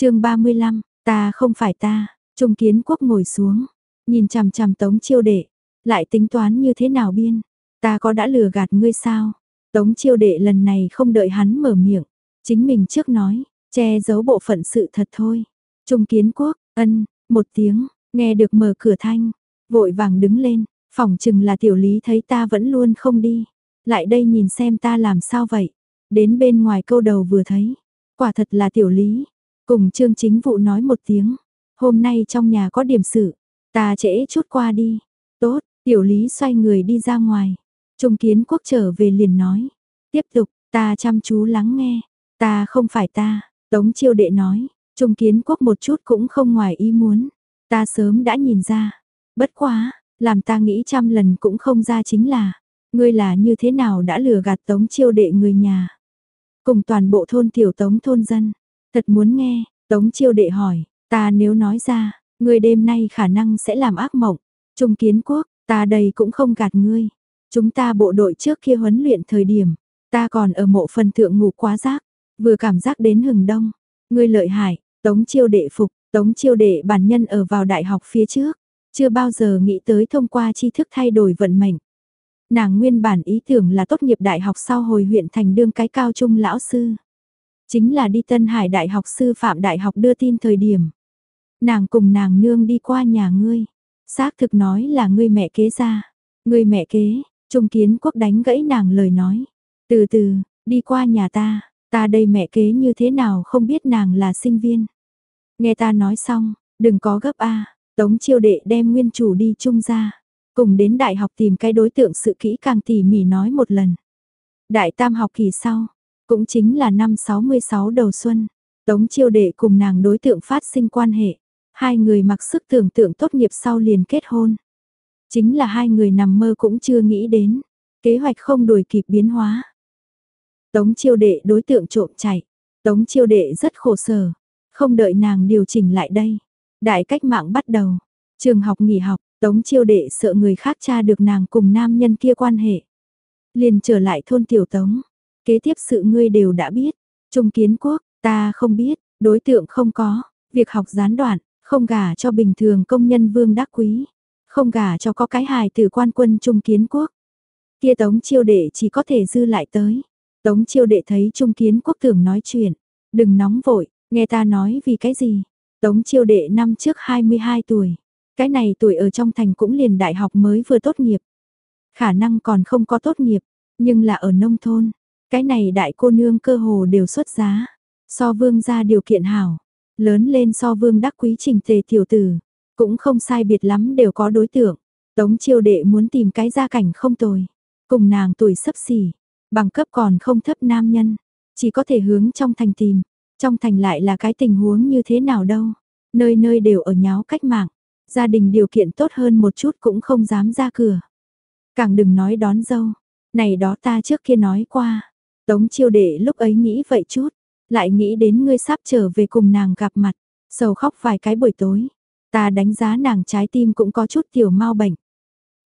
chương 35, ta không phải ta, Trung Kiến Quốc ngồi xuống, nhìn chằm chằm Tống Chiêu Đệ, lại tính toán như thế nào biên, ta có đã lừa gạt ngươi sao? Tống Chiêu Đệ lần này không đợi hắn mở miệng, chính mình trước nói, che giấu bộ phận sự thật thôi. Trung Kiến Quốc, ân, một tiếng, nghe được mở cửa thanh, vội vàng đứng lên, phỏng chừng là tiểu lý thấy ta vẫn luôn không đi. Lại đây nhìn xem ta làm sao vậy. Đến bên ngoài câu đầu vừa thấy, quả thật là tiểu lý. Cùng trương chính vụ nói một tiếng, hôm nay trong nhà có điểm sự, ta trễ chút qua đi. Tốt, tiểu lý xoay người đi ra ngoài. Trung kiến quốc trở về liền nói. Tiếp tục, ta chăm chú lắng nghe. Ta không phải ta, Tống chiêu đệ nói. Trung kiến quốc một chút cũng không ngoài ý muốn. Ta sớm đã nhìn ra. Bất quá, làm ta nghĩ trăm lần cũng không ra chính là. Ngươi là như thế nào đã lừa gạt tống chiêu đệ người nhà. Cùng toàn bộ thôn tiểu tống thôn dân. Thật muốn nghe, tống chiêu đệ hỏi. Ta nếu nói ra, ngươi đêm nay khả năng sẽ làm ác mộng. Trung kiến quốc, ta đây cũng không gạt ngươi. Chúng ta bộ đội trước kia huấn luyện thời điểm. Ta còn ở mộ phần thượng ngủ quá giác. Vừa cảm giác đến hừng đông. Ngươi lợi hại, tống chiêu đệ phục, tống chiêu đệ bản nhân ở vào đại học phía trước. Chưa bao giờ nghĩ tới thông qua tri thức thay đổi vận mệnh. Nàng nguyên bản ý tưởng là tốt nghiệp đại học sau hồi huyện thành đương cái cao trung lão sư. Chính là đi Tân Hải Đại học sư phạm đại học đưa tin thời điểm. Nàng cùng nàng nương đi qua nhà ngươi. Xác thực nói là ngươi mẹ kế ra. Ngươi mẹ kế, trung kiến quốc đánh gãy nàng lời nói. Từ từ, đi qua nhà ta, ta đây mẹ kế như thế nào không biết nàng là sinh viên. Nghe ta nói xong, đừng có gấp a Tống chiêu đệ đem nguyên chủ đi chung ra. Cùng đến đại học tìm cái đối tượng sự kỹ càng tỉ mỉ nói một lần. Đại tam học kỳ sau, cũng chính là năm 66 đầu xuân, Tống chiêu đệ cùng nàng đối tượng phát sinh quan hệ. Hai người mặc sức tưởng tượng tốt nghiệp sau liền kết hôn. Chính là hai người nằm mơ cũng chưa nghĩ đến. Kế hoạch không đuổi kịp biến hóa. Tống chiêu đệ đối tượng trộm chạy. Tống chiêu đệ rất khổ sở. Không đợi nàng điều chỉnh lại đây. Đại cách mạng bắt đầu. Trường học nghỉ học, Tống chiêu đệ sợ người khác tra được nàng cùng nam nhân kia quan hệ. Liền trở lại thôn tiểu tống. Kế tiếp sự ngươi đều đã biết. Trung kiến quốc, ta không biết, đối tượng không có, việc học gián đoạn, không gả cho bình thường công nhân vương đắc quý. Không gả cho có cái hài từ quan quân trung kiến quốc. Kia tống chiêu đệ chỉ có thể dư lại tới. Tống chiêu đệ thấy trung kiến quốc tưởng nói chuyện. Đừng nóng vội, nghe ta nói vì cái gì. Tống chiêu đệ năm trước 22 tuổi. Cái này tuổi ở trong thành cũng liền đại học mới vừa tốt nghiệp. Khả năng còn không có tốt nghiệp, nhưng là ở nông thôn. Cái này đại cô nương cơ hồ đều xuất giá. So vương ra điều kiện hảo. Lớn lên so vương đắc quý trình tề tiểu tử. Cũng không sai biệt lắm đều có đối tượng. Tống chiêu đệ muốn tìm cái gia cảnh không tồi. Cùng nàng tuổi sấp xỉ. Bằng cấp còn không thấp nam nhân. Chỉ có thể hướng trong thành tìm. Trong thành lại là cái tình huống như thế nào đâu. Nơi nơi đều ở nháo cách mạng. Gia đình điều kiện tốt hơn một chút cũng không dám ra cửa. Càng đừng nói đón dâu. Này đó ta trước kia nói qua. Tống chiêu đệ lúc ấy nghĩ vậy chút. Lại nghĩ đến ngươi sắp trở về cùng nàng gặp mặt. Sầu khóc vài cái buổi tối. Ta đánh giá nàng trái tim cũng có chút tiểu mau bệnh.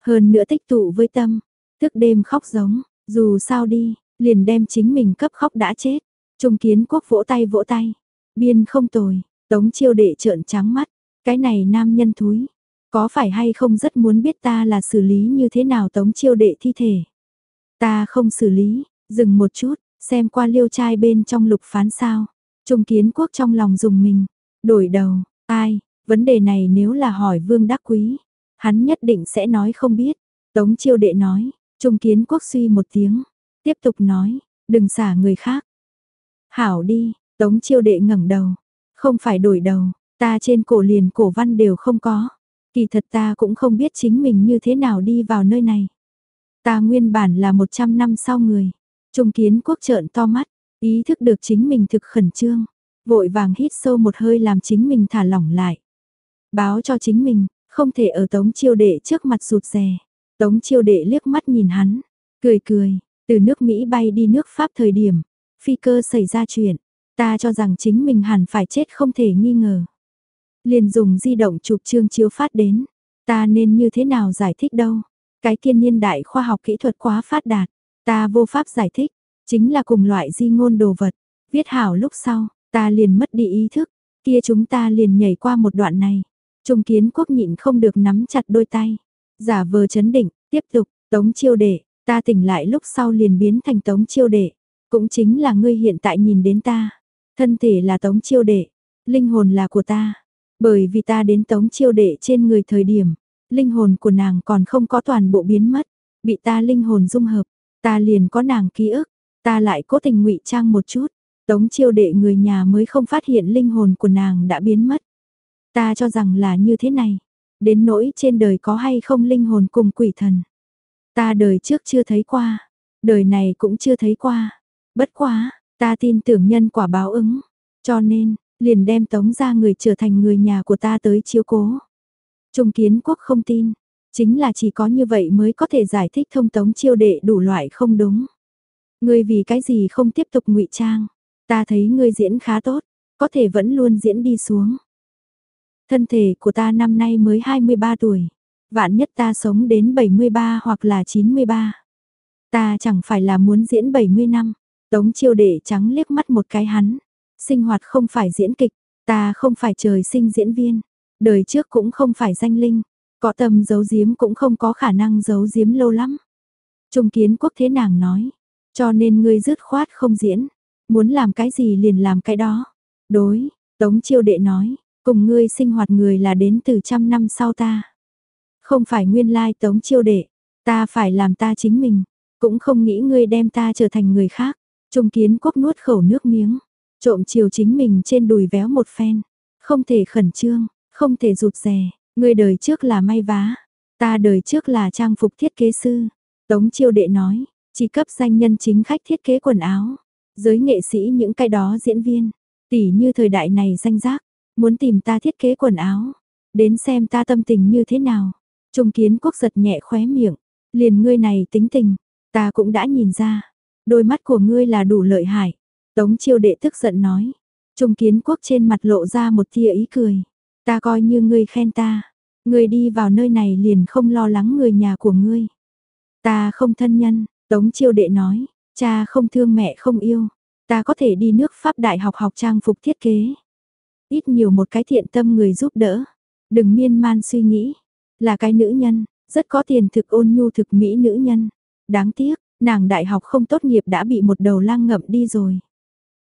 Hơn nữa tích tụ với tâm. Thức đêm khóc giống. Dù sao đi, liền đem chính mình cấp khóc đã chết. Trung kiến quốc vỗ tay vỗ tay. Biên không tồi, tống chiêu đệ trợn trắng mắt. Cái này nam nhân thúi. Có phải hay không rất muốn biết ta là xử lý như thế nào tống chiêu đệ thi thể. Ta không xử lý, dừng một chút, xem qua liêu trai bên trong lục phán sao. Trung kiến quốc trong lòng dùng mình. Đổi đầu, ai, vấn đề này nếu là hỏi vương đắc quý. Hắn nhất định sẽ nói không biết. Tống chiêu đệ nói, trung kiến quốc suy một tiếng. Tiếp tục nói, đừng xả người khác. Hảo đi, tống chiêu đệ ngẩng đầu. Không phải đổi đầu, ta trên cổ liền cổ văn đều không có. Kỳ thật ta cũng không biết chính mình như thế nào đi vào nơi này. Ta nguyên bản là 100 năm sau người. Trung kiến quốc trợn to mắt, ý thức được chính mình thực khẩn trương. Vội vàng hít sâu một hơi làm chính mình thả lỏng lại. Báo cho chính mình, không thể ở tống chiêu đệ trước mặt rụt rè. Tống chiêu đệ liếc mắt nhìn hắn, cười cười, từ nước Mỹ bay đi nước Pháp thời điểm, phi cơ xảy ra chuyện, ta cho rằng chính mình hẳn phải chết không thể nghi ngờ. Liền dùng di động chụp chương chiếu phát đến, ta nên như thế nào giải thích đâu. Cái kiên niên đại khoa học kỹ thuật quá phát đạt, ta vô pháp giải thích, chính là cùng loại di ngôn đồ vật. Viết hảo lúc sau, ta liền mất đi ý thức, Kia chúng ta liền nhảy qua một đoạn này. Trung kiến quốc nhịn không được nắm chặt đôi tay. Giả vờ chấn định, tiếp tục, tống chiêu đệ, ta tỉnh lại lúc sau liền biến thành tống chiêu đệ. Cũng chính là ngươi hiện tại nhìn đến ta. Thân thể là tống chiêu đệ, linh hồn là của ta. Bởi vì ta đến tống chiêu đệ trên người thời điểm, linh hồn của nàng còn không có toàn bộ biến mất, bị ta linh hồn dung hợp, ta liền có nàng ký ức, ta lại cố tình ngụy trang một chút, tống chiêu đệ người nhà mới không phát hiện linh hồn của nàng đã biến mất. Ta cho rằng là như thế này, đến nỗi trên đời có hay không linh hồn cùng quỷ thần. Ta đời trước chưa thấy qua, đời này cũng chưa thấy qua, bất quá, ta tin tưởng nhân quả báo ứng, cho nên, liền đem tống ra người trở thành người nhà của ta tới chiếu cố. Trung kiến quốc không tin, chính là chỉ có như vậy mới có thể giải thích thông tống chiêu đệ đủ loại không đúng. Ngươi vì cái gì không tiếp tục ngụy trang, ta thấy ngươi diễn khá tốt, có thể vẫn luôn diễn đi xuống. Thân thể của ta năm nay mới 23 tuổi, vạn nhất ta sống đến 73 hoặc là 93. Ta chẳng phải là muốn diễn 70 năm, tống chiêu đệ trắng liếc mắt một cái hắn. Sinh hoạt không phải diễn kịch, ta không phải trời sinh diễn viên, đời trước cũng không phải danh linh, có tâm giấu giếm cũng không có khả năng giấu giếm lâu lắm. Trung kiến quốc thế nàng nói, cho nên ngươi dứt khoát không diễn, muốn làm cái gì liền làm cái đó. Đối, Tống chiêu đệ nói, cùng ngươi sinh hoạt người là đến từ trăm năm sau ta. Không phải nguyên lai tống chiêu đệ, ta phải làm ta chính mình, cũng không nghĩ ngươi đem ta trở thành người khác. Trung kiến quốc nuốt khẩu nước miếng, Trộm chiều chính mình trên đùi véo một phen. Không thể khẩn trương, không thể rụt rè. Người đời trước là may vá. Ta đời trước là trang phục thiết kế sư. Tống chiêu đệ nói, chỉ cấp danh nhân chính khách thiết kế quần áo. Giới nghệ sĩ những cái đó diễn viên. Tỷ như thời đại này danh giác. Muốn tìm ta thiết kế quần áo. Đến xem ta tâm tình như thế nào. Trung kiến quốc giật nhẹ khóe miệng. Liền ngươi này tính tình. Ta cũng đã nhìn ra. Đôi mắt của ngươi là đủ lợi hại. Tống chiêu đệ tức giận nói. Trung kiến quốc trên mặt lộ ra một tia ý cười. Ta coi như ngươi khen ta người đi vào nơi này liền không lo lắng người nhà của ngươi. Ta không thân nhân, Tống chiêu đệ nói. Cha không thương mẹ không yêu. Ta có thể đi nước Pháp đại học học trang phục thiết kế. Ít nhiều một cái thiện tâm người giúp đỡ. Đừng miên man suy nghĩ. Là cái nữ nhân, rất có tiền thực ôn nhu thực mỹ nữ nhân. Đáng tiếc, nàng đại học không tốt nghiệp đã bị một đầu lang ngậm đi rồi.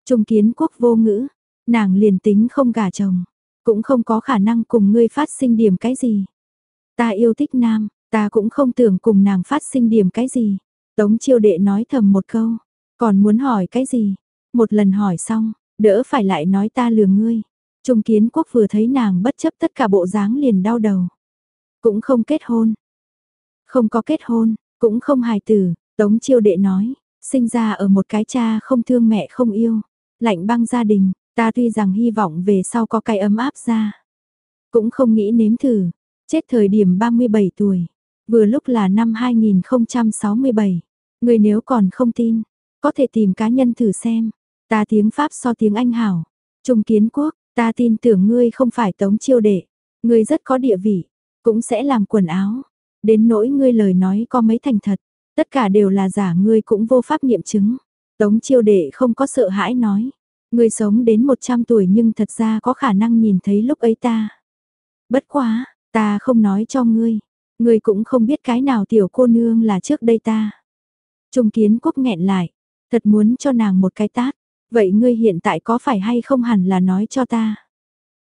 Trung kiến quốc vô ngữ, nàng liền tính không gả chồng, cũng không có khả năng cùng ngươi phát sinh điểm cái gì. Ta yêu thích nam, ta cũng không tưởng cùng nàng phát sinh điểm cái gì. Tống chiêu đệ nói thầm một câu, còn muốn hỏi cái gì? Một lần hỏi xong, đỡ phải lại nói ta lừa ngươi. Trung kiến quốc vừa thấy nàng bất chấp tất cả bộ dáng liền đau đầu. Cũng không kết hôn. Không có kết hôn, cũng không hài tử, Tống chiêu đệ nói, sinh ra ở một cái cha không thương mẹ không yêu. Lạnh băng gia đình, ta tuy rằng hy vọng về sau có cái ấm áp ra. Cũng không nghĩ nếm thử, chết thời điểm 37 tuổi, vừa lúc là năm 2067. Người nếu còn không tin, có thể tìm cá nhân thử xem. Ta tiếng Pháp so tiếng Anh hảo. Trung kiến quốc, ta tin tưởng ngươi không phải tống chiêu đệ. Ngươi rất có địa vị, cũng sẽ làm quần áo. Đến nỗi ngươi lời nói có mấy thành thật, tất cả đều là giả ngươi cũng vô pháp nghiệm chứng. Tống chiêu đệ không có sợ hãi nói. Người sống đến 100 tuổi nhưng thật ra có khả năng nhìn thấy lúc ấy ta. Bất quá, ta không nói cho ngươi. Ngươi cũng không biết cái nào tiểu cô nương là trước đây ta. Trung kiến quốc nghẹn lại. Thật muốn cho nàng một cái tát. Vậy ngươi hiện tại có phải hay không hẳn là nói cho ta.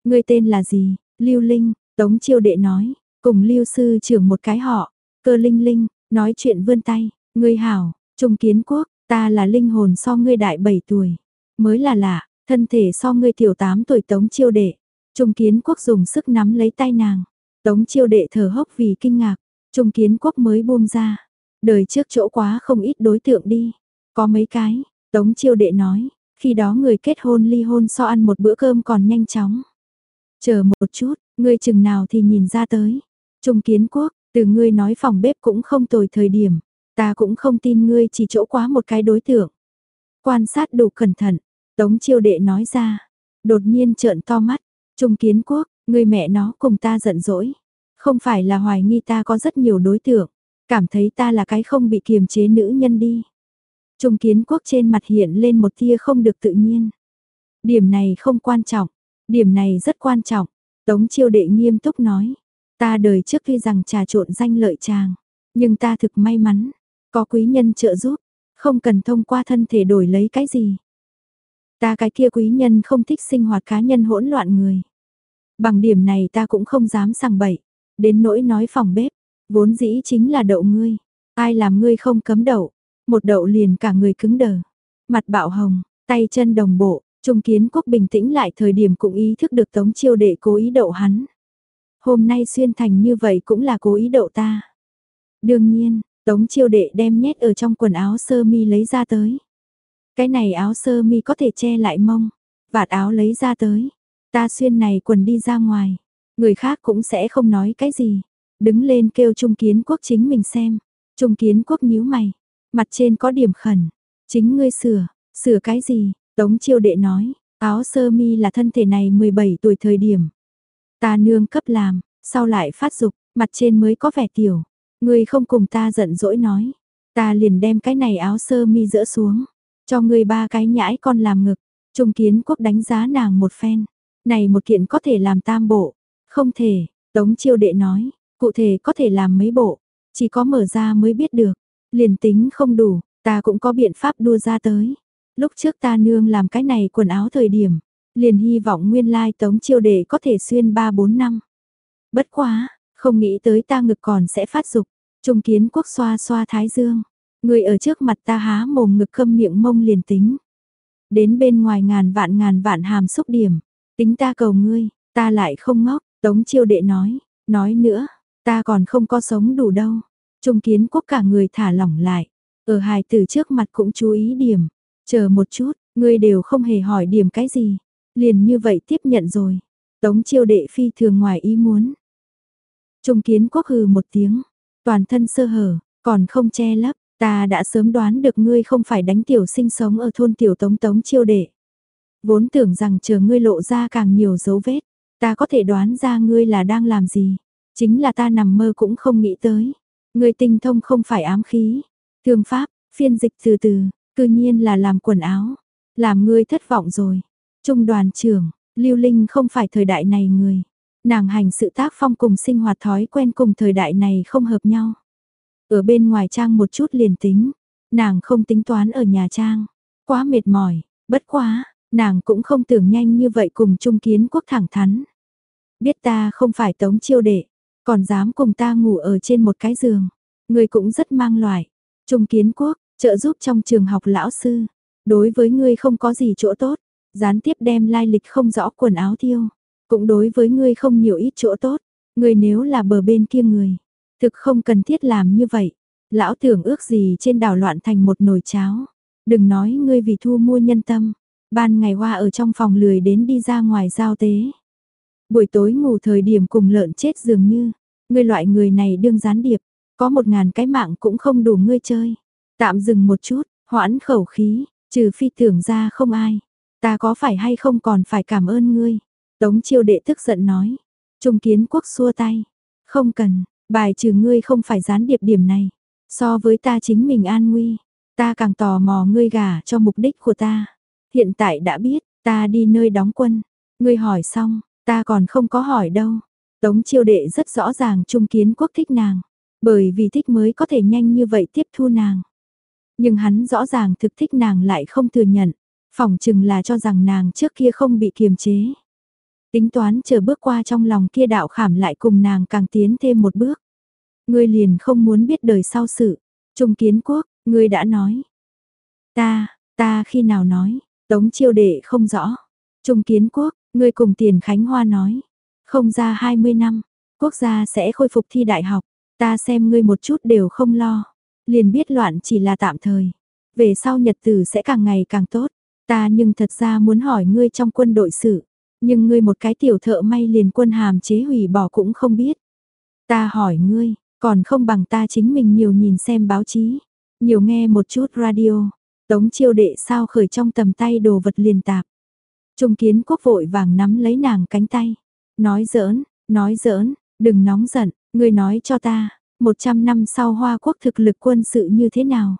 Ngươi tên là gì? Lưu Linh, Tống Chiêu Đệ nói. Cùng Lưu Sư trưởng một cái họ. Cơ Linh Linh, nói chuyện vươn tay. Ngươi hảo, Trung kiến quốc, Ta là linh hồn so ngươi đại 7 tuổi. Mới là lạ, thân thể so ngươi tiểu 8 tuổi tống chiêu đệ. Trung kiến quốc dùng sức nắm lấy tay nàng. Tống chiêu đệ thở hốc vì kinh ngạc. Trung kiến quốc mới buông ra. Đời trước chỗ quá không ít đối tượng đi. Có mấy cái, tống chiêu đệ nói. Khi đó người kết hôn ly hôn so ăn một bữa cơm còn nhanh chóng. Chờ một chút, ngươi chừng nào thì nhìn ra tới. Trung kiến quốc, từ ngươi nói phòng bếp cũng không tồi thời điểm. Ta cũng không tin ngươi chỉ chỗ quá một cái đối tượng. Quan sát đủ cẩn thận, Tống chiêu đệ nói ra. Đột nhiên trợn to mắt, Trung kiến quốc, người mẹ nó cùng ta giận dỗi. Không phải là hoài nghi ta có rất nhiều đối tượng, cảm thấy ta là cái không bị kiềm chế nữ nhân đi. Trung kiến quốc trên mặt hiện lên một tia không được tự nhiên. Điểm này không quan trọng, Điểm này rất quan trọng. Tống chiêu đệ nghiêm túc nói. Ta đời trước tuy rằng trà trộn danh lợi chàng. Nhưng ta thực may mắn. Có quý nhân trợ giúp. Không cần thông qua thân thể đổi lấy cái gì. Ta cái kia quý nhân không thích sinh hoạt cá nhân hỗn loạn người. Bằng điểm này ta cũng không dám sằng bậy. Đến nỗi nói phòng bếp. Vốn dĩ chính là đậu ngươi. Ai làm ngươi không cấm đậu. Một đậu liền cả người cứng đờ. Mặt bạo hồng, tay chân đồng bộ, Trung Kiến Quốc bình tĩnh lại thời điểm cũng ý thức được Tống Chiêu Đệ cố ý đậu hắn. Hôm nay xuyên thành như vậy cũng là cố ý đậu ta. Đương nhiên, Tống Chiêu Đệ đem nhét ở trong quần áo sơ mi lấy ra tới. Cái này áo sơ mi có thể che lại mông, vạt áo lấy ra tới. Ta xuyên này quần đi ra ngoài, người khác cũng sẽ không nói cái gì. Đứng lên kêu Trung Kiến Quốc chính mình xem. Trung Kiến Quốc nhíu mày, mặt trên có điểm khẩn, chính ngươi sửa, sửa cái gì? Tống chiêu đệ nói, áo sơ mi là thân thể này 17 tuổi thời điểm. Ta nương cấp làm, sau lại phát dục, mặt trên mới có vẻ tiểu. Ngươi không cùng ta giận dỗi nói. Ta liền đem cái này áo sơ mi dỡ xuống. Cho ngươi ba cái nhãi con làm ngực. Trung kiến quốc đánh giá nàng một phen. Này một kiện có thể làm tam bộ. Không thể, tống chiêu đệ nói. Cụ thể có thể làm mấy bộ. Chỉ có mở ra mới biết được. Liền tính không đủ, ta cũng có biện pháp đua ra tới. Lúc trước ta nương làm cái này quần áo thời điểm, liền hy vọng nguyên lai tống chiêu đệ có thể xuyên 3-4 năm. Bất quá, không nghĩ tới ta ngực còn sẽ phát dục. Trung kiến quốc xoa xoa thái dương. Người ở trước mặt ta há mồm ngực khâm miệng mông liền tính. Đến bên ngoài ngàn vạn ngàn vạn hàm xúc điểm. Tính ta cầu ngươi, ta lại không ngốc. Tống chiêu đệ nói, nói nữa, ta còn không có sống đủ đâu. Trung kiến quốc cả người thả lỏng lại. Ở hài tử trước mặt cũng chú ý điểm. Chờ một chút, ngươi đều không hề hỏi điểm cái gì. Liền như vậy tiếp nhận rồi. Tống chiêu đệ phi thường ngoài ý muốn. Trung kiến quốc hừ một tiếng. Toàn thân sơ hở, còn không che lấp. Ta đã sớm đoán được ngươi không phải đánh tiểu sinh sống ở thôn tiểu tống tống chiêu đệ. Vốn tưởng rằng chờ ngươi lộ ra càng nhiều dấu vết. Ta có thể đoán ra ngươi là đang làm gì. Chính là ta nằm mơ cũng không nghĩ tới. Ngươi tinh thông không phải ám khí. Thương pháp, phiên dịch từ từ, cư nhiên là làm quần áo. Làm ngươi thất vọng rồi. Trung đoàn trưởng, Lưu Linh không phải thời đại này người. Nàng hành sự tác phong cùng sinh hoạt thói quen cùng thời đại này không hợp nhau. Ở bên ngoài trang một chút liền tính. Nàng không tính toán ở nhà trang. Quá mệt mỏi, bất quá, nàng cũng không tưởng nhanh như vậy cùng Trung Kiến Quốc thẳng thắn. Biết ta không phải tống chiêu đệ, còn dám cùng ta ngủ ở trên một cái giường. Người cũng rất mang loại. Trung kiến quốc, trợ giúp trong trường học lão sư. Đối với ngươi không có gì chỗ tốt. Gián tiếp đem lai lịch không rõ quần áo thiêu. Cũng đối với ngươi không nhiều ít chỗ tốt. Ngươi nếu là bờ bên kia người. Thực không cần thiết làm như vậy. Lão tưởng ước gì trên đảo loạn thành một nồi cháo. Đừng nói ngươi vì thu mua nhân tâm. Ban ngày hoa ở trong phòng lười đến đi ra ngoài giao tế. Buổi tối ngủ thời điểm cùng lợn chết dường như. Ngươi loại người này đương gián điệp, có một ngàn cái mạng cũng không đủ ngươi chơi. Tạm dừng một chút, hoãn khẩu khí, trừ phi tưởng ra không ai. Ta có phải hay không còn phải cảm ơn ngươi. Tống chiêu đệ tức giận nói. Trung kiến quốc xua tay. Không cần, bài trừ ngươi không phải gián điệp điểm này. So với ta chính mình an nguy. Ta càng tò mò ngươi gả cho mục đích của ta. Hiện tại đã biết, ta đi nơi đóng quân. Ngươi hỏi xong, ta còn không có hỏi đâu. Tống chiêu đệ rất rõ ràng Trung Kiến Quốc thích nàng, bởi vì thích mới có thể nhanh như vậy tiếp thu nàng. Nhưng hắn rõ ràng thực thích nàng lại không thừa nhận, phỏng chừng là cho rằng nàng trước kia không bị kiềm chế. Tính toán chờ bước qua trong lòng kia đạo khảm lại cùng nàng càng tiến thêm một bước. Ngươi liền không muốn biết đời sau sự. Trung Kiến Quốc, ngươi đã nói. Ta, ta khi nào nói, Tống chiêu đệ không rõ. Trung Kiến Quốc, ngươi cùng Tiền Khánh Hoa nói. Không ra 20 năm, quốc gia sẽ khôi phục thi đại học, ta xem ngươi một chút đều không lo. Liền biết loạn chỉ là tạm thời. Về sau nhật tử sẽ càng ngày càng tốt. Ta nhưng thật ra muốn hỏi ngươi trong quân đội sự. Nhưng ngươi một cái tiểu thợ may liền quân hàm chế hủy bỏ cũng không biết. Ta hỏi ngươi, còn không bằng ta chính mình nhiều nhìn xem báo chí. Nhiều nghe một chút radio. Tống chiêu đệ sao khởi trong tầm tay đồ vật liền tạp. Trung kiến quốc vội vàng nắm lấy nàng cánh tay. Nói giỡn, nói giỡn, đừng nóng giận, ngươi nói cho ta, 100 năm sau Hoa Quốc thực lực quân sự như thế nào?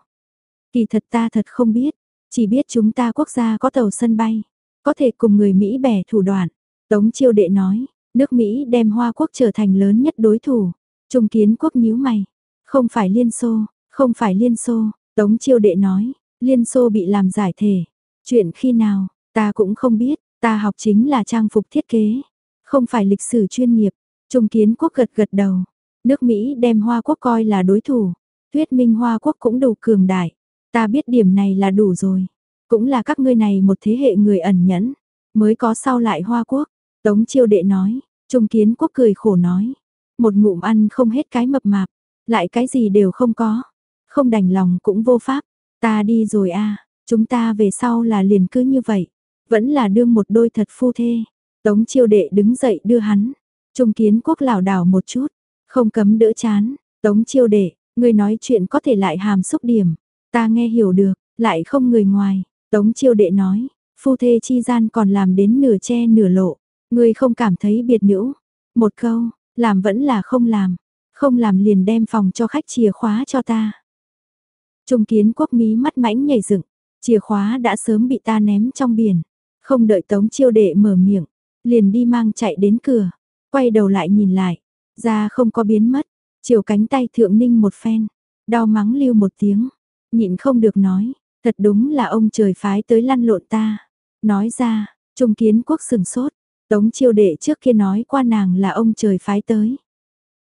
Kỳ thật ta thật không biết, chỉ biết chúng ta quốc gia có tàu sân bay, có thể cùng người Mỹ bẻ thủ đoạn, Tống chiêu đệ nói, nước Mỹ đem Hoa Quốc trở thành lớn nhất đối thủ. Trung kiến quốc nhíu mày, không phải Liên Xô, không phải Liên Xô, Tống chiêu đệ nói, Liên Xô bị làm giải thể. Chuyện khi nào, ta cũng không biết, ta học chính là trang phục thiết kế, không phải lịch sử chuyên nghiệp. Trung kiến quốc gật gật đầu, nước Mỹ đem Hoa Quốc coi là đối thủ, thuyết minh Hoa Quốc cũng đủ cường đại. Ta biết điểm này là đủ rồi, cũng là các ngươi này một thế hệ người ẩn nhẫn, mới có sau lại Hoa Quốc. Tống chiêu đệ nói, Trung kiến quốc cười khổ nói, một ngụm ăn không hết cái mập mạp, lại cái gì đều không có, không đành lòng cũng vô pháp, ta đi rồi a chúng ta về sau là liền cứ như vậy, vẫn là đương một đôi thật phu thê. Tống chiêu đệ đứng dậy đưa hắn, Trung kiến quốc lảo đảo một chút, không cấm đỡ chán, Tống chiêu đệ, người nói chuyện có thể lại hàm xúc điểm, ta nghe hiểu được, lại không người ngoài, Tống chiêu đệ nói, phu thê chi gian còn làm đến nửa che nửa lộ, người không cảm thấy biệt nữ, một câu, làm vẫn là không làm, không làm liền đem phòng cho khách chìa khóa cho ta. Trung kiến quốc mí mắt mãnh nhảy dựng, chìa khóa đã sớm bị ta ném trong biển, không đợi tống chiêu đệ mở miệng, liền đi mang chạy đến cửa, quay đầu lại nhìn lại, ra không có biến mất, chiều cánh tay thượng ninh một phen, đau mắng lưu một tiếng, nhịn không được nói, thật đúng là ông trời phái tới lăn lộn ta. Nói ra, trung kiến quốc sừng sốt, tống chiêu đệ trước kia nói qua nàng là ông trời phái tới.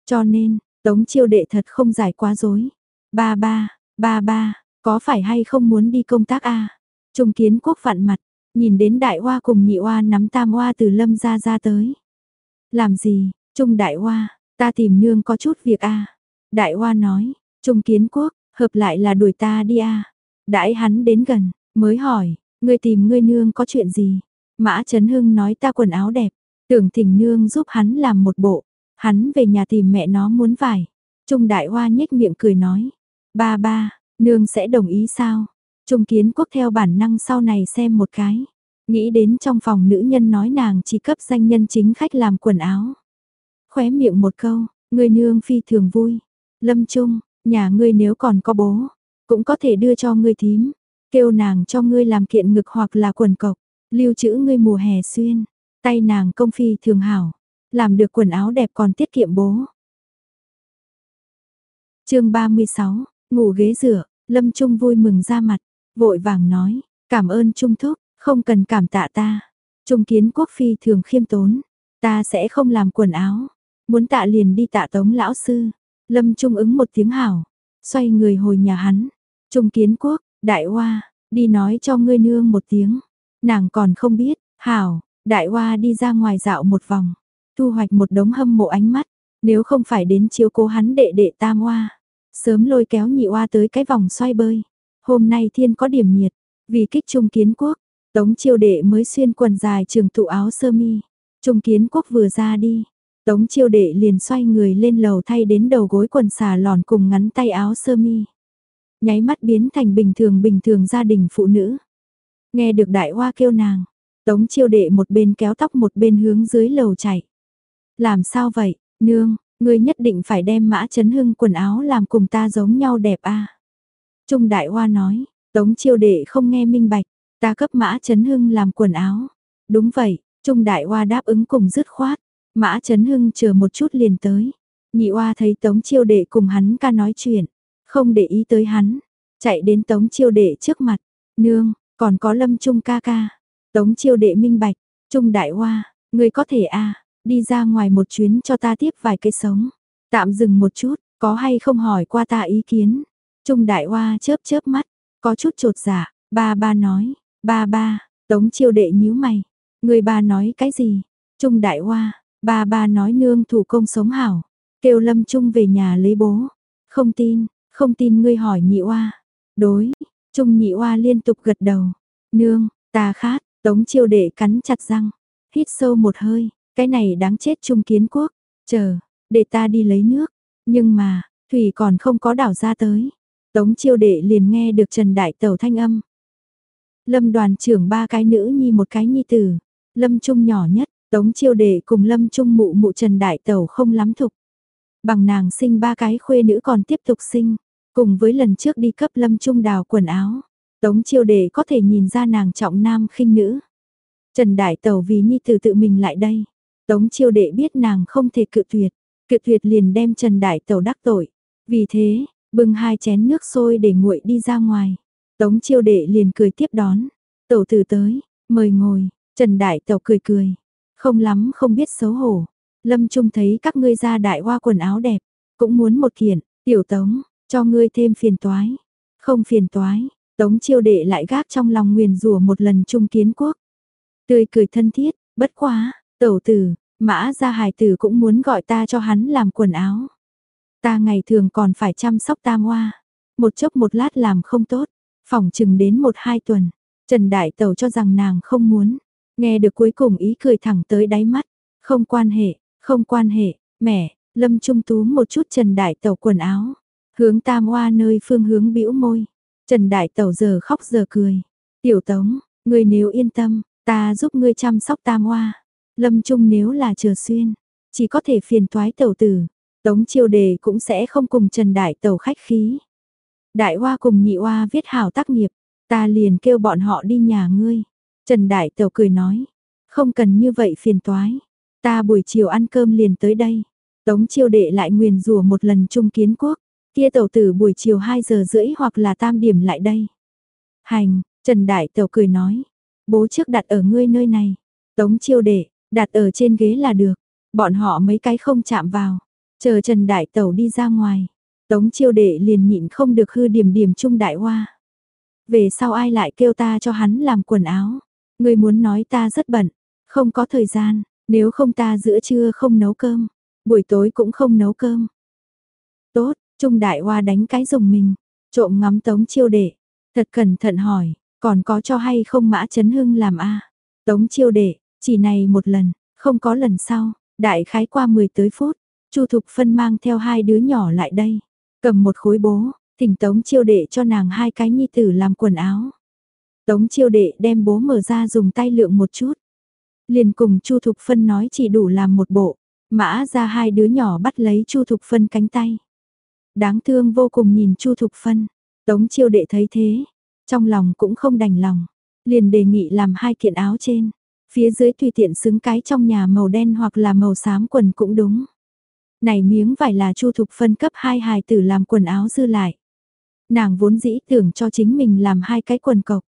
Cho nên, tống chiêu đệ thật không giải quá dối. Ba ba, ba ba, có phải hay không muốn đi công tác a Trung kiến quốc vặn mặt, nhìn đến đại hoa cùng nhị hoa nắm tam hoa từ lâm ra ra tới. Làm gì, Trung đại hoa, ta tìm nương có chút việc a Đại hoa nói, Trung kiến quốc, hợp lại là đuổi ta đi a Đãi hắn đến gần, mới hỏi, ngươi tìm ngươi nương có chuyện gì? Mã Trấn Hưng nói ta quần áo đẹp, tưởng thỉnh nương giúp hắn làm một bộ. Hắn về nhà tìm mẹ nó muốn vải. Trung đại hoa nhếch miệng cười nói, ba ba, nương sẽ đồng ý sao? Trung kiến quốc theo bản năng sau này xem một cái. Nghĩ đến trong phòng nữ nhân nói nàng chỉ cấp danh nhân chính khách làm quần áo. Khóe miệng một câu, người nương phi thường vui. Lâm Trung, nhà ngươi nếu còn có bố, cũng có thể đưa cho ngươi thím, kêu nàng cho ngươi làm kiện ngực hoặc là quần cộc, lưu trữ ngươi mùa hè xuyên, tay nàng công phi thường hảo, làm được quần áo đẹp còn tiết kiệm bố. chương 36, ngủ ghế rửa, Lâm Trung vui mừng ra mặt, vội vàng nói, cảm ơn Trung Thúc, không cần cảm tạ ta. Trung kiến quốc phi thường khiêm tốn, ta sẽ không làm quần áo, muốn tạ liền đi tạ tống lão sư. Lâm Trung ứng một tiếng hảo, xoay người hồi nhà hắn. Trung kiến quốc, đại hoa, đi nói cho ngươi nương một tiếng. Nàng còn không biết, hảo, đại hoa đi ra ngoài dạo một vòng, thu hoạch một đống hâm mộ ánh mắt. Nếu không phải đến chiếu cố hắn đệ đệ tam hoa, sớm lôi kéo nhị hoa tới cái vòng xoay bơi. Hôm nay thiên có điểm nhiệt, vì kích trung kiến quốc, tống chiêu đệ mới xuyên quần dài trường tụ áo sơ mi. Trung kiến quốc vừa ra đi, tống chiêu đệ liền xoay người lên lầu thay đến đầu gối quần xà lòn cùng ngắn tay áo sơ mi nháy mắt biến thành bình thường bình thường gia đình phụ nữ. Nghe được đại hoa kêu nàng, tống chiêu đệ một bên kéo tóc một bên hướng dưới lầu chạy. Làm sao vậy, nương, ngươi nhất định phải đem mã chấn hưng quần áo làm cùng ta giống nhau đẹp a Trung đại hoa nói, tống chiêu đệ không nghe minh bạch, ta cấp mã chấn hưng làm quần áo. Đúng vậy, Trung đại hoa đáp ứng cùng dứt khoát, mã chấn hưng chờ một chút liền tới. Nhị oa thấy tống chiêu đệ cùng hắn ca nói chuyện, không để ý tới hắn, chạy đến tống chiêu đệ trước mặt, nương, còn có lâm trung ca ca. Tống chiêu đệ minh bạch, trung đại hoa, người có thể a đi ra ngoài một chuyến cho ta tiếp vài cây sống. Tạm dừng một chút, có hay không hỏi qua ta ý kiến. Trung đại hoa chớp chớp mắt, có chút trột dạ, ba ba nói, ba ba, tống chiêu đệ nhíu mày. Người ba nói cái gì? Trung đại hoa, ba ba nói nương thủ công sống hảo, kêu lâm trung về nhà lấy bố. Không tin, không tin ngươi hỏi nhị oa. Đối, Trung nhị oa liên tục gật đầu. Nương, ta khát, tống chiêu đệ cắn chặt răng. Hít sâu một hơi, cái này đáng chết Trung kiến quốc. Chờ, để ta đi lấy nước. Nhưng mà, Thủy còn không có đảo ra tới. Tống chiêu đệ liền nghe được Trần Đại Tẩu thanh âm. Lâm đoàn trưởng ba cái nữ nhi một cái nhi tử. Lâm Trung nhỏ nhất, Tống chiêu đệ cùng Lâm Trung mụ mụ Trần Đại Tẩu không lắm thục. Bằng nàng sinh ba cái khuê nữ còn tiếp tục sinh. Cùng với lần trước đi cấp lâm trung đào quần áo, tống chiêu đệ có thể nhìn ra nàng trọng nam khinh nữ. Trần Đại Tẩu vì nhi tử tự mình lại đây. Tống chiêu đệ biết nàng không thể cự tuyệt, cự tuyệt liền đem Trần Đại Tẩu đắc tội. Vì thế, bưng hai chén nước sôi để nguội đi ra ngoài. Tống chiêu đệ liền cười tiếp đón. Tẩu tử tới, mời ngồi, Trần Đại Tẩu cười cười. Không lắm không biết xấu hổ. Lâm Trung thấy các ngươi ra đại hoa quần áo đẹp, cũng muốn một kiện, tiểu tống, cho ngươi thêm phiền toái. Không phiền toái, tống chiêu đệ lại gác trong lòng nguyền rủa một lần trung kiến quốc. Tươi cười thân thiết, bất quá, tẩu tử, mã gia hài tử cũng muốn gọi ta cho hắn làm quần áo. Ta ngày thường còn phải chăm sóc tam hoa, một chốc một lát làm không tốt, phòng chừng đến một hai tuần. Trần Đại Tẩu cho rằng nàng không muốn, nghe được cuối cùng ý cười thẳng tới đáy mắt, không quan hệ, không quan hệ, mẹ, Lâm Trung Tú một chút Trần Đại Tẩu quần áo, hướng tam hoa nơi phương hướng bĩu môi. Trần Đại Tẩu giờ khóc giờ cười. Tiểu Tống, ngươi nếu yên tâm, ta giúp ngươi chăm sóc tam hoa. Lâm Trung nếu là chờ xuyên, chỉ có thể phiền toái tẩu tử. Tống chiêu đề cũng sẽ không cùng Trần Đại Tẩu khách khí. Đại Hoa cùng nhị Hoa viết hảo tác nghiệp, ta liền kêu bọn họ đi nhà ngươi. Trần Đại Tẩu cười nói, không cần như vậy phiền toái. Ta buổi chiều ăn cơm liền tới đây. Tống chiêu đệ lại nguyền rủa một lần trung kiến quốc. Kia tẩu tử buổi chiều 2 giờ rưỡi hoặc là tam điểm lại đây. Hành, Trần Đại Tẩu cười nói. Bố trước đặt ở ngươi nơi này. Tống chiêu đệ, đặt ở trên ghế là được. Bọn họ mấy cái không chạm vào. Chờ Trần Đại Tẩu đi ra ngoài. Tống chiêu đệ liền nhịn không được hư điểm điểm trung đại hoa. Về sau ai lại kêu ta cho hắn làm quần áo. Ngươi muốn nói ta rất bận. Không có thời gian. Nếu không ta giữa trưa không nấu cơm. Buổi tối cũng không nấu cơm. Tốt, Trung Đại Hoa đánh cái dùng mình, trộm ngắm Tống Chiêu Đệ, thật cẩn thận hỏi, còn có cho hay không Mã Chấn Hưng làm a? Tống Chiêu Đệ, chỉ này một lần, không có lần sau, đại khái qua 10 tới phút, Chu Thục Phân mang theo hai đứa nhỏ lại đây, cầm một khối bố, thỉnh Tống Chiêu Đệ cho nàng hai cái nhi tử làm quần áo. Tống Chiêu Đệ đem bố mở ra dùng tay lượng một chút. Liền cùng Chu Thục Phân nói chỉ đủ làm một bộ, mã ra hai đứa nhỏ bắt lấy Chu Thục Phân cánh tay. Đáng thương vô cùng nhìn Chu Thục Phân, Tống chiêu đệ thấy thế, trong lòng cũng không đành lòng, liền đề nghị làm hai kiện áo trên, phía dưới tùy tiện xứng cái trong nhà màu đen hoặc là màu xám quần cũng đúng. Này miếng vải là Chu Thục Phân cấp hai hài tử làm quần áo dư lại. Nàng vốn dĩ tưởng cho chính mình làm hai cái quần cộc.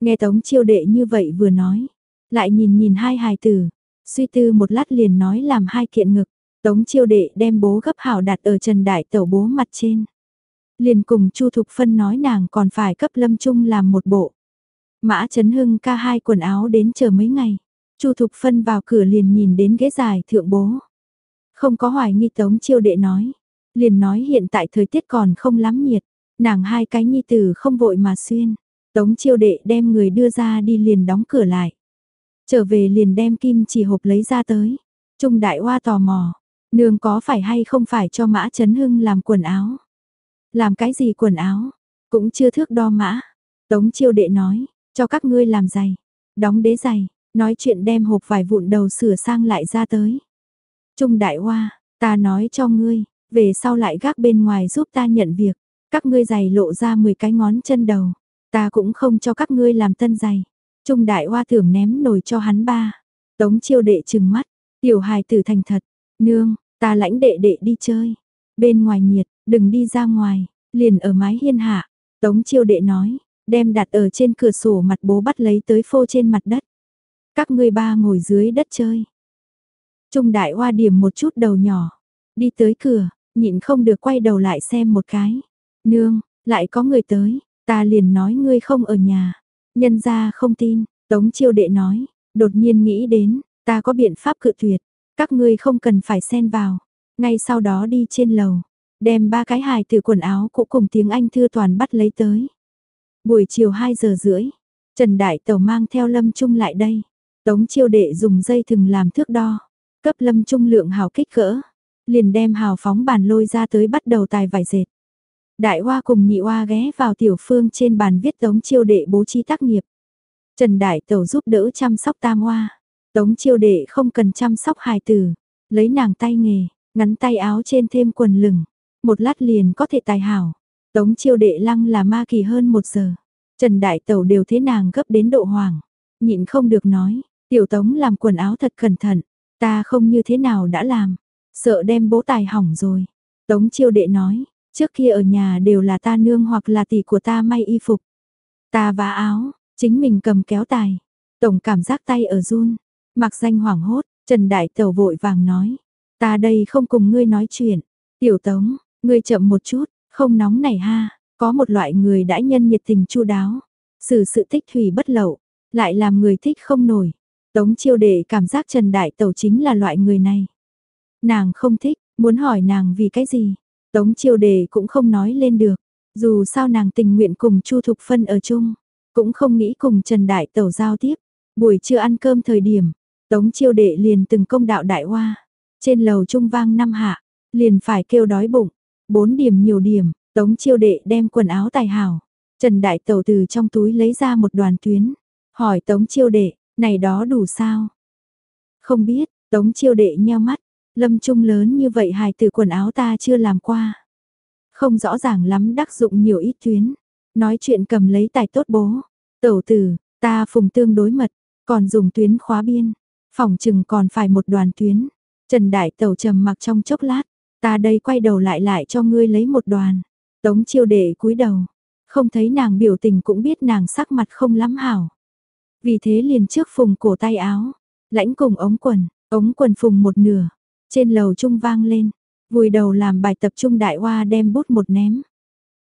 Nghe Tống chiêu đệ như vậy vừa nói, lại nhìn nhìn hai hài tử, suy tư một lát liền nói làm hai kiện ngực. Tống chiêu đệ đem bố gấp hảo đặt ở Trần Đại Tẩu bố mặt trên. Liền cùng Chu Thục Phân nói nàng còn phải cấp Lâm Trung làm một bộ. Mã Trấn Hưng ca hai quần áo đến chờ mấy ngày. Chu Thục Phân vào cửa liền nhìn đến ghế dài thượng bố. Không có hoài nghi Tống chiêu đệ nói. Liền nói hiện tại thời tiết còn không lắm nhiệt. Nàng hai cái nhi tử không vội mà xuyên. Tống chiêu đệ đem người đưa ra đi liền đóng cửa lại. Trở về liền đem kim chỉ hộp lấy ra tới. Trung đại hoa tò mò, Nương có phải hay không phải cho Mã chấn Hưng làm quần áo? Làm cái gì quần áo? Cũng chưa thước đo mã. Tống chiêu đệ nói, cho các ngươi làm giày, đóng đế giày, nói chuyện đem hộp vải vụn đầu sửa sang lại ra tới. Trung đại hoa, ta nói cho ngươi, về sau lại gác bên ngoài giúp ta nhận việc, các ngươi giày lộ ra 10 cái ngón chân đầu, ta cũng không cho các ngươi làm tân giày. Trung đại hoa thưởng ném nồi cho hắn ba. Tống chiêu đệ trừng mắt, tiểu hài tử thành thật, Nương, ta lãnh đệ đệ đi chơi. Bên ngoài nhiệt, đừng đi ra ngoài, liền ở mái hiên hạ. Tống chiêu đệ nói, đem đặt ở trên cửa sổ mặt bố bắt lấy tới phô trên mặt đất. Các ngươi ba ngồi dưới đất chơi. Trung đại hoa điểm một chút đầu nhỏ, đi tới cửa, nhịn không được quay đầu lại xem một cái. Nương, lại có người tới, ta liền nói ngươi không ở nhà. Nhân ra không tin, Tống chiêu đệ nói, đột nhiên nghĩ đến, ta có biện pháp cự tuyệt, các ngươi không cần phải xen vào. Ngay sau đó đi trên lầu, đem ba cái hài từ quần áo cũ cùng tiếng Anh thư toàn bắt lấy tới. Buổi chiều 2 giờ rưỡi, Trần Đại Tẩu mang theo Lâm Trung lại đây. Tống chiêu đệ dùng dây thừng làm thước đo, cấp Lâm Trung lượng hào kích cỡ, liền đem hào phóng bàn lôi ra tới bắt đầu tài vải dệt. Đại Hoa cùng nhị Hoa ghé vào tiểu phương trên bàn viết tống chiêu đệ bố trí tác nghiệp. Trần Đại Tẩu giúp đỡ chăm sóc tam hoa. Tống chiêu đệ không cần chăm sóc hài tử, lấy nàng tay nghề, ngắn tay áo trên thêm quần lửng, một lát liền có thể tài hảo. Tống chiêu đệ lăng là ma kỳ hơn một giờ, Trần Đại Tẩu đều thế nàng gấp đến độ hoàng, nhịn không được nói, Tiểu Tống làm quần áo thật cẩn thận, ta không như thế nào đã làm, sợ đem bố tài hỏng rồi. Tống chiêu đệ nói, trước kia ở nhà đều là ta nương hoặc là tỷ của ta may y phục. Ta vá áo, chính mình cầm kéo tài. Tổng cảm giác tay ở run, mặc danh hoảng hốt, Trần Đại Tẩu vội vàng nói. Ta đây không cùng ngươi nói chuyện. Tiểu Tống, ngươi chậm một chút, không nóng này ha. Có một loại người đã nhân nhiệt tình chu đáo. Xử sự tích thủy bất lậu, lại làm người thích không nổi. Tống chiêu đệ cảm giác Trần Đại Tẩu chính là loại người này. Nàng không thích, muốn hỏi nàng vì cái gì. Tống chiêu đệ cũng không nói lên được. Dù sao nàng tình nguyện cùng Chu Thục Phân ở chung, cũng không nghĩ cùng Trần Đại Tẩu giao tiếp. Buổi trưa ăn cơm thời điểm, Tống chiêu đệ liền từng công đạo đại hoa. Trên lầu trung vang năm hạ, liền phải kêu đói bụng. Bốn điểm nhiều điểm, Tống chiêu đệ đem quần áo tài hảo. Trần Đại Tẩu từ trong túi lấy ra một đoàn tuyến. Hỏi Tống chiêu đệ, này đó đủ sao? Không biết, Tống chiêu đệ nheo mắt. Lâm trung lớn như vậy hài từ quần áo ta chưa làm qua. Không rõ ràng lắm đắc dụng nhiều ít tuyến. Nói chuyện cầm lấy tài tốt bố. Tẩu tử, ta phùng tương đối mật, còn dùng tuyến khóa biên. Phòng chừng còn phải một đoàn tuyến. Trần Đại Tẩu trầm mặc trong chốc lát. Ta đây quay đầu lại lại cho ngươi lấy một đoàn. Tống chiêu đệ cúi đầu. Không thấy nàng biểu tình cũng biết nàng sắc mặt không lắm hảo. Vì thế liền trước phùng cổ tay áo. Lãnh cùng ống quần, ống quần phùng một nửa. Trên lầu trung vang lên. Vùi đầu làm bài tập trung đại hoa đem bút một ném.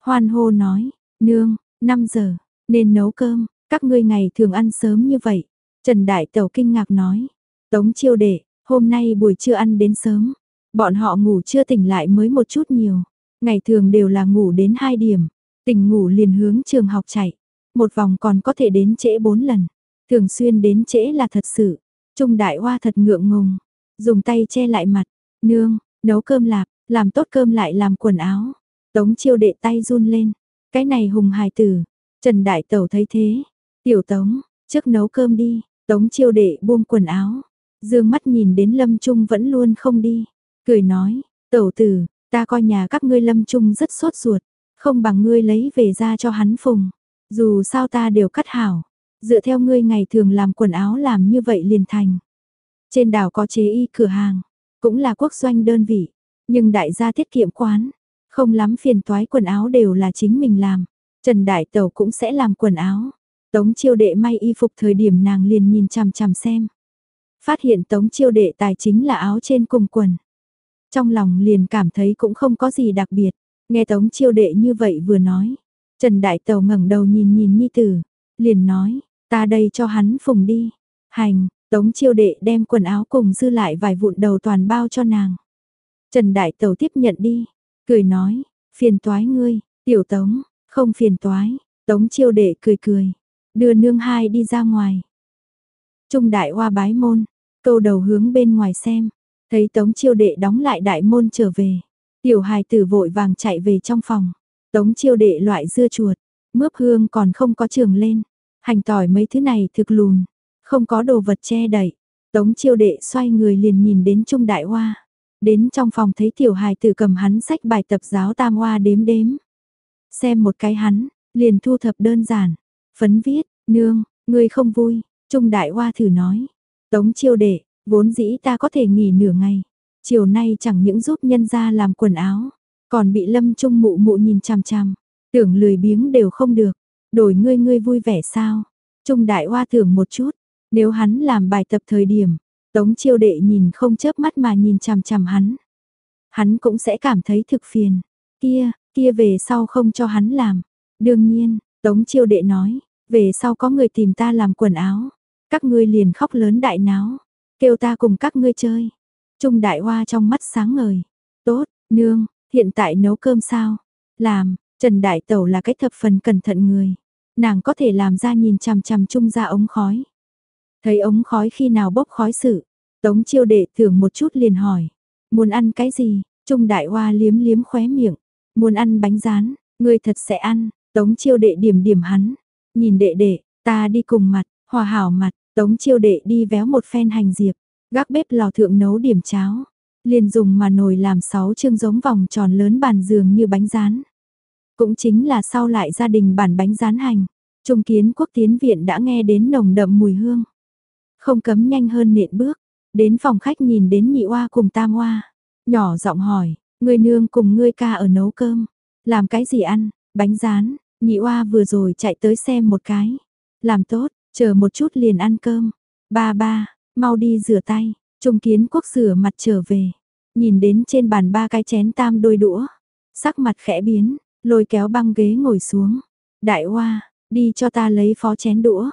Hoan hô nói, nương, 5 giờ, nên nấu cơm, các ngươi ngày thường ăn sớm như vậy. Trần Đại Tẩu kinh ngạc nói, Tống chiêu đệ, hôm nay buổi trưa ăn đến sớm. Bọn họ ngủ chưa tỉnh lại mới một chút nhiều. Ngày thường đều là ngủ đến 2 điểm. Tỉnh ngủ liền hướng trường học chạy. Một vòng còn có thể đến trễ 4 lần. Thường xuyên đến trễ là thật sự. Trung đại hoa thật ngượng ngùng. Dùng tay che lại mặt. Nương, nấu cơm lạp, làm tốt cơm lại làm quần áo. Tống chiêu đệ tay run lên. Cái này hùng hài tử. Trần đại tẩu thấy thế. Tiểu tống, trước nấu cơm đi. Tống chiêu đệ buông quần áo. Dương mắt nhìn đến Lâm Trung vẫn luôn không đi. Cười nói, tẩu tử, ta coi nhà các ngươi Lâm Trung rất sốt ruột. Không bằng ngươi lấy về ra cho hắn phùng. Dù sao ta đều cắt hảo. Dựa theo ngươi ngày thường làm quần áo làm như vậy liền thành. Trên đảo có chế y cửa hàng. Cũng là quốc doanh đơn vị. Nhưng đại gia tiết kiệm quán. Không lắm phiền toái quần áo đều là chính mình làm. Trần Đại Tẩu cũng sẽ làm quần áo. Tống chiêu đệ may y phục thời điểm nàng liền nhìn chằm chằm xem. Phát hiện tống chiêu đệ tài chính là áo trên cùng quần. Trong lòng liền cảm thấy cũng không có gì đặc biệt. Nghe tống chiêu đệ như vậy vừa nói. Trần Đại tẩu ngẩng đầu nhìn nhìn Nhi Tử. Liền nói, ta đây cho hắn phùng đi. Hành, tống chiêu đệ đem quần áo cùng dư lại vài vụn đầu toàn bao cho nàng. Trần Đại Tẩu tiếp nhận đi. Cười nói, phiền toái ngươi, tiểu tống, không phiền toái. Tống chiêu đệ cười cười. Đưa nương hai đi ra ngoài. Trung đại hoa bái môn, câu đầu hướng bên ngoài xem, thấy tống chiêu đệ đóng lại đại môn trở về. Tiểu hài tử vội vàng chạy về trong phòng, tống chiêu đệ loại dưa chuột, mướp hương còn không có trường lên, hành tỏi mấy thứ này thực lùn, không có đồ vật che đậy. Tống chiêu đệ xoay người liền nhìn đến trung đại hoa. Đến trong phòng thấy tiểu hài tử cầm hắn sách bài tập giáo tam hoa đếm đếm. Xem một cái hắn, liền thu thập đơn giản. Phấn viết, nương, ngươi không vui, Trung Đại Hoa thử nói. Tống chiêu đệ, vốn dĩ ta có thể nghỉ nửa ngày. Chiều nay chẳng những giúp nhân ra làm quần áo, còn bị lâm trung mụ mụ nhìn chằm chằm. Tưởng lười biếng đều không được, đổi ngươi ngươi vui vẻ sao. Trung Đại Hoa tưởng một chút, nếu hắn làm bài tập thời điểm, Tống chiêu đệ nhìn không chớp mắt mà nhìn chằm chằm hắn. Hắn cũng sẽ cảm thấy thực phiền. Kia, kia về sau không cho hắn làm. Đương nhiên, Tống chiêu đệ nói, về sau có người tìm ta làm quần áo, các ngươi liền khóc lớn đại náo, kêu ta cùng các ngươi chơi. Trung đại hoa trong mắt sáng ngời, tốt, nương, hiện tại nấu cơm sao? Làm, Trần Đại Tẩu là cái thập phần cẩn thận người, nàng có thể làm ra nhìn chằm chằm Trung ra ống khói. Thấy ống khói khi nào bốc khói sự, Tống chiêu đệ thưởng một chút liền hỏi, muốn ăn cái gì? Trung đại hoa liếm liếm khóe miệng, muốn ăn bánh rán, người thật sẽ ăn, Tống chiêu đệ điểm điểm hắn, nhìn đệ đệ, ta đi cùng mặt, hòa hảo mặt, tống chiêu đệ đi véo một phen hành diệp, gác bếp lò thượng nấu điểm cháo, liền dùng mà nồi làm sáu chương giống vòng tròn lớn bàn giường như bánh rán. Cũng chính là sau lại gia đình bản bánh rán hành, trung kiến quốc tiến viện đã nghe đến nồng đậm mùi hương. Không cấm nhanh hơn nện bước, đến phòng khách nhìn đến nhị oa cùng tam oa, nhỏ giọng hỏi, người nương cùng ngươi ca ở nấu cơm, làm cái gì ăn, bánh rán, nhị oa vừa rồi chạy tới xem một cái, làm tốt, chờ một chút liền ăn cơm, ba ba, mau đi rửa tay, trung kiến quốc rửa mặt trở về, nhìn đến trên bàn ba cái chén tam đôi đũa, sắc mặt khẽ biến, lôi kéo băng ghế ngồi xuống, đại oa, đi cho ta lấy phó chén đũa.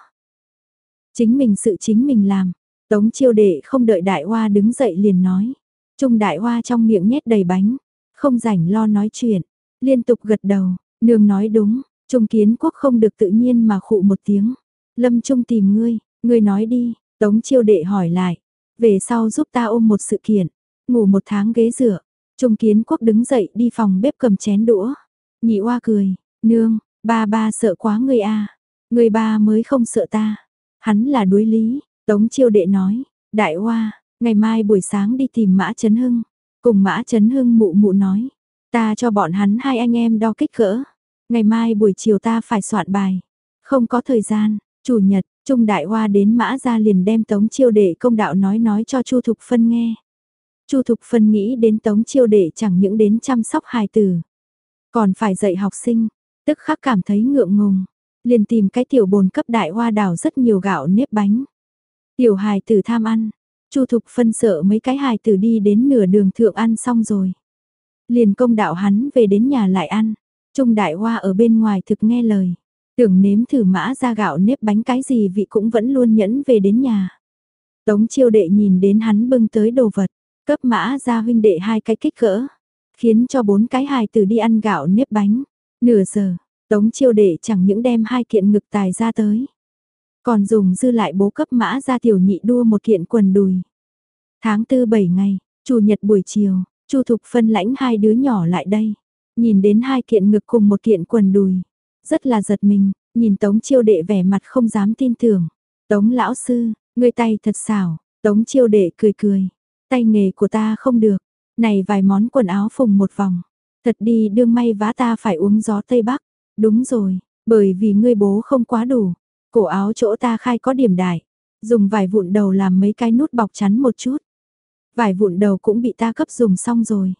Chính mình sự chính mình làm, tống chiêu đệ không đợi đại hoa đứng dậy liền nói. Trung đại hoa trong miệng nhét đầy bánh, không rảnh lo nói chuyện, liên tục gật đầu, nương nói đúng, trung kiến quốc không được tự nhiên mà khụ một tiếng. Lâm Trung tìm ngươi, ngươi nói đi, tống chiêu đệ hỏi lại, về sau giúp ta ôm một sự kiện, ngủ một tháng ghế rửa. Trung kiến quốc đứng dậy đi phòng bếp cầm chén đũa. Nhị hoa cười, nương, ba ba sợ quá ngươi a Ngươi ba mới không sợ ta. Hắn là đối lý, Tống chiêu đệ nói, đại hoa, ngày mai buổi sáng đi tìm Mã Trấn Hưng. Cùng Mã Trấn Hưng mụ mụ nói, ta cho bọn hắn hai anh em đo kích cỡ. Ngày mai buổi chiều ta phải soạn bài. Không có thời gian, chủ nhật, Trung Đại Hoa đến Mã ra liền đem Tống chiêu đệ công đạo nói nói cho Chu Thục Phân nghe. Chu Thục Phân nghĩ đến Tống chiêu đệ chẳng những đến chăm sóc hài tử. Còn phải dạy học sinh, tức khắc cảm thấy ngượng ngùng liền tìm cái tiểu bồn cấp đại hoa đảo rất nhiều gạo nếp bánh. Tiểu hài tử tham ăn, Chu Thục phân sợ mấy cái hài tử đi đến nửa đường thượng ăn xong rồi. Liền công đạo hắn về đến nhà lại ăn, Trung đại hoa ở bên ngoài thực nghe lời, tưởng nếm thử mã ra gạo nếp bánh cái gì vị cũng vẫn luôn nhẫn về đến nhà. Tống chiêu đệ nhìn đến hắn bưng tới đồ vật, cấp mã ra huynh đệ hai cái kích cỡ, khiến cho bốn cái hài tử đi ăn gạo nếp bánh. Nửa giờ, Tống chiêu đệ chẳng những đem hai kiện ngực tài ra tới. Còn dùng dư lại bố cấp mã ra tiểu nhị đua một kiện quần đùi. Tháng tư bảy ngày, chủ nhật buổi chiều, chu thục phân lãnh hai đứa nhỏ lại đây. Nhìn đến hai kiện ngực cùng một kiện quần đùi. Rất là giật mình, nhìn tống chiêu đệ vẻ mặt không dám tin tưởng. Tống lão sư, người tay thật xảo, tống chiêu đệ cười cười. Tay nghề của ta không được, này vài món quần áo phùng một vòng. Thật đi đương may vá ta phải uống gió Tây Bắc. Đúng rồi, bởi vì ngươi bố không quá đủ, cổ áo chỗ ta khai có điểm đại, dùng vải vụn đầu làm mấy cái nút bọc chắn một chút. Vải vụn đầu cũng bị ta cấp dùng xong rồi.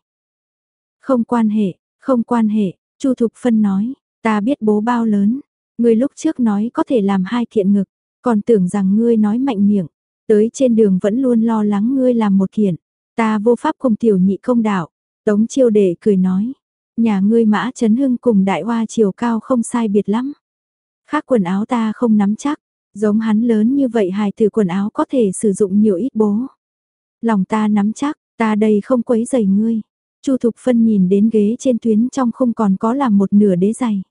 Không quan hệ, không quan hệ, Chu Thục Phân nói, ta biết bố bao lớn, ngươi lúc trước nói có thể làm hai kiện ngực, còn tưởng rằng ngươi nói mạnh miệng, tới trên đường vẫn luôn lo lắng ngươi làm một kiện, ta vô pháp cùng tiểu nhị công đạo. Tống chiêu đệ cười nói, Nhà ngươi mã chấn hưng cùng đại hoa chiều cao không sai biệt lắm. Khác quần áo ta không nắm chắc, giống hắn lớn như vậy hài từ quần áo có thể sử dụng nhiều ít bố. Lòng ta nắm chắc, ta đây không quấy giày ngươi. Chu Thục Phân nhìn đến ghế trên tuyến trong không còn có làm một nửa đế giày.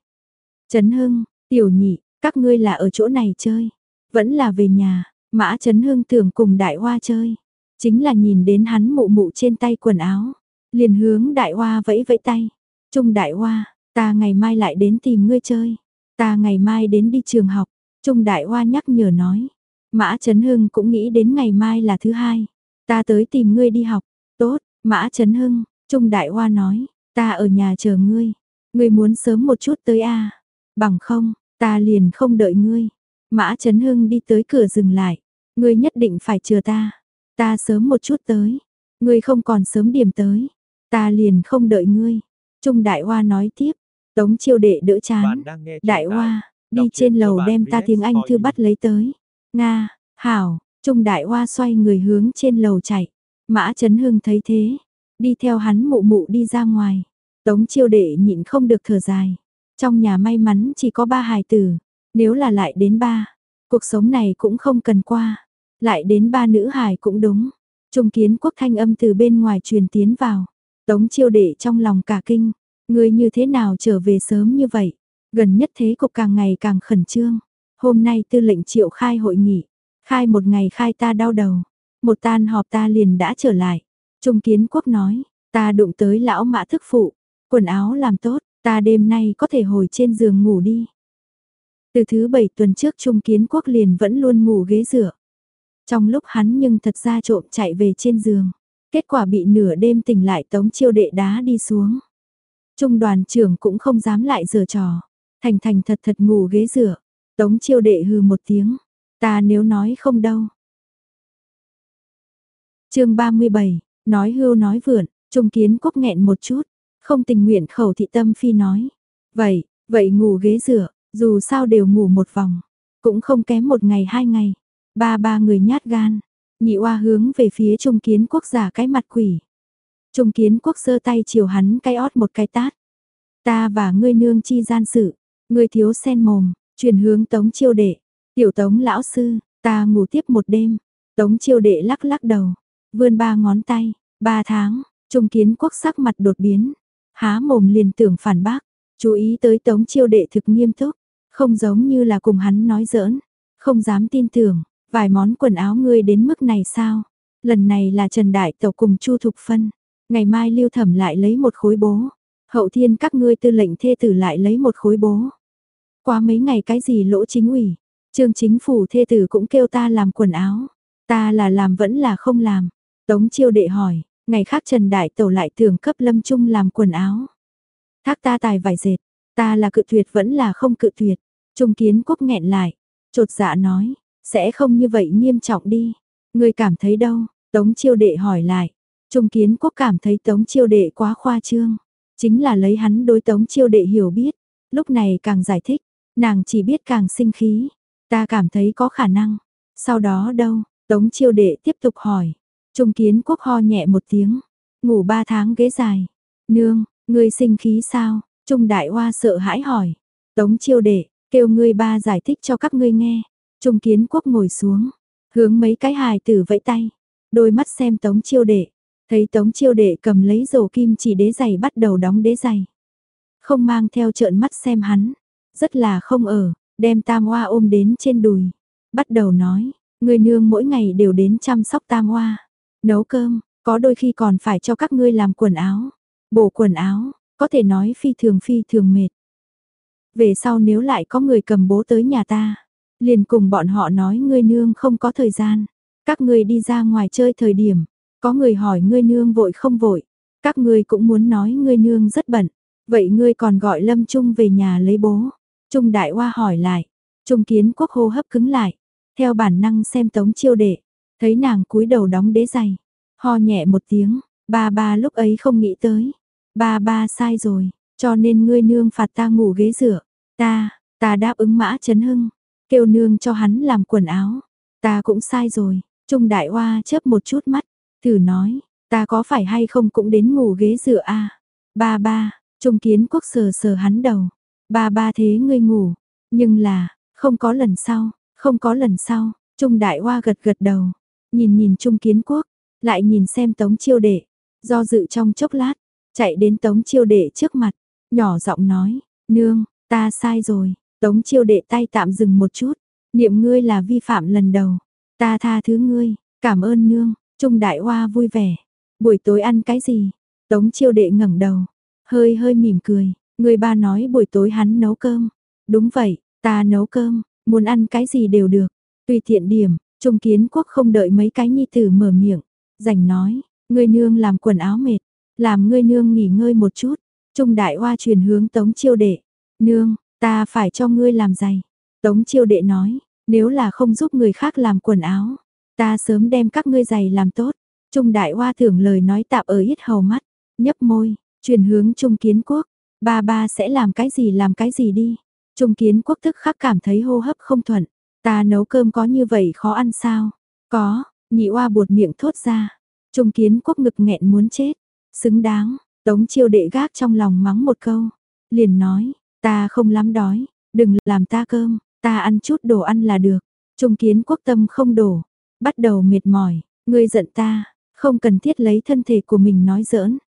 Trấn Hưng, tiểu nhị, các ngươi là ở chỗ này chơi, vẫn là về nhà, Mã Trấn Hưng tưởng cùng đại hoa chơi, chính là nhìn đến hắn mụ mụ trên tay quần áo, liền hướng đại hoa vẫy vẫy tay. Trung Đại Hoa, ta ngày mai lại đến tìm ngươi chơi. Ta ngày mai đến đi trường học. Trung Đại Hoa nhắc nhở nói. Mã Trấn Hưng cũng nghĩ đến ngày mai là thứ hai. Ta tới tìm ngươi đi học. Tốt, Mã Trấn Hưng, Trung Đại Hoa nói. Ta ở nhà chờ ngươi. Ngươi muốn sớm một chút tới a à? Bằng không, ta liền không đợi ngươi. Mã Trấn Hưng đi tới cửa dừng lại. Ngươi nhất định phải chờ ta. Ta sớm một chút tới. Ngươi không còn sớm điểm tới. Ta liền không đợi ngươi. Trung Đại Hoa nói tiếp, Tống chiêu đệ đỡ chán. Đại Hoa, đi trên lầu đem ta tiếng Anh thư bắt lấy tới. Nga, Hảo, Trung Đại Hoa xoay người hướng trên lầu chạy. Mã Trấn Hưng thấy thế, đi theo hắn mụ mụ đi ra ngoài. Tống chiêu đệ nhịn không được thở dài. Trong nhà may mắn chỉ có ba hài tử, nếu là lại đến ba, cuộc sống này cũng không cần qua. Lại đến ba nữ hài cũng đúng. Trung kiến quốc thanh âm từ bên ngoài truyền tiến vào. Tống chiêu đệ trong lòng cả kinh, ngươi như thế nào trở về sớm như vậy? Gần nhất thế cục càng ngày càng khẩn trương. Hôm nay tư lệnh triệu khai hội nghị, khai một ngày khai ta đau đầu, một tan họp ta liền đã trở lại. Trung kiến quốc nói, ta đụng tới lão mã thức phụ, quần áo làm tốt, ta đêm nay có thể hồi trên giường ngủ đi. Từ thứ bảy tuần trước Trung kiến quốc liền vẫn luôn ngủ ghế dựa. Trong lúc hắn nhưng thật ra trộm chạy về trên giường. Kết quả bị nửa đêm tỉnh lại tống chiêu đệ đá đi xuống. Trung đoàn trưởng cũng không dám lại giở trò. Thành thành thật thật ngủ ghế rửa. Tống chiêu đệ hừ một tiếng. Ta nếu nói không đâu. chương 37, nói hưu nói vượn, Trung Kiến Quốc nghẹn một chút, không tình nguyện khẩu thị tâm phi nói. Vậy, vậy ngủ ghế dựa, dù sao đều ngủ một vòng, cũng không kém một ngày hai ngày. Ba ba người nhát gan, nhị oa hướng về phía Trung Kiến Quốc giả cái mặt quỷ. Trung Kiến Quốc sơ tay chiều hắn cái ót một cái tát. Ta và ngươi nương chi gian sự, ngươi thiếu sen mồm, chuyển hướng Tống Chiêu Đệ, tiểu Tống lão sư, ta ngủ tiếp một đêm. Tống Chiêu Đệ lắc lắc đầu, vươn ba ngón tay, ba tháng, Trung Kiến Quốc sắc mặt đột biến, há mồm liền tưởng phản bác, chú ý tới Tống Chiêu Đệ thực nghiêm túc, không giống như là cùng hắn nói giỡn, không dám tin tưởng, vài món quần áo ngươi đến mức này sao? Lần này là Trần Đại Tẩu cùng Chu Thục Phân, ngày mai Lưu Thẩm lại lấy một khối bố, hậu thiên các ngươi tư lệnh thê tử lại lấy một khối bố. Qua mấy ngày cái gì lỗ chính ủy, trương chính phủ thê tử cũng kêu ta làm quần áo, ta là làm vẫn là không làm. Tống chiêu đệ hỏi, ngày khác Trần Đại Tẩu lại tưởng cấp lâm trung làm quần áo. Thác ta tài vải dệt, ta là cự tuyệt vẫn là không cự tuyệt. Trung kiến quốc nghẹn lại, trột dạ nói, sẽ không như vậy nghiêm trọng đi. Người cảm thấy đâu? Tống chiêu đệ hỏi lại. Trung kiến quốc cảm thấy tống chiêu đệ quá khoa trương. Chính là lấy hắn đối tống chiêu đệ hiểu biết. Lúc này càng giải thích, nàng chỉ biết càng sinh khí. Ta cảm thấy có khả năng. Sau đó đâu? Tống chiêu đệ tiếp tục hỏi. Trung kiến quốc ho nhẹ một tiếng. Ngủ ba tháng ghế dài. Nương, ngươi sinh khí sao? Trung đại hoa sợ hãi hỏi. Tống chiêu đệ, kêu ngươi ba giải thích cho các ngươi nghe. Trung kiến quốc ngồi xuống, hướng mấy cái hài tử vẫy tay, đôi mắt xem tống chiêu đệ, thấy tống chiêu đệ cầm lấy dầu kim chỉ đế giày bắt đầu đóng đế giày. Không mang theo trợn mắt xem hắn, rất là không ở, đem tam hoa ôm đến trên đùi. Bắt đầu nói, người nương mỗi ngày đều đến chăm sóc tam hoa, nấu cơm, có đôi khi còn phải cho các ngươi làm quần áo, bổ quần áo, có thể nói phi thường phi thường mệt. Về sau nếu lại có người cầm bố tới nhà ta, Liền cùng bọn họ nói ngươi nương không có thời gian. Các ngươi đi ra ngoài chơi thời điểm, có người hỏi ngươi nương vội không vội. Các ngươi cũng muốn nói ngươi nương rất bận. Vậy ngươi còn gọi Lâm Trung về nhà lấy bố. Trung Đại Hoa hỏi lại. Trung Kiến Quốc hô hấp cứng lại. Theo bản năng xem tống chiêu đệ. Thấy nàng cúi đầu đóng đế giày. Ho nhẹ một tiếng. Ba ba lúc ấy không nghĩ tới. Ba ba sai rồi. Cho nên ngươi nương phạt ta ngủ ghế rửa. Ta, ta đáp ứng mã chấn hưng kêu nương cho hắn làm quần áo. Ta cũng sai rồi, Trung Đại Hoa chớp một chút mắt, thử nói, ta có phải hay không cũng đến ngủ ghế dựa a Ba ba, Trung Kiến Quốc sờ sờ hắn đầu, ba ba thế ngươi ngủ, nhưng là, không có lần sau, không có lần sau, Trung Đại Hoa gật gật đầu, nhìn nhìn Trung Kiến Quốc, lại nhìn xem Tống Chiêu Đệ, do dự trong chốc lát, chạy đến Tống Chiêu Đệ trước mặt, nhỏ giọng nói, nương, ta sai rồi, Tống chiêu đệ tay tạm dừng một chút, niệm ngươi là vi phạm lần đầu, ta tha thứ ngươi, cảm ơn nương, Trung Đại Hoa vui vẻ. Buổi tối ăn cái gì? Tống chiêu đệ ngẩng đầu, hơi hơi mỉm cười, người ba nói buổi tối hắn nấu cơm. Đúng vậy, ta nấu cơm, muốn ăn cái gì đều được. Tùy tiện điểm, Trung Kiến Quốc không đợi mấy cái nhi tử mở miệng, rảnh nói, ngươi nương làm quần áo mệt, làm ngươi nương nghỉ ngơi một chút. Trung Đại Hoa truyền hướng Tống Chiêu Đệ, "Nương, Ta phải cho ngươi làm giày. Tống chiêu đệ nói, nếu là không giúp người khác làm quần áo, ta sớm đem các ngươi giày làm tốt. Trung đại hoa thưởng lời nói tạm ở ít hầu mắt, nhấp môi, truyền hướng Trung kiến quốc. Ba ba sẽ làm cái gì làm cái gì đi. Trung kiến quốc tức khắc cảm thấy hô hấp không thuận. Ta nấu cơm có như vậy khó ăn sao? Có, nhị oa buột miệng thốt ra. Trung kiến quốc ngực nghẹn muốn chết. Xứng đáng, tống chiêu đệ gác trong lòng mắng một câu. Liền nói, Ta không lắm đói, đừng làm ta cơm, ta ăn chút đồ ăn là được. Trung kiến quốc tâm không đổ, bắt đầu mệt mỏi, ngươi giận ta, không cần thiết lấy thân thể của mình nói giỡn.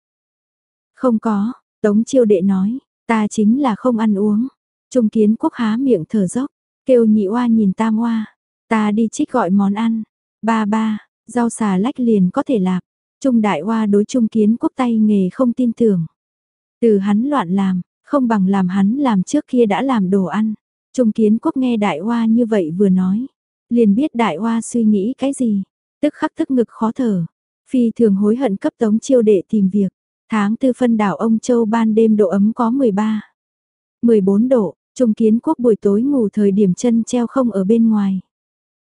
Không có, Tống chiêu đệ nói, ta chính là không ăn uống. Trung kiến quốc há miệng thở dốc, kêu nhị oa nhìn tam oa, ta đi trích gọi món ăn. Ba ba, rau xà lách liền có thể lạp. Trung đại oa đối trung kiến quốc tay nghề không tin tưởng. Từ hắn loạn làm, không bằng làm hắn làm trước kia đã làm đồ ăn. Trung kiến quốc nghe đại hoa như vậy vừa nói. Liền biết đại hoa suy nghĩ cái gì. Tức khắc tức ngực khó thở. Phi thường hối hận cấp tống chiêu đệ tìm việc. Tháng tư phân đảo ông Châu ban đêm độ ấm có 13. 14 độ, Trung kiến quốc buổi tối ngủ thời điểm chân treo không ở bên ngoài.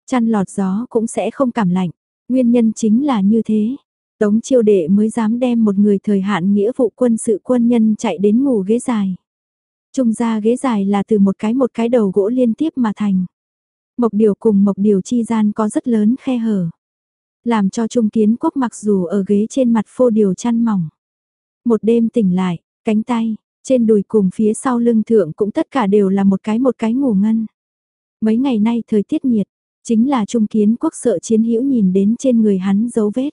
Chăn lọt gió cũng sẽ không cảm lạnh. Nguyên nhân chính là như thế. Tống chiêu đệ mới dám đem một người thời hạn nghĩa vụ quân sự quân nhân chạy đến ngủ ghế dài. Trung ra ghế dài là từ một cái một cái đầu gỗ liên tiếp mà thành. Mộc điều cùng mộc điều chi gian có rất lớn khe hở. Làm cho Trung Kiến Quốc mặc dù ở ghế trên mặt phô điều chăn mỏng. Một đêm tỉnh lại, cánh tay, trên đùi cùng phía sau lưng thượng cũng tất cả đều là một cái một cái ngủ ngân. Mấy ngày nay thời tiết nhiệt, chính là Trung Kiến Quốc sợ chiến hữu nhìn đến trên người hắn dấu vết.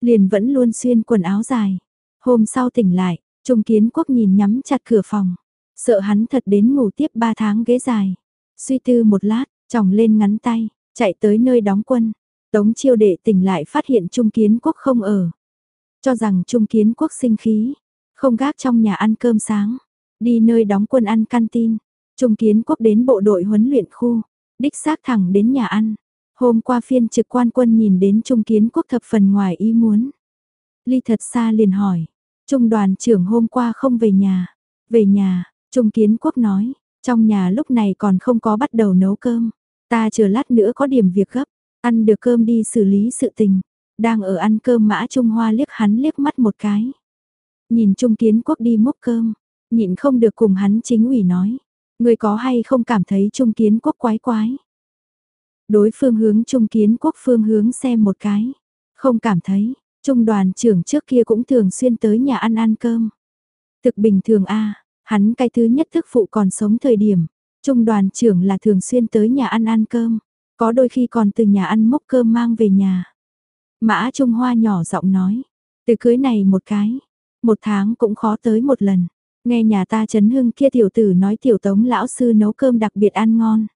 Liền vẫn luôn xuyên quần áo dài. Hôm sau tỉnh lại, Trung Kiến Quốc nhìn nhắm chặt cửa phòng. Sợ hắn thật đến ngủ tiếp 3 tháng ghế dài. Suy tư một lát, chồng lên ngắn tay, chạy tới nơi đóng quân. Tống chiêu đệ tỉnh lại phát hiện Trung Kiến Quốc không ở. Cho rằng Trung Kiến Quốc sinh khí, không gác trong nhà ăn cơm sáng, đi nơi đóng quân ăn canteen. Trung Kiến Quốc đến bộ đội huấn luyện khu, đích xác thẳng đến nhà ăn. Hôm qua phiên trực quan quân nhìn đến Trung Kiến Quốc thập phần ngoài ý muốn. Ly thật xa liền hỏi, Trung đoàn trưởng hôm qua không về nhà. Về nhà, Trung Kiến Quốc nói, trong nhà lúc này còn không có bắt đầu nấu cơm. Ta chờ lát nữa có điểm việc gấp, ăn được cơm đi xử lý sự tình. Đang ở ăn cơm mã Trung Hoa liếc hắn liếc mắt một cái. Nhìn Trung Kiến Quốc đi múc cơm, nhịn không được cùng hắn chính ủy nói. Người có hay không cảm thấy Trung Kiến Quốc quái quái? Đối phương hướng Trung Kiến Quốc phương hướng xem một cái. Không cảm thấy, Trung đoàn trưởng trước kia cũng thường xuyên tới nhà ăn ăn cơm. Thực bình thường a hắn cái thứ nhất thức phụ còn sống thời điểm. Trung đoàn trưởng là thường xuyên tới nhà ăn ăn cơm. Có đôi khi còn từ nhà ăn mốc cơm mang về nhà. Mã Trung Hoa nhỏ giọng nói. Từ cưới này một cái. Một tháng cũng khó tới một lần. Nghe nhà ta chấn hưng kia tiểu tử nói tiểu tống lão sư nấu cơm đặc biệt ăn ngon.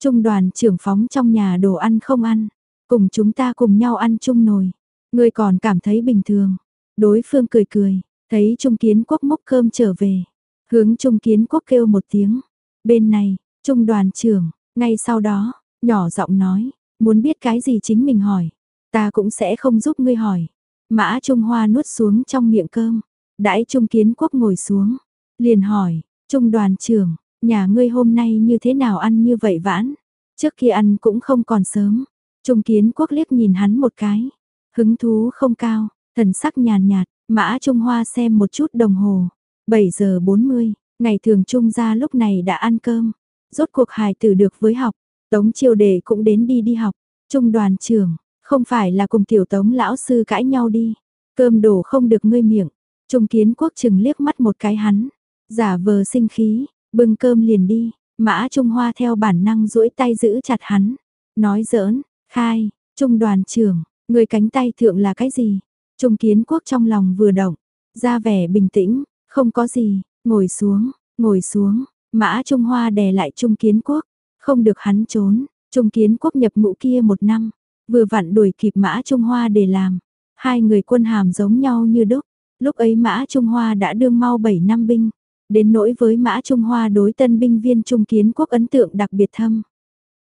Trung đoàn trưởng phóng trong nhà đồ ăn không ăn. Cùng chúng ta cùng nhau ăn chung nồi. Người còn cảm thấy bình thường. Đối phương cười cười. Thấy Trung Kiến Quốc múc cơm trở về. Hướng Trung Kiến Quốc kêu một tiếng. Bên này, Trung đoàn trưởng, ngay sau đó, nhỏ giọng nói, muốn biết cái gì chính mình hỏi. Ta cũng sẽ không giúp ngươi hỏi. Mã Trung Hoa nuốt xuống trong miệng cơm. Đãi Trung Kiến Quốc ngồi xuống. Liền hỏi, Trung đoàn trưởng, nhà ngươi hôm nay như thế nào ăn như vậy vãn? Trước kia ăn cũng không còn sớm. Trung Kiến Quốc liếc nhìn hắn một cái. Hứng thú không cao, thần sắc nhàn nhạt, Mã Trung Hoa xem một chút đồng hồ. 7 giờ 40, ngày thường Trung ra lúc này đã ăn cơm. Rốt cuộc hài tử được với học, Tống Chiêu Đề cũng đến đi đi học. Trung đoàn trưởng, không phải là cùng tiểu Tống lão sư cãi nhau đi. Cơm đổ không được ngươi miệng. Trung Kiến Quốc chừng liếc mắt một cái hắn, giả vờ sinh khí, bưng cơm liền đi. Mã Trung Hoa theo bản năng duỗi tay giữ chặt hắn, nói giỡn, khai, Trung đoàn trưởng, người cánh tay thượng là cái gì? Trung Kiến Quốc trong lòng vừa động, ra vẻ bình tĩnh, không có gì, ngồi xuống, ngồi xuống, Mã Trung Hoa đè lại Trung Kiến Quốc, không được hắn trốn, Trung Kiến Quốc nhập ngũ kia một năm, vừa vặn đuổi kịp Mã Trung Hoa để làm, hai người quân hàm giống nhau như đúc, lúc ấy Mã Trung Hoa đã đương mau 7 năm binh, đến nỗi với Mã Trung Hoa đối tân binh viên Trung Kiến Quốc ấn tượng đặc biệt thâm.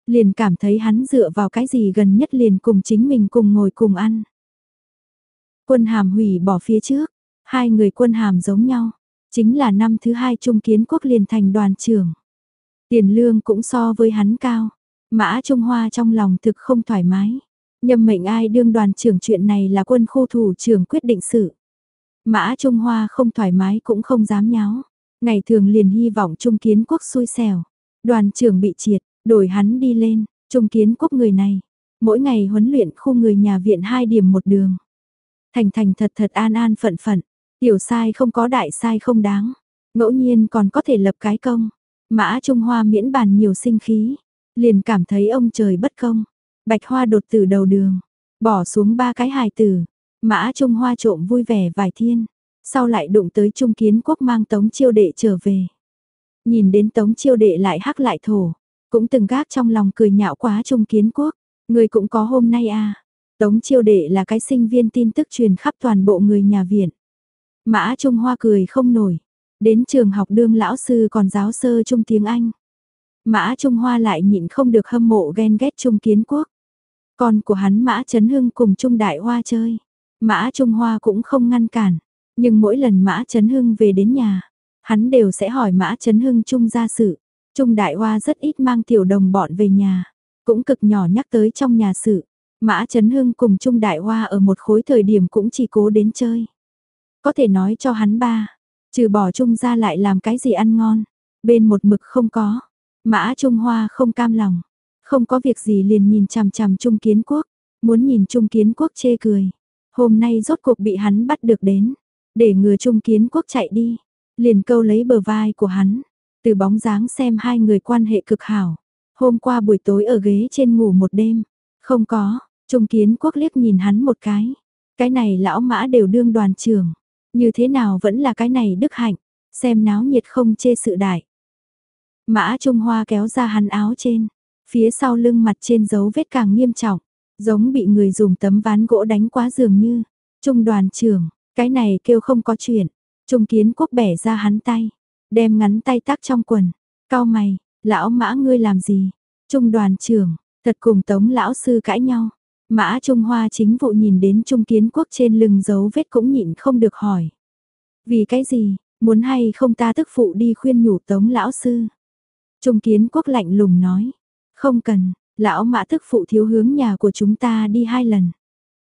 Liền cảm thấy hắn dựa vào cái gì gần nhất liền cùng chính mình cùng ngồi cùng ăn. Quân hàm hủy bỏ phía trước, hai người quân hàm giống nhau, chính là năm thứ hai Trung Kiến Quốc liền thành đoàn trưởng. Tiền lương cũng so với hắn cao, Mã Trung Hoa trong lòng thực không thoải mái. Nhâm mệnh ai đương đoàn trưởng chuyện này là quân khu thủ trưởng quyết định sự. Mã Trung Hoa không thoải mái cũng không dám nháo. Ngày thường liền hy vọng Trung Kiến Quốc xui xẻo. Đoàn trưởng bị triệt, đổi hắn đi lên, Trung Kiến Quốc người này. Mỗi ngày huấn luyện khu người nhà viện hai điểm một đường. Thành thành thật thật an an phận phận, tiểu sai không có đại sai không đáng. Ngẫu nhiên còn có thể lập cái công. Mã Trung Hoa miễn bàn nhiều sinh khí, liền cảm thấy ông trời bất công. Bạch Hoa đột từ đầu đường, bỏ xuống ba cái hài tử. Mã Trung Hoa trộm vui vẻ vài thiên, sau lại đụng tới Trung Kiến Quốc mang Tống Chiêu Đệ trở về. Nhìn đến Tống Chiêu Đệ lại hắc lại thổ, cũng từng gác trong lòng cười nhạo quá Trung Kiến Quốc, người cũng có hôm nay à. Tống chiêu đệ là cái sinh viên tin tức truyền khắp toàn bộ người nhà viện. Mã Trung Hoa cười không nổi. Đến trường học đương lão sư còn giáo sơ trung tiếng Anh. Mã Trung Hoa lại nhịn không được hâm mộ ghen ghét Trung Kiến Quốc. Con của hắn Mã Trấn Hưng cùng Trung Đại Hoa chơi. Mã Trung Hoa cũng không ngăn cản. Nhưng mỗi lần Mã Trấn Hưng về đến nhà, hắn đều sẽ hỏi Mã Trấn Hưng chung ra sự. Trung Đại Hoa rất ít mang tiểu đồng bọn về nhà. Cũng cực nhỏ nhắc tới trong nhà sự. Mã Trấn Hưng cùng Trung Đại Hoa ở một khối thời điểm cũng chỉ cố đến chơi. Có thể nói cho hắn ba, trừ bỏ Trung ra lại làm cái gì ăn ngon, bên một mực không có. Mã Trung Hoa không cam lòng, không có việc gì liền nhìn chằm chằm Trung Kiến Quốc, muốn nhìn Trung Kiến Quốc chê cười. Hôm nay rốt cuộc bị hắn bắt được đến, để ngừa Trung Kiến Quốc chạy đi, liền câu lấy bờ vai của hắn, từ bóng dáng xem hai người quan hệ cực hảo. Hôm qua buổi tối ở ghế trên ngủ một đêm, không có, Trung Kiến Quốc liếc nhìn hắn một cái. Cái này lão mã đều đương đoàn trưởng, như thế nào vẫn là cái này đức hạnh, xem náo nhiệt không chê sự đại. Mã Trung Hoa kéo ra hắn áo trên, phía sau lưng mặt trên dấu vết càng nghiêm trọng, giống bị người dùng tấm ván gỗ đánh quá dường như. Trung đoàn trưởng, cái này kêu không có chuyện. Trung kiến quốc bẻ ra hắn tay, đem ngắn tay tắc trong quần. Cao mày, lão mã ngươi làm gì? Trung đoàn trưởng, thật cùng tống lão sư cãi nhau. Mã Trung Hoa chính vụ nhìn đến Trung Kiến Quốc trên lưng dấu vết cũng nhịn không được hỏi. Vì cái gì, muốn hay không ta tức phụ đi khuyên nhủ Tống lão sư. Trung Kiến Quốc lạnh lùng nói, không cần, lão mã tức phụ thiếu hướng nhà của chúng ta đi hai lần.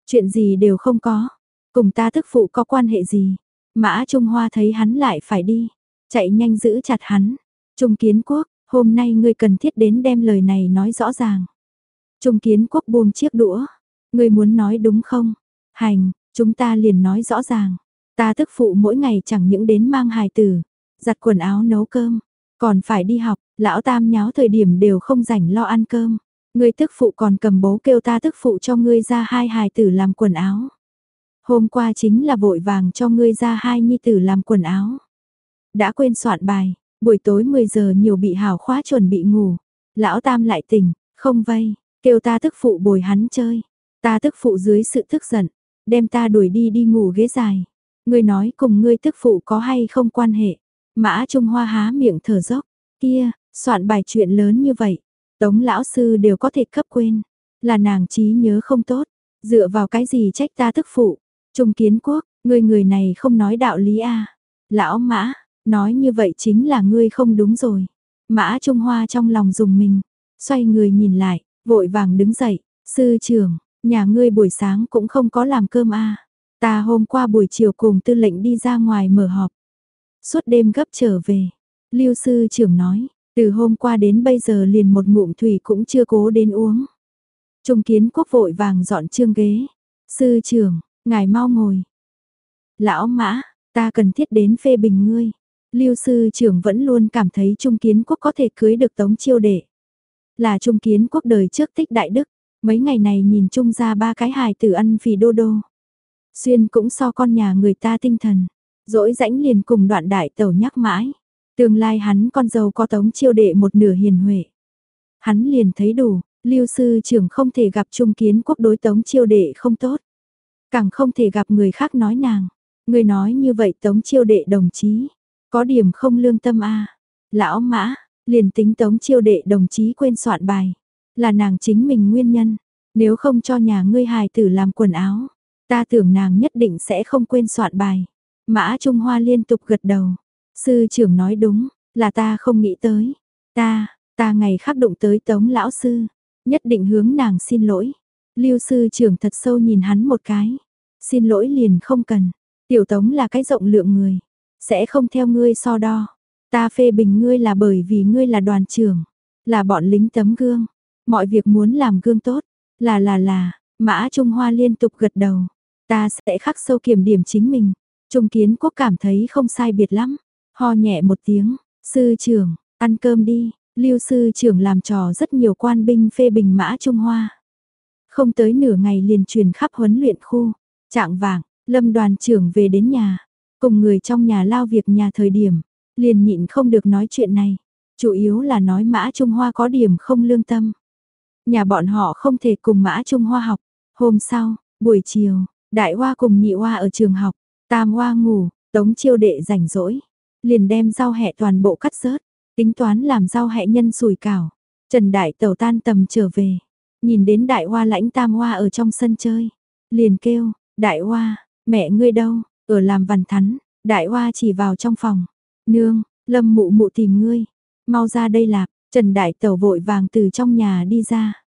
Chuyện gì đều không có, cùng ta tức phụ có quan hệ gì. Mã Trung Hoa thấy hắn lại phải đi, chạy nhanh giữ chặt hắn. Trung Kiến Quốc, hôm nay ngươi cần thiết đến đem lời này nói rõ ràng. Trung Kiến Quốc buông chiếc đũa, ngươi muốn nói đúng không? Hành, chúng ta liền nói rõ ràng. Ta tức phụ mỗi ngày chẳng những đến mang hài tử, giặt quần áo nấu cơm, còn phải đi học, lão tam nháo thời điểm đều không rảnh lo ăn cơm. Ngươi tức phụ còn cầm bố kêu ta tức phụ cho ngươi ra hai hài tử làm quần áo. Hôm qua chính là vội vàng cho ngươi ra hai nhi tử làm quần áo. Đã quên soạn bài, buổi tối 10 giờ nhiều bị hào khóa chuẩn bị ngủ. Lão tam lại tỉnh, không vây, kêu ta tức phụ bồi hắn chơi. Ta tức phụ dưới sự tức giận, đem ta đuổi đi đi ngủ ghế dài. Ngươi nói cùng ngươi tức phụ có hay không quan hệ. Mã Trung Hoa há miệng thở dốc, kia, soạn bài chuyện lớn như vậy, tống lão sư đều có thể cấp quên, là nàng trí nhớ không tốt, dựa vào cái gì trách ta tức phụ. Trung kiến quốc, ngươi người này không nói đạo lý a à. Lão mã, nói như vậy chính là ngươi không đúng rồi. Mã Trung Hoa trong lòng dùng mình, xoay người nhìn lại, vội vàng đứng dậy, sư trưởng, nhà ngươi buổi sáng cũng không có làm cơm a à. Ta hôm qua buổi chiều cùng tư lệnh đi ra ngoài mở họp. Suốt đêm gấp trở về. Lưu sư trưởng nói, từ hôm qua đến bây giờ liền một ngụm thủy cũng chưa cố đến uống. Trung kiến quốc vội vàng dọn trương ghế. Sư trưởng, ngài mau ngồi. Lão mã, ta cần thiết đến phê bình ngươi. Lưu sư trưởng vẫn luôn cảm thấy Trung kiến quốc có thể cưới được tống chiêu đệ. Là Trung kiến quốc đời trước tích đại đức. Mấy ngày này nhìn Trung ra ba cái hài tử ăn phì đô đô. Xuyên cũng so con nhà người ta tinh thần. Dỗi rãnh liền cùng đoạn đại tẩu nhắc mãi. Tương lai hắn con dâu có tống chiêu đệ một nửa hiền huệ. Hắn liền thấy đủ, lưu sư trưởng không thể gặp trung kiến quốc đối tống chiêu đệ không tốt. Càng không thể gặp người khác nói nàng. Người nói như vậy tống chiêu đệ đồng chí. Có điểm không lương tâm a Lão mã, liền tính tống chiêu đệ đồng chí quên soạn bài. Là nàng chính mình nguyên nhân. Nếu không cho nhà ngươi hài tử làm quần áo. Ta tưởng nàng nhất định sẽ không quên soạn bài. Mã Trung Hoa liên tục gật đầu. Sư trưởng nói đúng, là ta không nghĩ tới. Ta, ta ngày khác đụng tới tống lão sư, nhất định hướng nàng xin lỗi. Lưu sư trưởng thật sâu nhìn hắn một cái. Xin lỗi liền không cần. Tiểu tống là cái rộng lượng người. Sẽ không theo ngươi so đo. Ta phê bình ngươi là bởi vì ngươi là đoàn trưởng. Là bọn lính tấm gương. Mọi việc muốn làm gương tốt. Là là là. Mã Trung Hoa liên tục gật đầu. Ta sẽ khắc sâu kiểm điểm chính mình. Trung kiến quốc cảm thấy không sai biệt lắm. Ho nhẹ một tiếng, sư trưởng, ăn cơm đi, lưu sư trưởng làm trò rất nhiều quan binh phê bình mã Trung Hoa. Không tới nửa ngày liền truyền khắp huấn luyện khu, trạng vàng, lâm đoàn trưởng về đến nhà, cùng người trong nhà lao việc nhà thời điểm, liền nhịn không được nói chuyện này, chủ yếu là nói mã Trung Hoa có điểm không lương tâm. Nhà bọn họ không thể cùng mã Trung Hoa học, hôm sau, buổi chiều, đại hoa cùng nhị hoa ở trường học, tam hoa ngủ, tống chiêu đệ rảnh rỗi, liền đem rau hẹ toàn bộ cắt rớt, tính toán làm rau hẹ nhân sủi cảo. Trần Đại Tẩu tan tầm trở về, nhìn đến Đại Hoa lãnh Tam Hoa ở trong sân chơi, liền kêu, Đại Hoa, mẹ ngươi đâu, ở làm vằn thắn, Đại Hoa chỉ vào trong phòng, nương, lâm mụ mụ tìm ngươi, mau ra đây lạp, Trần Đại Tẩu vội vàng từ trong nhà đi ra.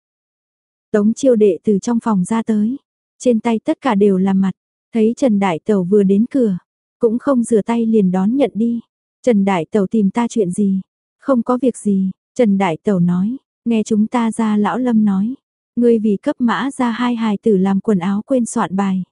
Tống chiêu đệ từ trong phòng ra tới. Trên tay tất cả đều là mặt. Thấy Trần Đại Tẩu vừa đến cửa. Cũng không rửa tay liền đón nhận đi. Trần Đại Tẩu tìm ta chuyện gì? Không có việc gì. Trần Đại Tẩu nói. Nghe chúng ta ra lão lâm nói. Ngươi vì cấp mã ra hai hài tử làm quần áo quên soạn bài.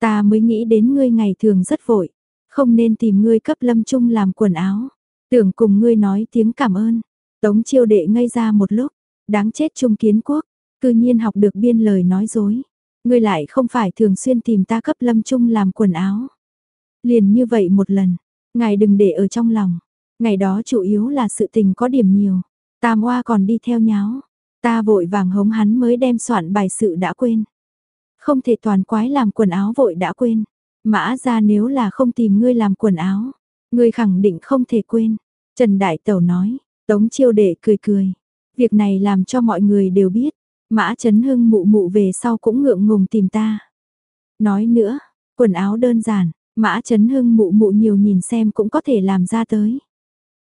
Ta mới nghĩ đến ngươi ngày thường rất vội. Không nên tìm ngươi cấp lâm trung làm quần áo. Tưởng cùng ngươi nói tiếng cảm ơn. Tống chiêu đệ ngây ra một lúc. Đáng chết trung kiến quốc. Cư nhiên học được biên lời nói dối. Ngươi lại không phải thường xuyên tìm ta cấp lâm trung làm quần áo. Liền như vậy một lần. Ngài đừng để ở trong lòng. Ngày đó chủ yếu là sự tình có điểm nhiều. Tam Hoa còn đi theo nháo. Ta vội vàng hống hắn mới đem soạn bài sự đã quên. Không thể toàn quái làm quần áo vội đã quên. Mã ra nếu là không tìm ngươi làm quần áo. Ngươi khẳng định không thể quên. Trần Đại Tẩu nói. Tống chiêu đệ cười cười. Việc này làm cho mọi người đều biết. Mã Trấn Hưng mụ mụ về sau cũng ngượng ngùng tìm ta. Nói nữa, quần áo đơn giản, Mã Trấn Hưng mụ mụ nhiều nhìn xem cũng có thể làm ra tới.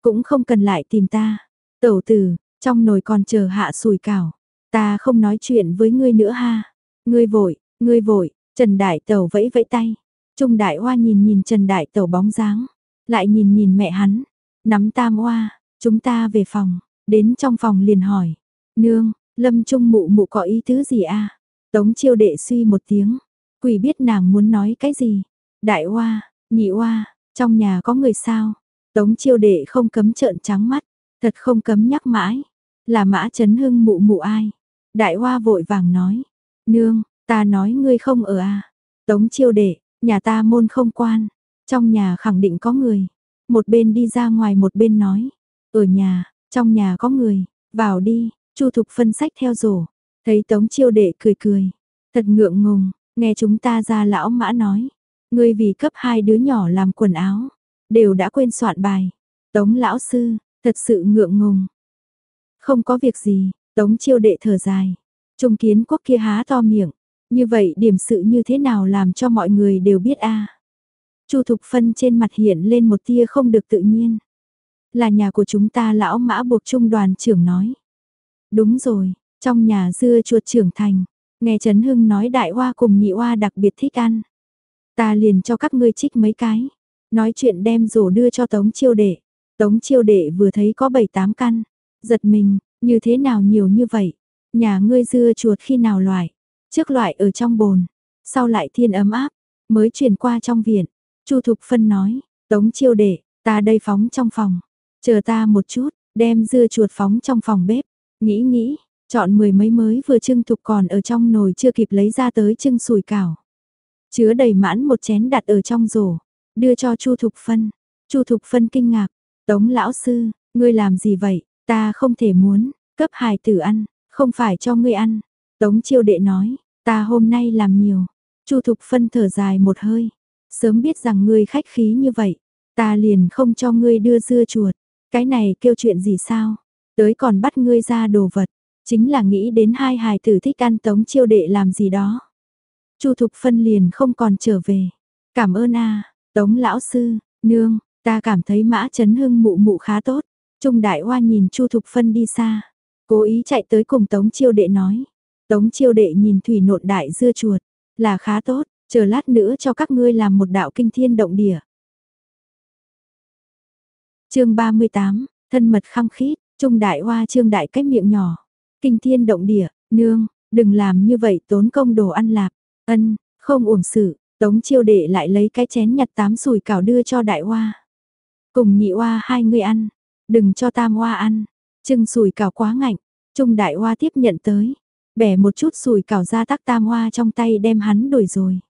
Cũng không cần lại tìm ta. Tẩu tử, trong nồi còn chờ hạ sùi cảo. Ta không nói chuyện với ngươi nữa ha. Ngươi vội, ngươi vội, Trần Đại Tẩu vẫy vẫy tay. Trung Đại Hoa nhìn nhìn Trần Đại Tẩu bóng dáng. Lại nhìn nhìn mẹ hắn. Nắm tam hoa, chúng ta về phòng. Đến trong phòng liền hỏi. Nương, Lâm Trung mụ mụ có ý tứ gì a? Tống chiêu đệ suy một tiếng. Quỷ biết nàng muốn nói cái gì. Đại hoa, nhị hoa, trong nhà có người sao? Tống chiêu đệ không cấm trợn trắng mắt. Thật không cấm nhắc mãi. Là mã chấn hưng mụ mụ ai? Đại hoa vội vàng nói. Nương, ta nói ngươi không ở à? Tống chiêu đệ, nhà ta môn không quan. Trong nhà khẳng định có người. Một bên đi ra ngoài một bên nói. Ở nhà, trong nhà có người. Vào đi, Chu Thục phân sách theo rổ, thấy Tống Chiêu Đệ cười cười, thật ngượng ngùng, nghe chúng ta ra lão mã nói, ngươi vì cấp hai đứa nhỏ làm quần áo, đều đã quên soạn bài. Tống lão sư, thật sự ngượng ngùng. Không có việc gì, Tống Chiêu Đệ thở dài. Trung Kiến Quốc kia há to miệng, như vậy điểm sự như thế nào làm cho mọi người đều biết a? Chu Thục Phân trên mặt hiện lên một tia không được tự nhiên. Là nhà của chúng ta lão mã buộc trung đoàn trưởng nói. Đúng rồi, trong nhà dưa chuột trưởng thành, nghe Trấn Hưng nói đại hoa cùng nhị hoa đặc biệt thích ăn. Ta liền cho các ngươi trích mấy cái. Nói chuyện đem rổ đưa cho Tống Chiêu Đệ. Tống Chiêu Đệ vừa thấy có 7-8 căn. Giật mình, như thế nào nhiều như vậy? Nhà ngươi dưa chuột khi nào loại? Trước loại ở trong bồn, sau lại thiên ấm áp, mới chuyển qua trong viện. Chu Thục Phân nói, Tống Chiêu Đệ, ta đây phóng trong phòng. Chờ ta một chút, đem dưa chuột phóng trong phòng bếp. Nghĩ nghĩ, chọn mười mấy mới vừa trưng thục còn ở trong nồi chưa kịp lấy ra tới trưng sùi cảo. Chứa đầy mãn một chén đặt ở trong rổ, đưa cho Chu Thục Phân. Chu Thục Phân kinh ngạc, "Tống lão sư, ngươi làm gì vậy? Ta không thể muốn, cấp hài tử ăn, không phải cho ngươi ăn." Tống Chiêu Đệ nói, "Ta hôm nay làm nhiều." Chu Thục Phân thở dài một hơi, "Sớm biết rằng ngươi khách khí như vậy, ta liền không cho ngươi đưa dưa chuột, cái này kêu chuyện gì sao?" Tới còn bắt ngươi ra đồ vật, chính là nghĩ đến hai hài tử thích ăn tống chiêu đệ làm gì đó. Chu Thục Phân liền không còn trở về. Cảm ơn a, Tống lão sư, nương, ta cảm thấy Mã Chấn Hưng mụ mụ khá tốt. Trung Đại Hoa nhìn Chu Thục Phân đi xa, cố ý chạy tới cùng Tống Chiêu Đệ nói. Tống Chiêu Đệ nhìn thủy nộn đại dưa chuột, là khá tốt, chờ lát nữa cho các ngươi làm một đạo kinh thiên động địa. Chương 38, thân mật khăng khít, Trung đại hoa trương đại cách miệng nhỏ. Kinh thiên động địa, nương, đừng làm như vậy tốn công đồ ăn lạp. Ân, không uổng sự, tống chiêu đệ lại lấy cái chén nhặt tám sùi cảo đưa cho đại hoa. Cùng nhị oa hai người ăn, đừng cho tam oa ăn. chừng sùi cảo quá ngạnh, trung đại oa tiếp nhận tới. Bẻ một chút sùi cảo ra tắc tam oa trong tay đem hắn đổi rồi.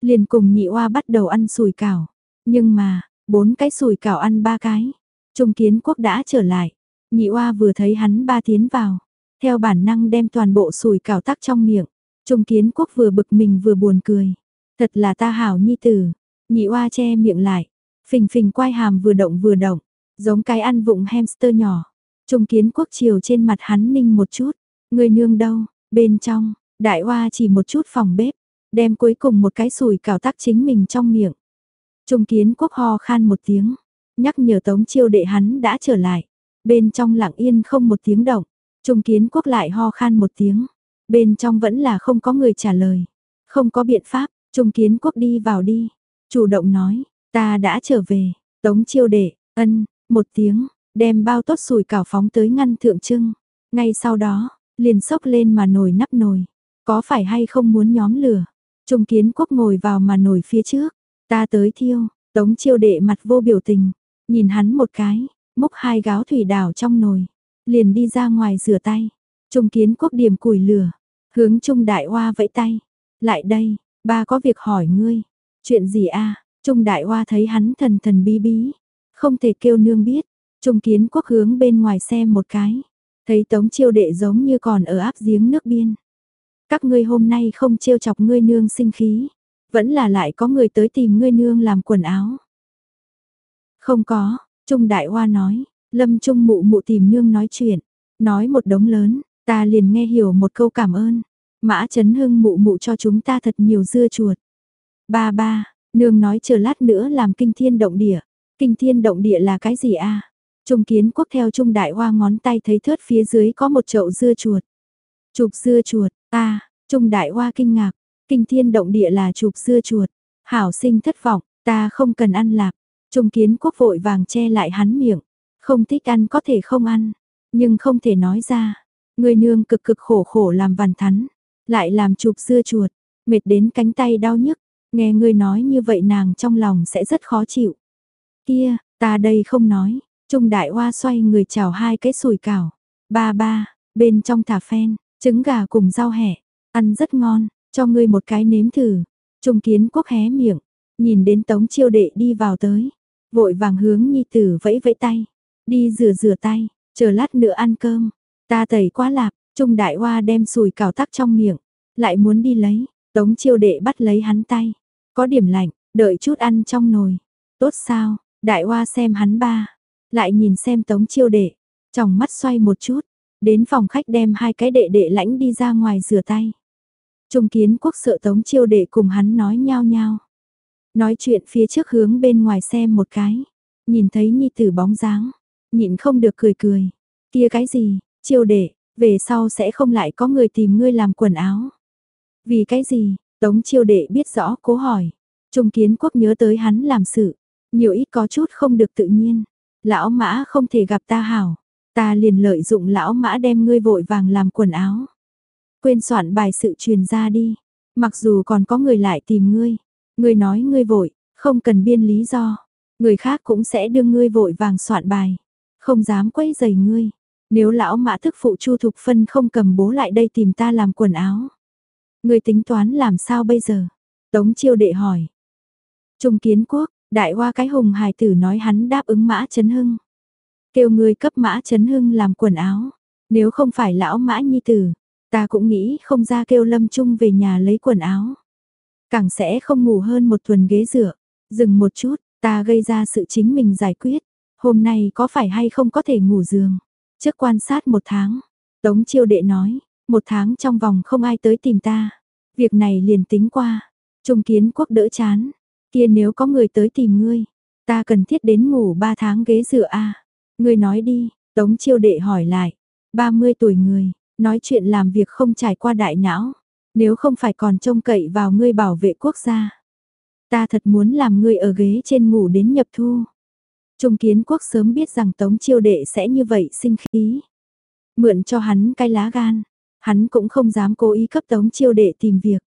Liền cùng nhị oa bắt đầu ăn sùi cảo. Nhưng mà, bốn cái sùi cảo ăn ba cái. Trung kiến quốc đã trở lại. Nhị oa vừa thấy hắn ba tiến vào, theo bản năng đem toàn bộ sùi cảo tắc trong miệng. Trung kiến quốc vừa bực mình vừa buồn cười. Thật là ta hảo nhi tử. Nhị oa che miệng lại, phình phình quai hàm vừa động vừa động, giống cái ăn vụng hamster nhỏ. Trung kiến quốc chiều trên mặt hắn ninh một chút, người nương đâu, bên trong, đại hoa chỉ một chút phòng bếp, đem cuối cùng một cái sùi cào tắc chính mình trong miệng. Trung kiến quốc ho khan một tiếng, nhắc nhở tống chiêu đệ hắn đã trở lại. Bên trong lặng yên không một tiếng động, Trung Kiến Quốc lại ho khan một tiếng. Bên trong vẫn là không có người trả lời. Không có biện pháp, Trung Kiến Quốc đi vào đi. Chủ động nói, ta đã trở về. Tống chiêu đệ, ân, một tiếng, đem bao tốt sùi cảo phóng tới ngăn thượng trưng. Ngay sau đó, liền sốc lên mà nồi nắp nồi. Có phải hay không muốn nhóm lửa? Trung Kiến Quốc ngồi vào mà nồi phía trước. Ta tới thiêu, Tống chiêu đệ mặt vô biểu tình. Nhìn hắn một cái, múc hai gáo thủy đảo trong nồi. Liền đi ra ngoài rửa tay. Trung Kiến Quốc điểm củi lửa. Hướng Trung Đại Hoa vẫy tay. Lại đây, ba có việc hỏi ngươi. Chuyện gì a? Trung Đại Hoa thấy hắn thần thần bí bí. Không thể kêu nương biết. Trung Kiến Quốc hướng bên ngoài xem một cái. Thấy Tống chiêu đệ giống như còn ở áp giếng nước biên. Các ngươi hôm nay không trêu chọc ngươi nương sinh khí. Vẫn là lại có người tới tìm ngươi nương làm quần áo. Không có, Trung Đại Hoa nói, Lâm Trung mụ mụ tìm nương nói chuyện, nói một đống lớn, ta liền nghe hiểu một câu cảm ơn. Mã Trấn Hưng mụ mụ cho chúng ta thật nhiều dưa chuột. Ba ba, nương nói chờ lát nữa làm kinh thiên động địa. Kinh thiên động địa là cái gì a? Trung kiến quốc theo Trung Đại Hoa ngón tay thấy thớt phía dưới có một chậu dưa chuột. Chụp dưa chuột, ta, Trung Đại Hoa kinh ngạc, kinh thiên động địa là chụp dưa chuột. Hảo sinh thất vọng, ta không cần ăn lạp. Trung kiến quốc vội vàng che lại hắn miệng. Không thích ăn có thể không ăn, nhưng không thể nói ra. Người nương cực cực khổ khổ làm vằn thắn, lại làm chụp dưa chuột, mệt đến cánh tay đau nhức. Nghe người nói như vậy nàng trong lòng sẽ rất khó chịu. Kia, ta đây không nói. Trung đại hoa xoay người chào hai cái sùi cảo. Ba ba, bên trong thả phen, trứng gà cùng rau hẹ. Ăn rất ngon, cho ngươi một cái nếm thử. Trung kiến quốc hé miệng, nhìn đến tống chiêu đệ đi vào tới. Vội vàng hướng nhi tử vẫy vẫy tay. Đi rửa rửa tay, chờ lát nữa ăn cơm. Ta tẩy quá lạp, Trung đại hoa đem sùi cảo tắc trong miệng. Lại muốn đi lấy, tống chiêu đệ bắt lấy hắn tay. Có điểm lạnh, đợi chút ăn trong nồi. Tốt sao, đại hoa xem hắn ba. Lại nhìn xem tống chiêu đệ, trong mắt xoay một chút. Đến phòng khách đem hai cái đệ đệ lãnh đi ra ngoài rửa tay. Trung kiến quốc sợ tống chiêu đệ cùng hắn nói nhao nhao. Nói chuyện phía trước hướng bên ngoài xem một cái. Nhìn thấy nhi tử bóng dáng. Nhịn không được cười cười. Kia cái gì, chiêu đệ, về sau sẽ không lại có người tìm ngươi làm quần áo. Vì cái gì, tống chiêu đệ biết rõ cố hỏi. Trung kiến quốc nhớ tới hắn làm sự. Nhiều ít có chút không được tự nhiên. Lão mã không thể gặp ta hảo. Ta liền lợi dụng lão mã đem ngươi vội vàng làm quần áo. Quên soạn bài sự truyền ra đi. Mặc dù còn có người lại tìm ngươi. Ngươi nói ngươi vội, không cần biên lý do. Người khác cũng sẽ đưa ngươi vội vàng soạn bài. Không dám quấy giày ngươi. Nếu lão mã thức phụ chu thục phân không cầm bố lại đây tìm ta làm quần áo người tính toán làm sao bây giờ? Tống chiêu đệ hỏi. Trung kiến quốc, đại hoa cái hùng hài tử nói hắn đáp ứng mã chấn hưng. Kêu người cấp mã chấn hưng làm quần áo. Nếu không phải lão mã nhi tử, ta cũng nghĩ không ra kêu lâm trung về nhà lấy quần áo. Càng sẽ không ngủ hơn một tuần ghế dựa. Dừng một chút, ta gây ra sự chính mình giải quyết. Hôm nay có phải hay không có thể ngủ giường. Trước quan sát một tháng. Tống chiêu đệ nói, một tháng trong vòng không ai tới tìm ta. Việc này liền tính qua. Trung kiến quốc đỡ chán. Kia nếu có người tới tìm ngươi, ta cần thiết đến ngủ ba tháng ghế dựa a à? Ngươi nói đi, Tống chiêu đệ hỏi lại. 30 tuổi người, nói chuyện làm việc không trải qua đại não. Nếu không phải còn trông cậy vào ngươi bảo vệ quốc gia. Ta thật muốn làm ngươi ở ghế trên ngủ đến nhập thu. Trung kiến quốc sớm biết rằng tống chiêu đệ sẽ như vậy sinh khí. Mượn cho hắn cái lá gan. Hắn cũng không dám cố ý cấp tống chiêu đệ tìm việc.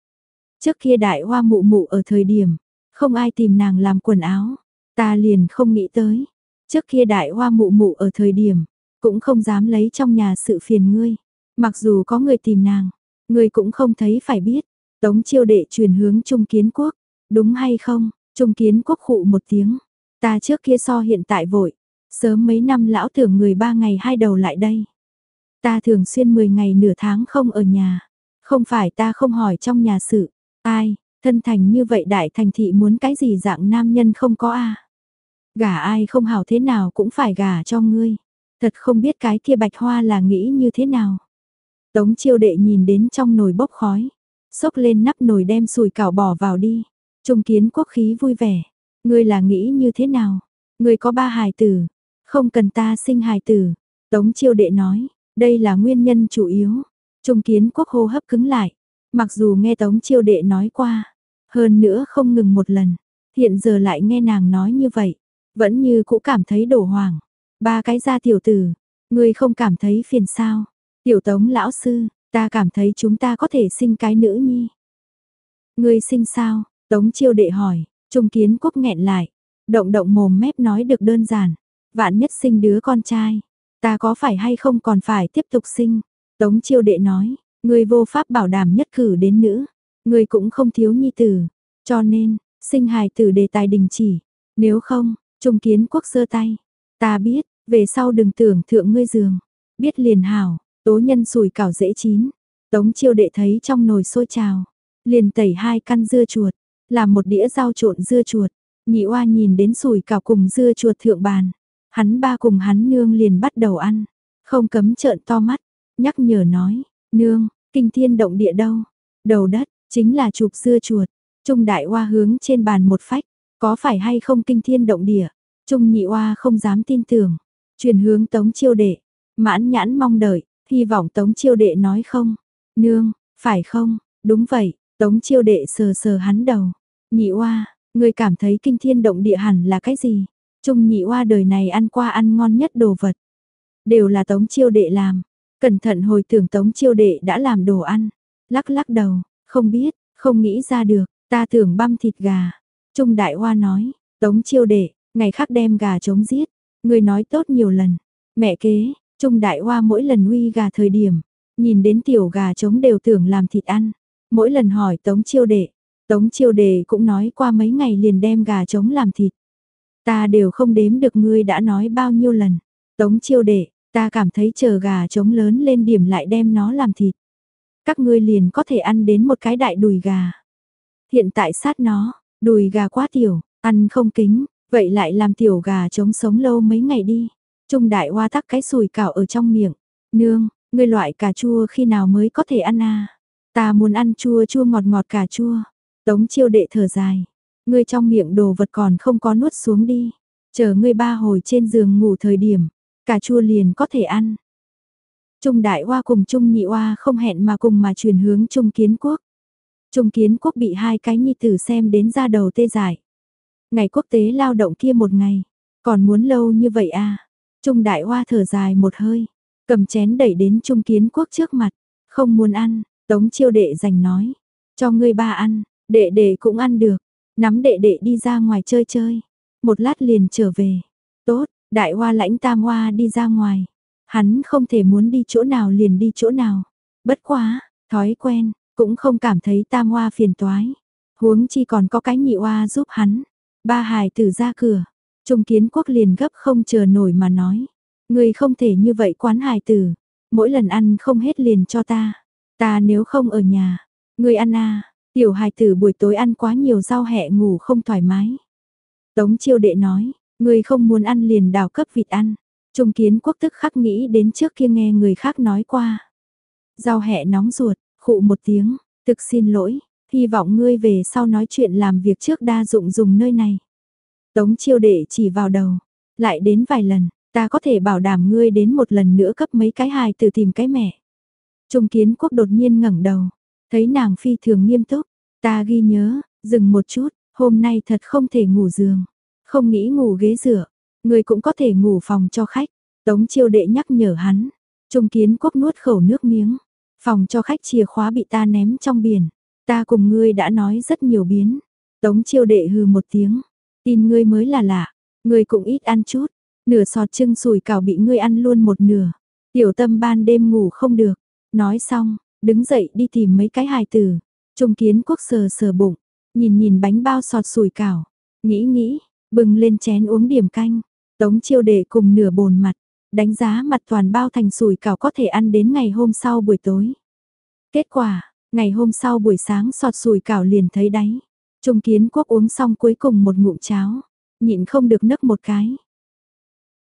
Trước kia đại hoa mụ mụ ở thời điểm, không ai tìm nàng làm quần áo. Ta liền không nghĩ tới. Trước kia đại hoa mụ mụ ở thời điểm, cũng không dám lấy trong nhà sự phiền ngươi. Mặc dù có người tìm nàng, Người cũng không thấy phải biết. Tống chiêu đệ truyền hướng Trung Kiến Quốc. Đúng hay không? Trung Kiến Quốc khụ một tiếng. Ta trước kia so hiện tại vội. Sớm mấy năm lão tưởng người ba ngày hai đầu lại đây. Ta thường xuyên 10 ngày nửa tháng không ở nhà. Không phải ta không hỏi trong nhà sự. Ai, thân thành như vậy đại thành thị muốn cái gì dạng nam nhân không có a Gả ai không hảo thế nào cũng phải gả cho ngươi. Thật không biết cái kia bạch hoa là nghĩ như thế nào. Tống chiêu đệ nhìn đến trong nồi bốc khói, xốc lên nắp nồi đem sùi cảo bỏ vào đi. Trung kiến quốc khí vui vẻ, ngươi là nghĩ như thế nào? Ngươi có ba hài tử, không cần ta sinh hài tử. Tống chiêu đệ nói, đây là nguyên nhân chủ yếu. Trung kiến quốc hô hấp cứng lại, mặc dù nghe tống chiêu đệ nói qua, hơn nữa không ngừng một lần, hiện giờ lại nghe nàng nói như vậy, vẫn như cũ cảm thấy đổ hoàng. Ba cái gia tiểu tử, ngươi không cảm thấy phiền sao? Tiểu tống lão sư, ta cảm thấy chúng ta có thể sinh cái nữ nhi. Ngươi sinh sao? Tống chiêu đệ hỏi, trung kiến quốc nghẹn lại, động động mồm mép nói được đơn giản, vạn nhất sinh đứa con trai, ta có phải hay không còn phải tiếp tục sinh? Tống chiêu đệ nói, người vô pháp bảo đảm nhất cử đến nữ, người cũng không thiếu nhi tử, cho nên, sinh hài tử đề tài đình chỉ, nếu không, trung kiến quốc sơ tay, ta biết, về sau đừng tưởng thượng ngươi giường, biết liền hảo, tố nhân sùi cảo dễ chín, tống chiêu đệ thấy trong nồi sôi trào, liền tẩy hai căn dưa chuột, làm một đĩa rau trộn dưa chuột, nhị oa nhìn đến sùi cảo cùng dưa chuột thượng bàn, hắn ba cùng hắn nương liền bắt đầu ăn, không cấm trợn to mắt, nhắc nhở nói, nương, kinh thiên động địa đâu, đầu đất, chính là chụp dưa chuột, trung đại oa hướng trên bàn một phách, có phải hay không kinh thiên động địa, trung nhị oa không dám tin tưởng, truyền hướng tống chiêu đệ, mãn nhãn mong đợi, hy vọng tống chiêu đệ nói không, nương, phải không, đúng vậy, tống chiêu đệ sờ sờ hắn đầu, nhị oa, người cảm thấy kinh thiên động địa hẳn là cái gì, trung nhị oa đời này ăn qua ăn ngon nhất đồ vật, đều là tống chiêu đệ làm, cẩn thận hồi tưởng tống chiêu đệ đã làm đồ ăn, lắc lắc đầu, không biết, không nghĩ ra được, ta tưởng băm thịt gà, trung đại oa nói, tống chiêu đệ, ngày khác đem gà chống giết, người nói tốt nhiều lần, mẹ kế, trung đại oa mỗi lần uy gà thời điểm, nhìn đến tiểu gà trống đều tưởng làm thịt ăn, mỗi lần hỏi tống chiêu đệ, tống chiêu đệ cũng nói qua mấy ngày liền đem gà trống làm thịt. Ta đều không đếm được ngươi đã nói bao nhiêu lần. Tống chiêu đệ, Ta cảm thấy chờ gà trống lớn lên điểm lại đem nó làm thịt. Các ngươi liền có thể ăn đến một cái đại đùi gà. Hiện tại sát nó, đùi gà quá tiểu, ăn không kính, vậy lại làm tiểu gà trống sống lâu mấy ngày đi. Trung đại hoa tắc cái sùi cảo ở trong miệng. Nương, ngươi loại cà chua khi nào mới có thể ăn à? Ta muốn ăn chua chua ngọt ngọt cà chua. Tống chiêu đệ thở dài. Ngươi trong miệng đồ vật còn không có nuốt xuống đi. Chờ ngươi ba hồi trên giường ngủ thời điểm, Cà chua liền có thể ăn. Trung đại hoa cùng Trung nhị hoa không hẹn mà cùng mà chuyển hướng Trung kiến quốc. Trung kiến quốc bị hai cái nhi tử xem đến ra đầu tê dại. Ngày quốc tế lao động kia một ngày, còn muốn lâu như vậy à? Trung đại hoa thở dài một hơi, cầm chén đẩy đến Trung kiến quốc trước mặt, không muốn ăn, tống chiêu đệ dành nói, cho ngươi ba ăn, đệ đệ cũng ăn được, nắm đệ đệ đi ra ngoài chơi chơi, một lát liền trở về, tốt, Đại hoa lãnh tam hoa đi ra ngoài. Hắn không thể muốn đi chỗ nào liền đi chỗ nào. Bất quá, thói quen, cũng không cảm thấy tam hoa phiền toái. Huống chi còn có cái nhị hoa giúp hắn. Ba hài tử ra cửa. Trung kiến quốc liền gấp không chờ nổi mà nói. Người không thể như vậy quán hài tử. Mỗi lần ăn không hết liền cho ta. Ta nếu không ở nhà. Người ăn à. Tiểu hài tử buổi tối ăn quá nhiều rau hẹ ngủ không thoải mái. Tống chiêu đệ nói, Người không muốn ăn liền đào cấp vịt ăn. Trung kiến quốc tức khắc nghĩ đến trước kia nghe người khác nói qua. Rau hẹ nóng ruột, khụ một tiếng, thực xin lỗi, hy vọng ngươi về sau nói chuyện làm việc trước đa dụng dùng nơi này. Tống chiêu đệ chỉ vào đầu, lại đến vài lần, ta có thể bảo đảm ngươi đến một lần nữa cấp mấy cái hài từ tìm cái mẹ. Trung kiến quốc đột nhiên ngẩng đầu, thấy nàng phi thường nghiêm túc, ta ghi nhớ, dừng một chút, hôm nay thật không thể ngủ giường. Không nghĩ ngủ ghế rửa, người cũng có thể ngủ phòng cho khách. Tống chiêu đệ nhắc nhở hắn. Trung kiến quốc nuốt khẩu nước miếng. Phòng cho khách chìa khóa bị ta ném trong biển. Ta cùng ngươi đã nói rất nhiều biến. Tống chiêu đệ hừ một tiếng. Tin ngươi mới là lạ. Ngươi cũng ít ăn chút. Nửa sọt trưng sùi cảo bị ngươi ăn luôn một nửa. Tiểu tâm ban đêm ngủ không được. Nói xong, đứng dậy đi tìm mấy cái hài tử. Trung kiến quốc sờ sờ bụng. Nhìn nhìn bánh bao sọt sùi cảo. Nghĩ nghĩ, Bừng lên chén uống điểm canh, tống chiêu đệ cùng nửa bồn mặt, đánh giá mặt toàn bao thành sùi cảo có thể ăn đến ngày hôm sau buổi tối. Kết quả, ngày hôm sau buổi sáng sọt sùi cảo liền thấy đáy. Trung kiến quốc uống xong cuối cùng một ngụm cháo, nhịn không được nấc một cái.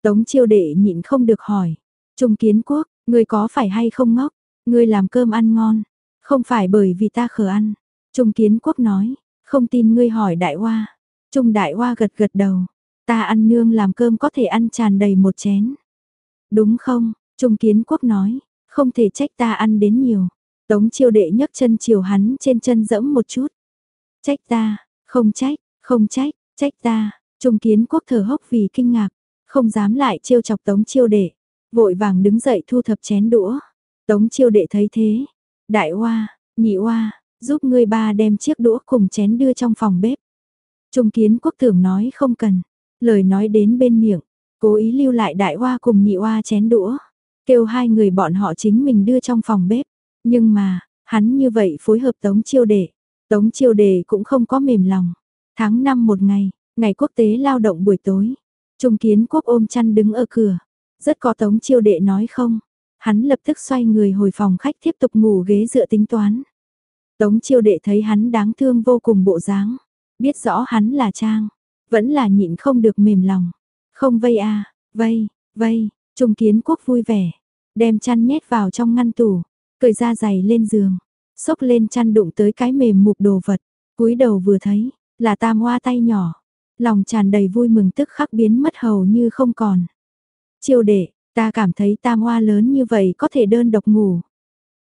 Tống chiêu đệ nhịn không được hỏi, Trung kiến quốc, người có phải hay không ngốc, ngươi làm cơm ăn ngon, không phải bởi vì ta khờ ăn. Trung kiến quốc nói, không tin ngươi hỏi đại hoa. Trung đại hoa gật gật đầu, ta ăn nương làm cơm có thể ăn tràn đầy một chén. Đúng không, Trung kiến quốc nói, Không thể trách ta ăn đến nhiều. Tống chiêu đệ nhấc chân chiều hắn trên chân dẫm một chút. Trách ta, không trách, không trách, trách ta. Trung kiến quốc thở hốc vì kinh ngạc, không dám lại trêu chọc tống chiêu đệ. Vội vàng đứng dậy thu thập chén đũa. Tống chiêu đệ thấy thế. Đại hoa, nhị hoa, giúp ngươi ba đem chiếc đũa cùng chén đưa trong phòng bếp. Trung kiến quốc tưởng nói không cần, lời nói đến bên miệng, cố ý lưu lại đại hoa cùng nhị hoa chén đũa, kêu hai người bọn họ chính mình đưa trong phòng bếp. Nhưng mà, hắn như vậy phối hợp tống chiêu đệ, tống chiêu đệ cũng không có mềm lòng. Tháng 5 một ngày, ngày quốc tế lao động buổi tối, Trung kiến quốc ôm chăn đứng ở cửa, rất có tống chiêu đệ nói không. Hắn lập tức xoay người hồi phòng khách tiếp tục ngủ ghế dựa tính toán. Tống chiêu đệ thấy hắn đáng thương vô cùng bộ dáng, biết rõ hắn là trang, vẫn là nhịn không được mềm lòng. Không vây à, vây, vây, trung kiến quốc vui vẻ, đem chăn nhét vào trong ngăn tủ, cởi ra giày lên giường, xốc lên chăn đụng tới cái mềm mục đồ vật, cúi đầu vừa thấy, là tam hoa tay nhỏ, lòng tràn đầy vui mừng tức khắc biến mất hầu như không còn. Chiêu đệ, ta cảm thấy tam hoa lớn như vậy có thể đơn độc ngủ.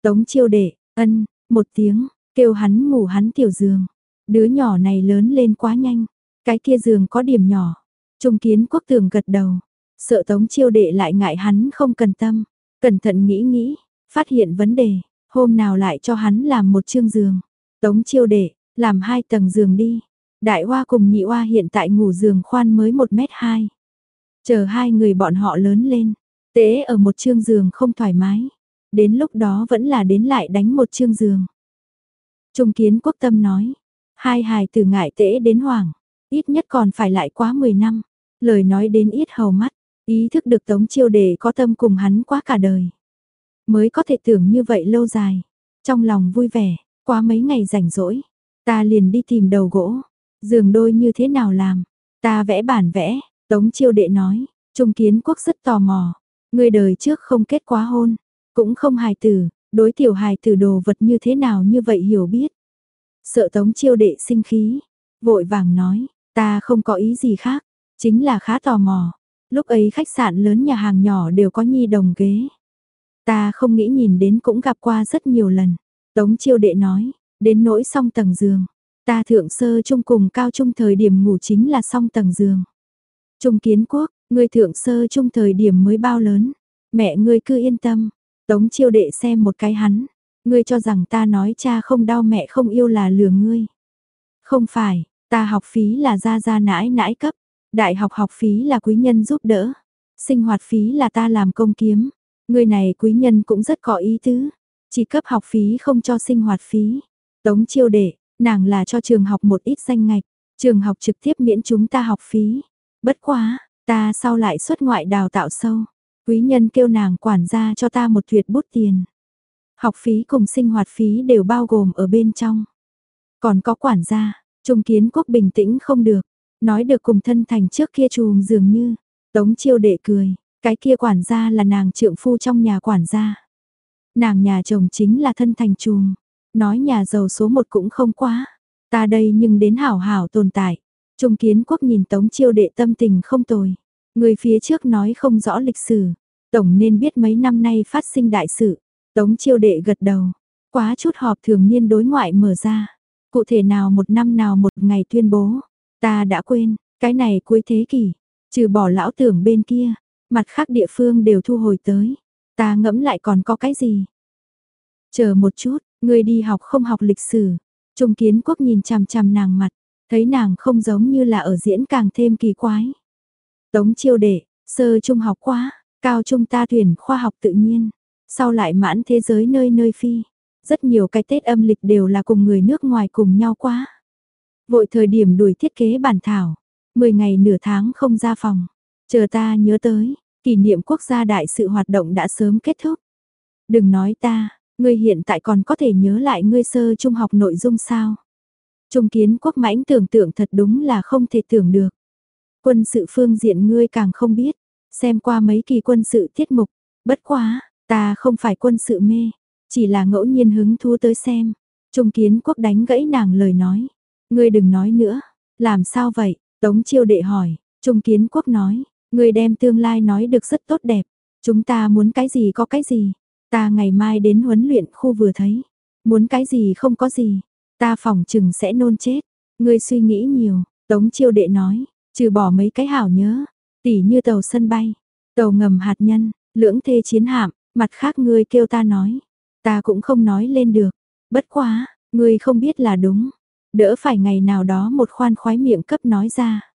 Tống chiêu đệ, ân, một tiếng, kêu hắn ngủ hắn tiểu giường. Đứa nhỏ này lớn lên quá nhanh, cái kia giường có điểm nhỏ. Trung kiến quốc tường gật đầu, sợ tống chiêu đệ lại ngại hắn không cần tâm. Cẩn thận nghĩ nghĩ, phát hiện vấn đề, hôm nào lại cho hắn làm một chương giường. Tống chiêu đệ, làm hai tầng giường đi. Đại hoa cùng nhị hoa hiện tại ngủ giường khoan mới 1 mét 2. Chờ hai người bọn họ lớn lên, tế ở một chương giường không thoải mái. Đến lúc đó vẫn là đến lại đánh một chương giường. Trung kiến quốc tâm nói, hai hài từ ngại tễ đến hoàng, ít nhất còn phải lại quá 10 năm. Lời nói đến ít hầu mắt, ý thức được tống chiêu đề có tâm cùng hắn quá cả đời. Mới có thể tưởng như vậy lâu dài. Trong lòng vui vẻ, quá mấy ngày rảnh rỗi, ta liền đi tìm đầu gỗ, giường đôi như thế nào làm, ta vẽ bản vẽ, tống chiêu đệ nói, trung kiến quốc rất tò mò, người đời trước không kết quá hôn, cũng không hài tử, đối tiểu hài tử đồ vật như thế nào như vậy hiểu biết. Sợ tống chiêu đệ sinh khí, vội vàng nói, ta không có ý gì khác, chính là khá tò mò. Lúc ấy khách sạn lớn nhà hàng nhỏ đều có nhi đồng ghế. Ta không nghĩ nhìn đến cũng gặp qua rất nhiều lần. Tống chiêu đệ nói, đến nỗi song tầng giường. Ta thượng sơ trung cùng cao trung thời điểm ngủ chính là song tầng giường. Trung kiến quốc, ngươi thượng sơ trung thời điểm mới bao lớn. Mẹ ngươi cứ yên tâm, Tống chiêu đệ xem một cái hắn, ngươi cho rằng ta nói cha không đau mẹ không yêu là lừa ngươi. Không phải, ta học phí là ra ra nãi nãi cấp, đại học học phí là quý nhân giúp đỡ, sinh hoạt phí là ta làm công kiếm. Người này quý nhân cũng rất có ý tứ, chỉ cấp học phí không cho sinh hoạt phí. Tống chiêu đệ, nàng là cho trường học một ít danh ngạch, trường học trực tiếp miễn chúng ta học phí. Bất quá, ta sau lại xuất ngoại đào tạo sâu. Quý nhân kêu nàng quản gia cho ta một tuyệt bút tiền. Học phí cùng sinh hoạt phí đều bao gồm ở bên trong. Còn có quản gia, Trung Kiến Quốc bình tĩnh không được, nói được cùng thân thành trước kia trùm dường như. Tống chiêu đệ cười, cái kia quản gia là nàng trượng phu trong nhà quản gia. Nàng nhà chồng chính là thân thành trùm, nói nhà giàu số một cũng không quá. Ta đây nhưng đến hảo hảo tồn tại. Trung Kiến Quốc nhìn Tống chiêu đệ tâm tình không tồi. Người phía trước nói không rõ lịch sử, tổng nên biết mấy năm nay phát sinh đại sự. Tống chiêu đệ gật đầu, quá chút họp thường niên đối ngoại mở ra. Cụ thể nào một năm nào một ngày tuyên bố, ta đã quên, cái này cuối thế kỷ, trừ bỏ lão tưởng bên kia, mặt khác địa phương đều thu hồi tới. Ta ngẫm lại còn có cái gì? Chờ một chút, người đi học không học lịch sử. Trung kiến quốc nhìn chằm chằm nàng mặt, thấy nàng không giống như là ở diễn càng thêm kỳ quái. Tống chiêu đệ, sơ trung học quá, cao trung ta tuyển khoa học tự nhiên, sau lại mãn thế giới nơi nơi phi. Rất nhiều cái Tết âm lịch đều là cùng người nước ngoài cùng nhau quá. Vội thời điểm đuổi thiết kế bản thảo, 10 ngày nửa tháng không ra phòng. Chờ ta nhớ tới, kỷ niệm quốc gia đại sự hoạt động đã sớm kết thúc. Đừng nói ta, ngươi hiện tại còn có thể nhớ lại ngươi sơ trung học nội dung sao. Trung kiến quốc mãnh tưởng tượng thật đúng là không thể tưởng được. Quân sự phương diện ngươi càng không biết, xem qua mấy kỳ quân sự tiết mục, bất quá, ta không phải quân sự mê, chỉ là ngẫu nhiên hứng thú tới xem. Trung kiến quốc đánh gãy nàng lời nói, ngươi đừng nói nữa, làm sao vậy, tống chiêu đệ hỏi, Trung kiến quốc nói, ngươi đem tương lai nói được rất tốt đẹp, chúng ta muốn cái gì có cái gì, Ta ngày mai đến huấn luyện khu vừa thấy. Muốn cái gì không có gì. Ta phòng chừng sẽ nôn chết. Ngươi suy nghĩ nhiều, Tống chiêu đệ nói, trừ bỏ mấy cái hảo nhớ. Tỉ như tàu sân bay, tàu ngầm hạt nhân, lưỡng thê chiến hạm, mặt khác ngươi kêu ta nói. Ta cũng không nói lên được. Bất quá, ngươi không biết là đúng. Đỡ phải ngày nào đó một khoan khoái miệng cấp nói ra.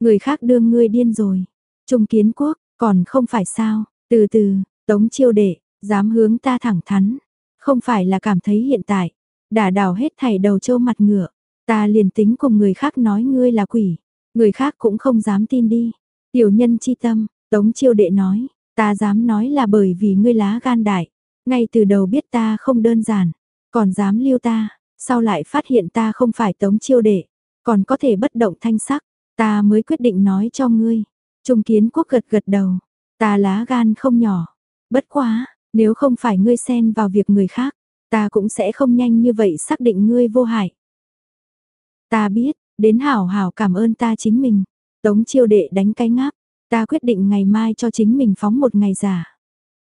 Người khác đương ngươi điên rồi. Trung kiến quốc, còn không phải sao. Từ từ, tống chiêu đệ, dám hướng ta thẳng thắn. Không phải là cảm thấy hiện tại, đả đảo hết thảy đầu châu mặt ngựa. Ta liền tính cùng người khác nói ngươi là quỷ. Người khác cũng không dám tin đi. Tiểu nhân chi tâm, tống chiêu đệ nói. Ta dám nói là bởi vì ngươi lá gan đại. Ngay từ đầu biết ta không đơn giản. Còn dám lưu ta. Sau lại phát hiện ta không phải tống chiêu đệ. Còn có thể bất động thanh sắc. Ta mới quyết định nói cho ngươi. Trung kiến quốc gật gật đầu. Ta lá gan không nhỏ. Bất quá, nếu không phải ngươi xen vào việc người khác, ta cũng sẽ không nhanh như vậy xác định ngươi vô hại. Ta biết, đến hảo hảo cảm ơn ta chính mình. Tống chiêu đệ đánh cái ngáp, ta quyết định ngày mai cho chính mình phóng một ngày giả.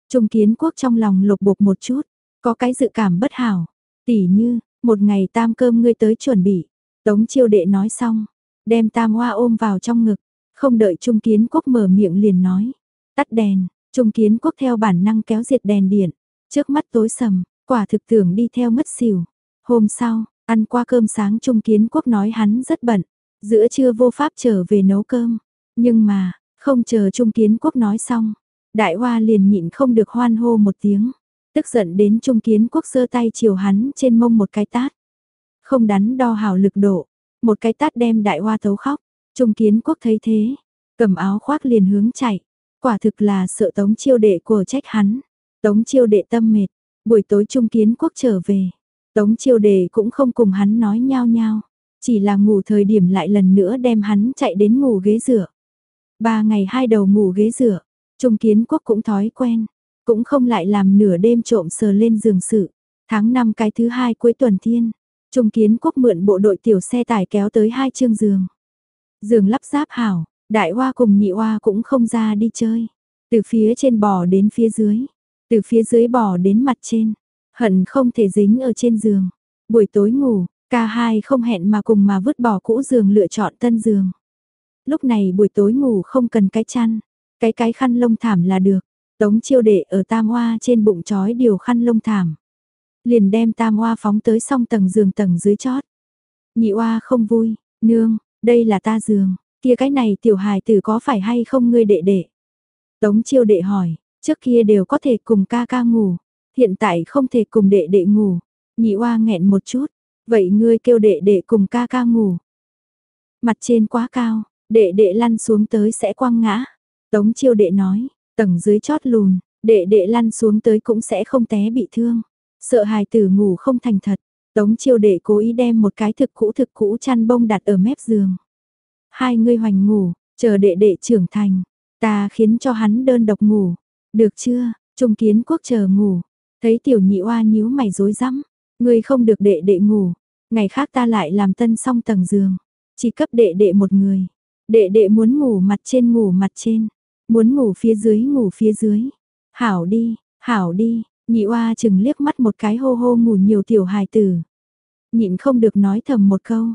Trung kiến quốc trong lòng lục bục một chút, có cái dự cảm bất hảo. Tỉ như, một ngày tam cơm ngươi tới chuẩn bị. Tống chiêu đệ nói xong, đem tam hoa ôm vào trong ngực, không đợi Trung kiến quốc mở miệng liền nói. Tắt đèn, Trung kiến quốc theo bản năng kéo diệt đèn điện, trước mắt tối sầm, quả thực tưởng đi theo mất xỉu. Hôm sau, ăn qua cơm sáng Trung kiến quốc nói hắn rất bận, giữa trưa vô pháp trở về nấu cơm. Nhưng mà, không chờ Trung kiến quốc nói xong, đại hoa liền nhịn không được hoan hô một tiếng. Tức giận đến Trung kiến quốc giơ tay chiều hắn trên mông một cái tát. Không đắn đo hào lực độ, một cái tát đem đại hoa tấu khóc. Trung kiến quốc thấy thế, cầm áo khoác liền hướng chạy. Quả thực là sợ tống chiêu đệ của trách hắn. Tống chiêu đệ tâm mệt, buổi tối trung kiến quốc trở về. Tống chiêu Đề cũng không cùng hắn nói nhau nhau. Chỉ là ngủ thời điểm lại lần nữa đem hắn chạy đến ngủ ghế rửa. Ba ngày hai đầu ngủ ghế rửa. Trung kiến quốc cũng thói quen. Cũng không lại làm nửa đêm trộm sờ lên giường sự. Tháng 5 cái thứ hai cuối tuần thiên. Trung kiến quốc mượn bộ đội tiểu xe tải kéo tới hai chương giường. Giường lắp ráp hảo, Đại hoa cùng nhị hoa cũng không ra đi chơi. Từ phía trên bò đến phía dưới. Từ phía dưới bò đến mặt trên. Hận không thể dính ở trên giường. Buổi tối ngủ, ca hai không hẹn mà cùng mà vứt bỏ cũ giường lựa chọn tân giường. Lúc này buổi tối ngủ không cần cái chăn. Cái cái khăn lông thảm là được. Tống chiêu đệ ở tam hoa trên bụng trói điều khăn lông thảm. Liền đem tam hoa phóng tới song tầng giường tầng dưới chót. Nhị hoa không vui, nương, đây là ta giường. Kia cái này tiểu hài tử có phải hay không ngươi đệ đệ? Tống chiêu đệ hỏi, trước kia đều có thể cùng ca ca ngủ, hiện tại không thể cùng đệ đệ ngủ. Nhị oa nghẹn một chút, vậy ngươi kêu đệ đệ cùng ca ca ngủ. Mặt trên quá cao, đệ đệ lăn xuống tới sẽ quăng ngã. Tống chiêu đệ nói, tầng dưới chót lùn, đệ đệ lăn xuống tới cũng sẽ không té bị thương. Sợ hài tử ngủ không thành thật, tống chiêu đệ cố ý đem một cái thực cũ thực cũ chăn bông đặt ở mép giường. Hai ngươi hoành ngủ, chờ đệ đệ trưởng thành. Ta khiến cho hắn đơn độc ngủ. Được chưa, trung kiến quốc chờ ngủ. Thấy tiểu nhị oa nhíu mày rối rắm. Người không được đệ đệ ngủ. Ngày khác ta lại làm tân xong tầng giường. Chỉ cấp đệ đệ một người. Đệ đệ muốn ngủ mặt trên ngủ mặt trên. Muốn ngủ phía dưới ngủ phía dưới. Hảo đi, hảo đi. Nhị oa chừng liếc mắt một cái hô hô ngủ nhiều tiểu hài tử. Nhịn không được nói thầm một câu.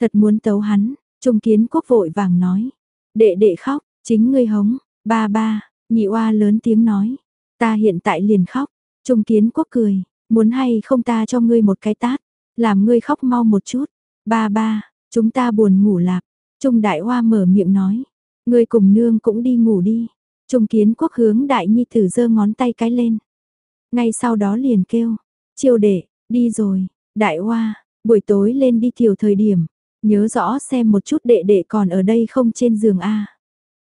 Thật muốn tấu hắn, Trung kiến quốc vội vàng nói. Đệ đệ khóc, chính ngươi hống, ba ba, nhị oa lớn tiếng nói. Ta hiện tại liền khóc. Trung kiến quốc cười, muốn hay không ta cho ngươi một cái tát, làm ngươi khóc mau một chút. Ba ba, chúng ta buồn ngủ lạp. Trung đại hoa mở miệng nói. Ngươi cùng nương cũng đi ngủ đi. Trung kiến quốc hướng đại nhi tử giơ ngón tay cái lên. Ngay sau đó liền kêu. Chiêu đệ, đi rồi. Đại hoa, buổi tối lên đi thiểu thời điểm, Nhớ rõ xem một chút đệ đệ còn ở đây không trên giường A.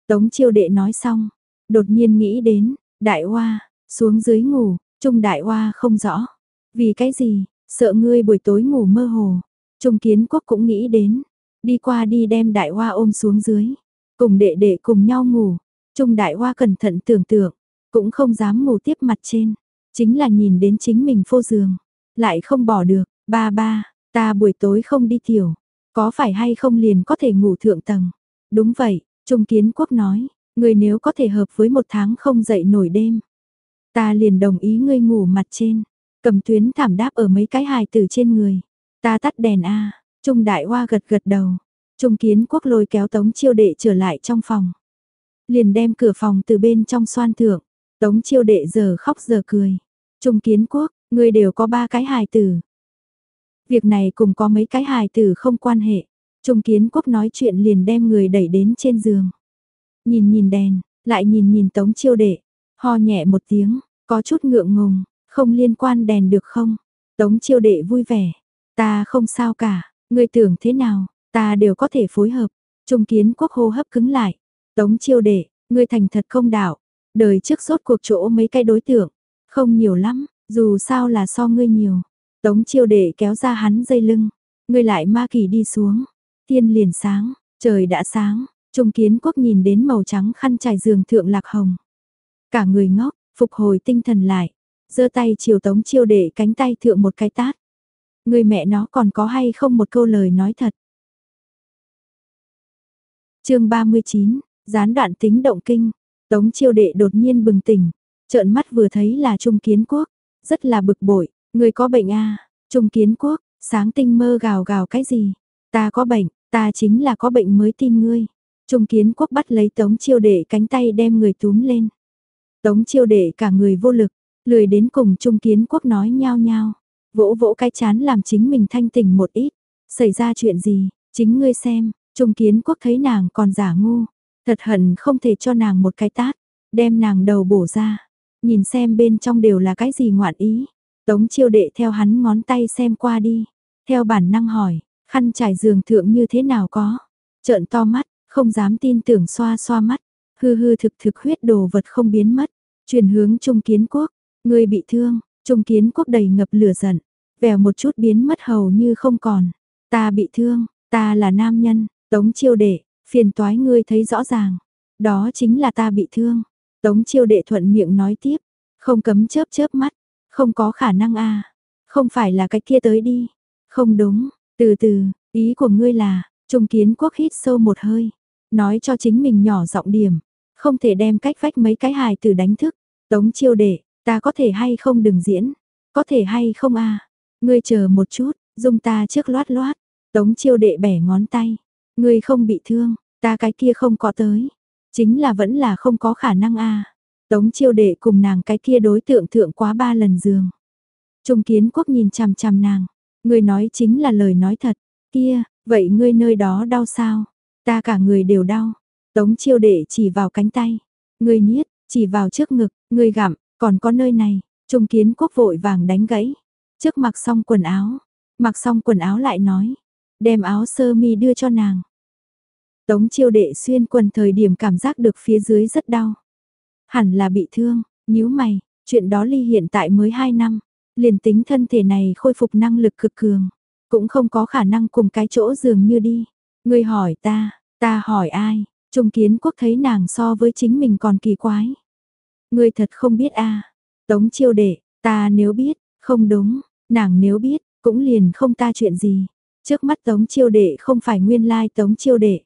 Tống chiêu đệ nói xong, đột nhiên nghĩ đến, đại hoa, xuống dưới ngủ, trung đại hoa không rõ. Vì cái gì, sợ ngươi buổi tối ngủ mơ hồ. Trung kiến quốc cũng nghĩ đến, đi qua đi đem đại hoa ôm xuống dưới, cùng đệ đệ cùng nhau ngủ. Trung đại hoa cẩn thận tưởng tượng, cũng không dám ngủ tiếp mặt trên, chính là nhìn đến chính mình phô giường, lại không bỏ được, ba ba, ta buổi tối không đi tiểu, có phải hay không liền có thể ngủ thượng tầng? Đúng vậy, Trung Kiến Quốc nói, người nếu có thể hợp với một tháng không dậy nổi đêm. Ta liền đồng ý ngươi ngủ mặt trên. Cầm tuyến thảm đáp ở mấy cái hài tử trên người. Ta tắt đèn a Trung đại hoa gật gật đầu. Trung kiến quốc lôi kéo tống chiêu đệ trở lại trong phòng. Liền đem cửa phòng từ bên trong xoan thượng. Tống chiêu đệ giờ khóc giờ cười. Trung kiến quốc, ngươi đều có ba cái hài tử. Việc này cùng có mấy cái hài tử không quan hệ. Trung kiến quốc nói chuyện liền đem người đẩy đến trên giường. Nhìn nhìn đèn, lại nhìn nhìn tống chiêu đệ. Ho nhẹ một tiếng, có chút ngượng ngùng, không liên quan đèn được không? Tống chiêu đệ vui vẻ. Ta không sao cả, ngươi tưởng thế nào, ta đều có thể phối hợp. Trung kiến quốc hô hấp cứng lại. Tống chiêu đệ, ngươi thành thật không đạo. Đời trước rốt cuộc chỗ mấy cái đối tượng. Không nhiều lắm, dù sao là so ngươi nhiều. Tống chiêu đệ kéo ra hắn dây lưng. Ngươi lại ma kỳ đi xuống. Thiên liền sáng, trời đã sáng. Trung kiến quốc nhìn đến màu trắng khăn trải giường thượng lạc hồng. Cả người ngốc, phục hồi tinh thần lại. giơ tay chiều tống chiêu đệ cánh tay thượng một cái tát. Người mẹ nó còn có hay không một câu lời nói thật. chương 39, gián đoạn tính động kinh. Tống chiêu đệ đột nhiên bừng tỉnh. Trợn mắt vừa thấy là Trung Kiến Quốc. Rất là bực bội. Người có bệnh à? Trung Kiến Quốc, sáng tinh mơ gào gào cái gì? Ta có bệnh, ta chính là có bệnh mới tin ngươi. Trung Kiến Quốc bắt lấy Tống chiêu đệ cánh tay đem người túm lên. Tống chiêu đệ cả người vô lực, lười đến cùng Trung Kiến Quốc nói nhao nhao. Vỗ vỗ cái chán làm chính mình thanh tỉnh một ít. Xảy ra chuyện gì, chính ngươi xem, Trung Kiến Quốc thấy nàng còn giả ngu. Thật hận không thể cho nàng một cái tát, đem nàng đầu bổ ra. Nhìn xem bên trong đều là cái gì ngoạn ý. Tống chiêu đệ theo hắn ngón tay xem qua đi. Theo bản năng hỏi, khăn trải giường thượng như thế nào có. Trợn to mắt, không dám tin tưởng xoa xoa mắt. Hư hư thực thực huyết đồ vật không biến mất. Chuyển hướng Trung Kiến Quốc, người bị thương, Trung Kiến Quốc đầy ngập lửa giận, vèo một chút biến mất hầu như không còn. Ta bị thương, ta là nam nhân, Tống Chiêu Đệ, phiền toái ngươi thấy rõ ràng. Đó chính là ta bị thương. Tống Chiêu Đệ thuận miệng nói tiếp, không cấm chớp chớp mắt, không có khả năng a. Không phải là cái kia tới đi. Không đúng, từ từ, ý của ngươi là, Trung Kiến Quốc hít sâu một hơi, nói cho chính mình nhỏ giọng điểm, không thể đem cách vách mấy cái hài từ đánh thức. Tống Chiêu Đệ, ta có thể hay không đừng diễn, có thể hay không a? Ngươi chờ một chút, dung ta trước loát loát. Tống chiêu đệ bẻ ngón tay. Ngươi không bị thương, ta cái kia không có tới. Chính là vẫn là không có khả năng a. Tống chiêu đệ cùng nàng cái kia đối tượng thượng quá ba lần giường. Trung kiến quốc nhìn chằm chằm nàng. Ngươi nói chính là lời nói thật. Kia, vậy ngươi nơi đó đau sao? Ta cả người đều đau. Tống chiêu đệ chỉ vào cánh tay. người niết, chỉ vào trước ngực, người gặm, còn có nơi này. Trung kiến quốc vội vàng đánh gãy. Trước mặc xong quần áo, mặc xong quần áo lại nói, đem áo sơ mi đưa cho nàng. Tống chiêu đệ xuyên quần thời điểm cảm giác được phía dưới rất đau. Hẳn là bị thương, nhíu mày, chuyện đó ly hiện tại mới 2 năm, liền tính thân thể này khôi phục năng lực cực cường, cũng không có khả năng cùng cái chỗ dường như đi. Người hỏi ta, ta hỏi ai, Trung kiến quốc thấy nàng so với chính mình còn kỳ quái. Người thật không biết a Tống chiêu đệ, ta nếu biết, không đúng, Nàng nếu biết, cũng liền không ta chuyện gì. Trước mắt Tống Chiêu Đệ không phải nguyên lai Tống Chiêu Đệ.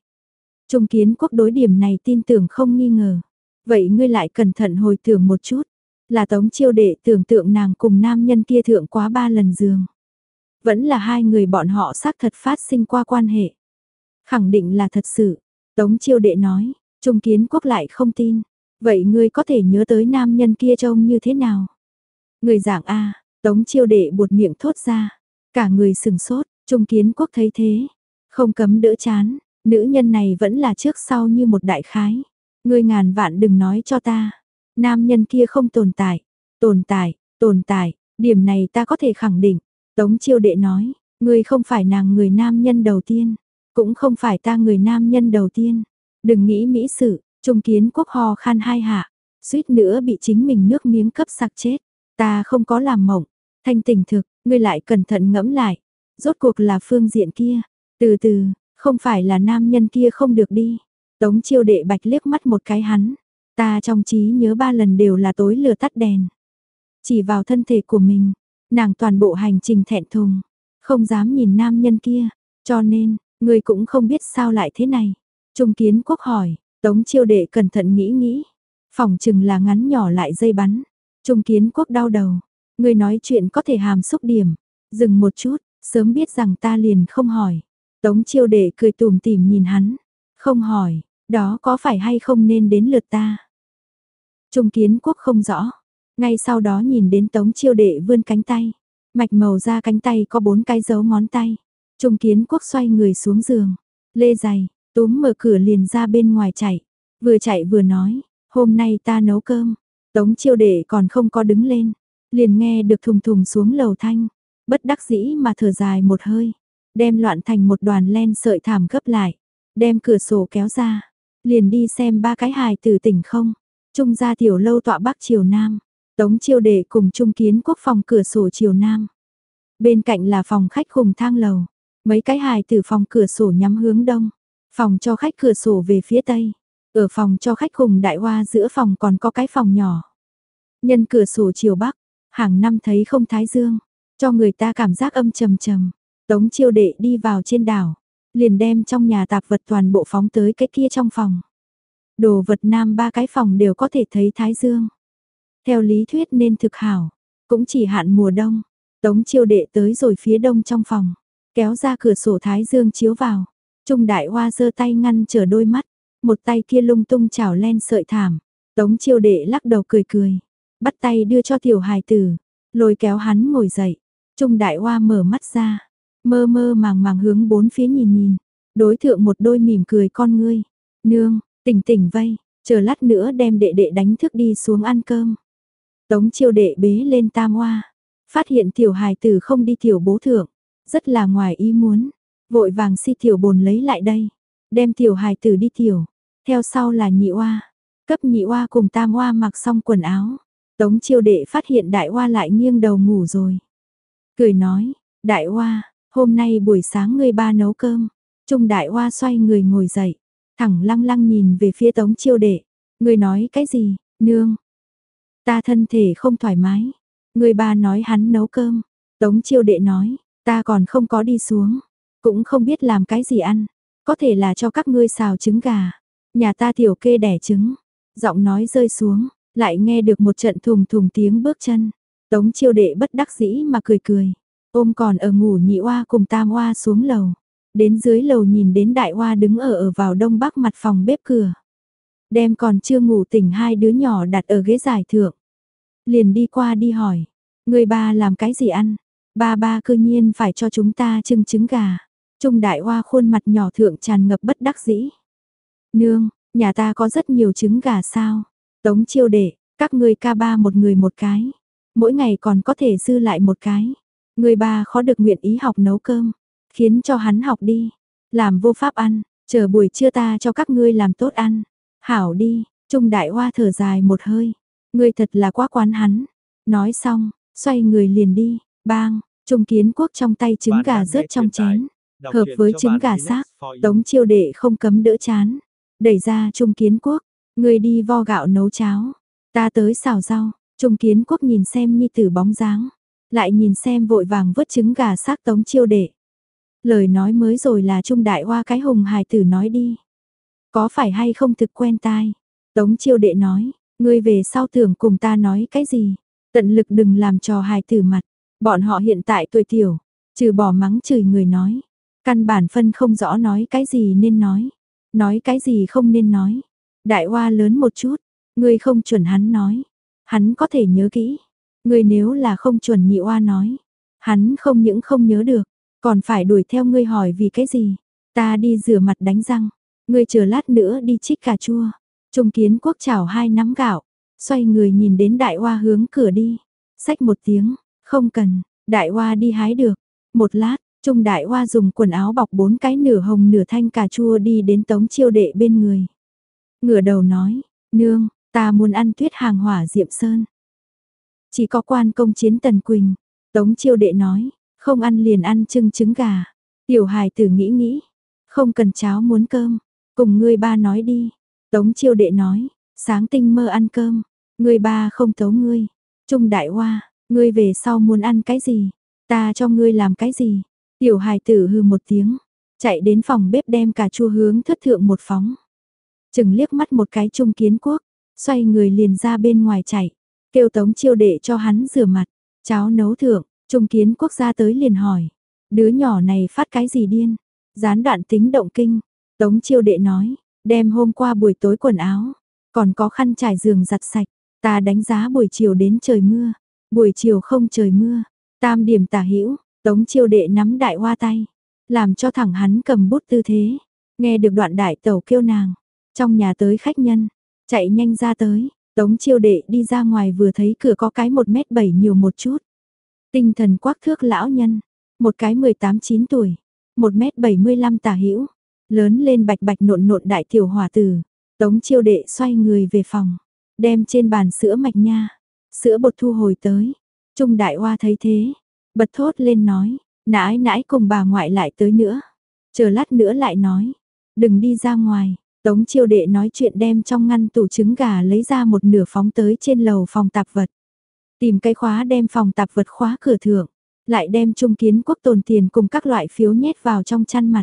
Trung kiến quốc đối điểm này tin tưởng không nghi ngờ. Vậy ngươi lại cẩn thận hồi tưởng một chút. Là Tống Chiêu Đệ tưởng tượng nàng cùng nam nhân kia thượng quá ba lần giường. Vẫn là hai người bọn họ xác thật phát sinh qua quan hệ. Khẳng định là thật sự. Tống Chiêu Đệ nói, Trung kiến quốc lại không tin. Vậy ngươi có thể nhớ tới nam nhân kia trông như thế nào? Người dạng A, Tống chiêu đệ buột miệng thốt ra, cả người sừng sốt, trung kiến quốc thấy thế, không cấm đỡ chán, nữ nhân này vẫn là trước sau như một đại khái. Ngươi ngàn vạn đừng nói cho ta, nam nhân kia không tồn tại, tồn tại, tồn tại, điểm này ta có thể khẳng định. Tống chiêu đệ nói, ngươi không phải nàng người nam nhân đầu tiên, cũng không phải ta người nam nhân đầu tiên. Đừng nghĩ mỹ sự, trung kiến quốc ho khan hai hạ, suýt nữa bị chính mình nước miếng cấp sặc chết. Ta không có làm mộng, Thanh tỉnh thực, ngươi lại cẩn thận ngẫm lại. Rốt cuộc là phương diện kia. Từ từ, không phải là nam nhân kia không được đi. Tống chiêu đệ bạch liếc mắt một cái hắn. Ta trong trí nhớ ba lần đều là tối lừa tắt đèn. Chỉ vào thân thể của mình, nàng toàn bộ hành trình thẹn thùng. Không dám nhìn nam nhân kia. Cho nên, ngươi cũng không biết sao lại thế này. Trung kiến quốc hỏi, tống chiêu đệ cẩn thận nghĩ nghĩ. Phòng chừng là ngắn nhỏ lại dây bắn. Trung kiến quốc đau đầu, người nói chuyện có thể hàm xúc điểm, dừng một chút, sớm biết rằng ta liền không hỏi. Tống chiêu đệ cười tùm tìm nhìn hắn, không hỏi, đó có phải hay không nên đến lượt ta. Trung kiến quốc không rõ, ngay sau đó nhìn đến tống chiêu đệ vươn cánh tay, mạch màu ra cánh tay có bốn cái dấu ngón tay. Trung kiến quốc xoay người xuống giường, lê giày, túm mở cửa liền ra bên ngoài chạy, vừa chạy vừa nói, hôm nay ta nấu cơm, tống chiêu đệ còn không có đứng lên, liền nghe được thùng thùng xuống lầu thanh, bất đắc dĩ mà thở dài một hơi, đem loạn thành một đoàn len sợi thảm gấp lại, đem cửa sổ kéo ra, liền đi xem ba cái hài từ tỉnh không, trung gia tiểu lâu tọa bắc chiều nam, tống chiêu đệ cùng trung kiến quốc phòng cửa sổ chiều nam. Bên cạnh là phòng khách khùng thang lầu, mấy cái hài từ phòng cửa sổ nhắm hướng đông, phòng cho khách cửa sổ về phía tây, ở phòng cho khách cùng đại hoa giữa phòng còn có cái phòng nhỏ. Nhân cửa sổ chiều bắc, hàng năm thấy không thái dương, cho người ta cảm giác âm trầm trầm. Tống chiêu đệ đi vào trên đảo, liền đem trong nhà tạp vật toàn bộ phóng tới cái kia trong phòng. Đồ vật nam ba cái phòng đều có thể thấy thái dương. Theo lý thuyết nên thực hảo, cũng chỉ hạn mùa đông. Tống chiêu đệ tới rồi phía đông trong phòng, kéo ra cửa sổ thái dương chiếu vào. Trung đại hoa giơ tay ngăn trở đôi mắt, một tay kia lung tung chảo len sợi thảm. Tống chiêu đệ lắc đầu cười cười, bắt tay đưa cho tiểu hài tử, lôi kéo hắn ngồi dậy. Trung đại hoa mở mắt ra, mơ mơ màng màng hướng bốn phía nhìn nhìn, đối thượng một đôi mỉm cười con ngươi. Nương, tỉnh tỉnh vây, chờ lát nữa đem đệ đệ đánh thức đi xuống ăn cơm. Tống chiêu đệ bế lên tam hoa, phát hiện tiểu hài tử không đi tiểu bố thượng, rất là ngoài ý muốn, vội vàng si tiểu bồn lấy lại đây, đem tiểu hài tử đi tiểu, theo sau là nhị oa, cấp nhị oa cùng tam oa mặc xong quần áo, tống chiêu đệ phát hiện đại oa lại nghiêng đầu ngủ rồi. Cười nói, đại oa, hôm nay buổi sáng ngươi ba nấu cơm, trung đại oa xoay người ngồi dậy, thẳng lăng lăng nhìn về phía tống chiêu đệ, ngươi nói cái gì, nương, ta thân thể không thoải mái, người ba nói hắn nấu cơm, tống chiêu đệ nói, ta còn không có đi xuống, cũng không biết làm cái gì ăn, có thể là cho các ngươi xào trứng gà. Nhà ta tiểu kê đẻ trứng. Giọng nói rơi xuống, lại nghe được một trận thùng thùng tiếng bước chân. Tống chiêu đệ bất đắc dĩ mà cười cười. Ôm còn ở ngủ nhị oa cùng tam oa xuống lầu. Đến dưới lầu nhìn đến đại oa đứng ở ở vào đông bắc mặt phòng bếp cửa. Đem còn chưa ngủ tỉnh hai đứa nhỏ đặt ở ghế giải thượng. Liền đi qua đi hỏi. Người ba làm cái gì ăn? Ba ba cư nhiên phải cho chúng ta trưng trứng gà. Trung đại hoa khuôn mặt nhỏ thượng tràn ngập bất đắc dĩ. Nương, nhà ta có rất nhiều trứng gà sao? Tống chiêu đệ, các ngươi ca ba một người một cái. Mỗi ngày còn có thể dư lại một cái. Người ba khó được nguyện ý học nấu cơm. Khiến cho hắn học đi. Làm vô pháp ăn, chờ buổi trưa ta cho các ngươi làm tốt ăn. Hảo đi, Trung đại hoa thở dài một hơi. Ngươi thật là quá quán hắn. Nói xong, xoay người liền đi, bang, Trung kiến quốc trong tay trứng gà rớt trong chén. Hợp với trứng gà xác, tống chiêu đệ không cấm đỡ chán. Đẩy ra Trung Kiến Quốc, người đi vo gạo nấu cháo. Ta tới xào rau, Trung Kiến Quốc nhìn xem nhi tử bóng dáng. Lại nhìn xem vội vàng vớt trứng gà xác tống chiêu đệ. Lời nói mới rồi là Trung Đại Hoa cái hùng hài tử nói đi. Có phải hay không thực quen tai? Tống chiêu đệ nói, ngươi về sau tưởng cùng ta nói cái gì? Tận lực đừng làm trò hài tử mặt. Bọn họ hiện tại tuổi tiểu, trừ bỏ mắng chửi người nói, Căn bản phân không rõ nói cái gì nên nói, nói cái gì không nên nói. Đại hoa lớn một chút, ngươi không chuẩn hắn nói, hắn có thể nhớ kỹ. Ngươi nếu là không chuẩn nhị oa nói, hắn không những không nhớ được, còn phải đuổi theo ngươi hỏi vì cái gì. Ta đi rửa mặt đánh răng, ngươi chờ lát nữa đi chích cà chua. Trung kiến quốc chảo hai nắm gạo, xoay người nhìn đến đại hoa hướng cửa đi. Xách một tiếng, không cần, đại hoa đi hái được. Một lát, Trung đại hoa dùng quần áo bọc bốn cái nửa hồng nửa thanh cà chua đi đến tống chiêu đệ bên người. Ngửa đầu nói, nương, ta muốn ăn tuyết hàng hỏa diệm sơn. Chỉ có quan công chiến tần quỳnh, tống chiêu đệ nói, không ăn liền ăn trưng trứng gà. Tiểu hài tử nghĩ nghĩ, không cần cháo muốn cơm, cùng ngươi ba nói đi. Tống chiêu đệ nói, sáng tinh mơ ăn cơm, ngươi ba không tấu ngươi. Trung đại hoa, ngươi về sau muốn ăn cái gì, ta cho ngươi làm cái gì, Tiểu hài tử hư một tiếng, chạy đến phòng bếp đem cà chua hướng thất thượng một phóng. Chừng liếc mắt một cái trung kiến quốc, xoay người liền ra bên ngoài chạy. kêu tống chiêu đệ cho hắn rửa mặt, cháo nấu thượng, trung kiến quốc gia tới liền hỏi, đứa nhỏ này phát cái gì điên, gián đoạn tính động kinh, tống chiêu đệ nói, đem hôm qua buổi tối quần áo, còn có khăn trải giường giặt sạch, ta đánh giá buổi chiều đến trời mưa, buổi chiều không trời mưa, tam điểm tả hữu tống chiêu đệ nắm đại hoa tay, làm cho thẳng hắn cầm bút tư thế, nghe được đoạn đại tẩu kêu nàng, trong nhà tới khách nhân, chạy nhanh ra tới, tống chiêu đệ đi ra ngoài vừa thấy cửa có cái 1 mét 7 nhiều một chút. Tinh thần quắc thước lão nhân, một cái 18-9 tuổi, 1 mét 75 tả hữu. Lớn lên bạch bạch nộn nộn đại tiểu hòa tử, tống chiêu đệ xoay người về phòng, đem trên bàn sữa mạch nha, sữa bột thu hồi tới, trung đại hoa thấy thế, bật thốt lên nói, nãi nãi cùng bà ngoại lại tới nữa, chờ lát nữa lại nói, đừng đi ra ngoài, tống chiêu đệ nói chuyện đem trong ngăn tủ trứng gà lấy ra một nửa phóng tới trên lầu phòng tạp vật, tìm cái khóa đem phòng tạp vật khóa cửa thượng, lại đem trung kiến quốc tồn tiền cùng các loại phiếu nhét vào trong chăn mặt.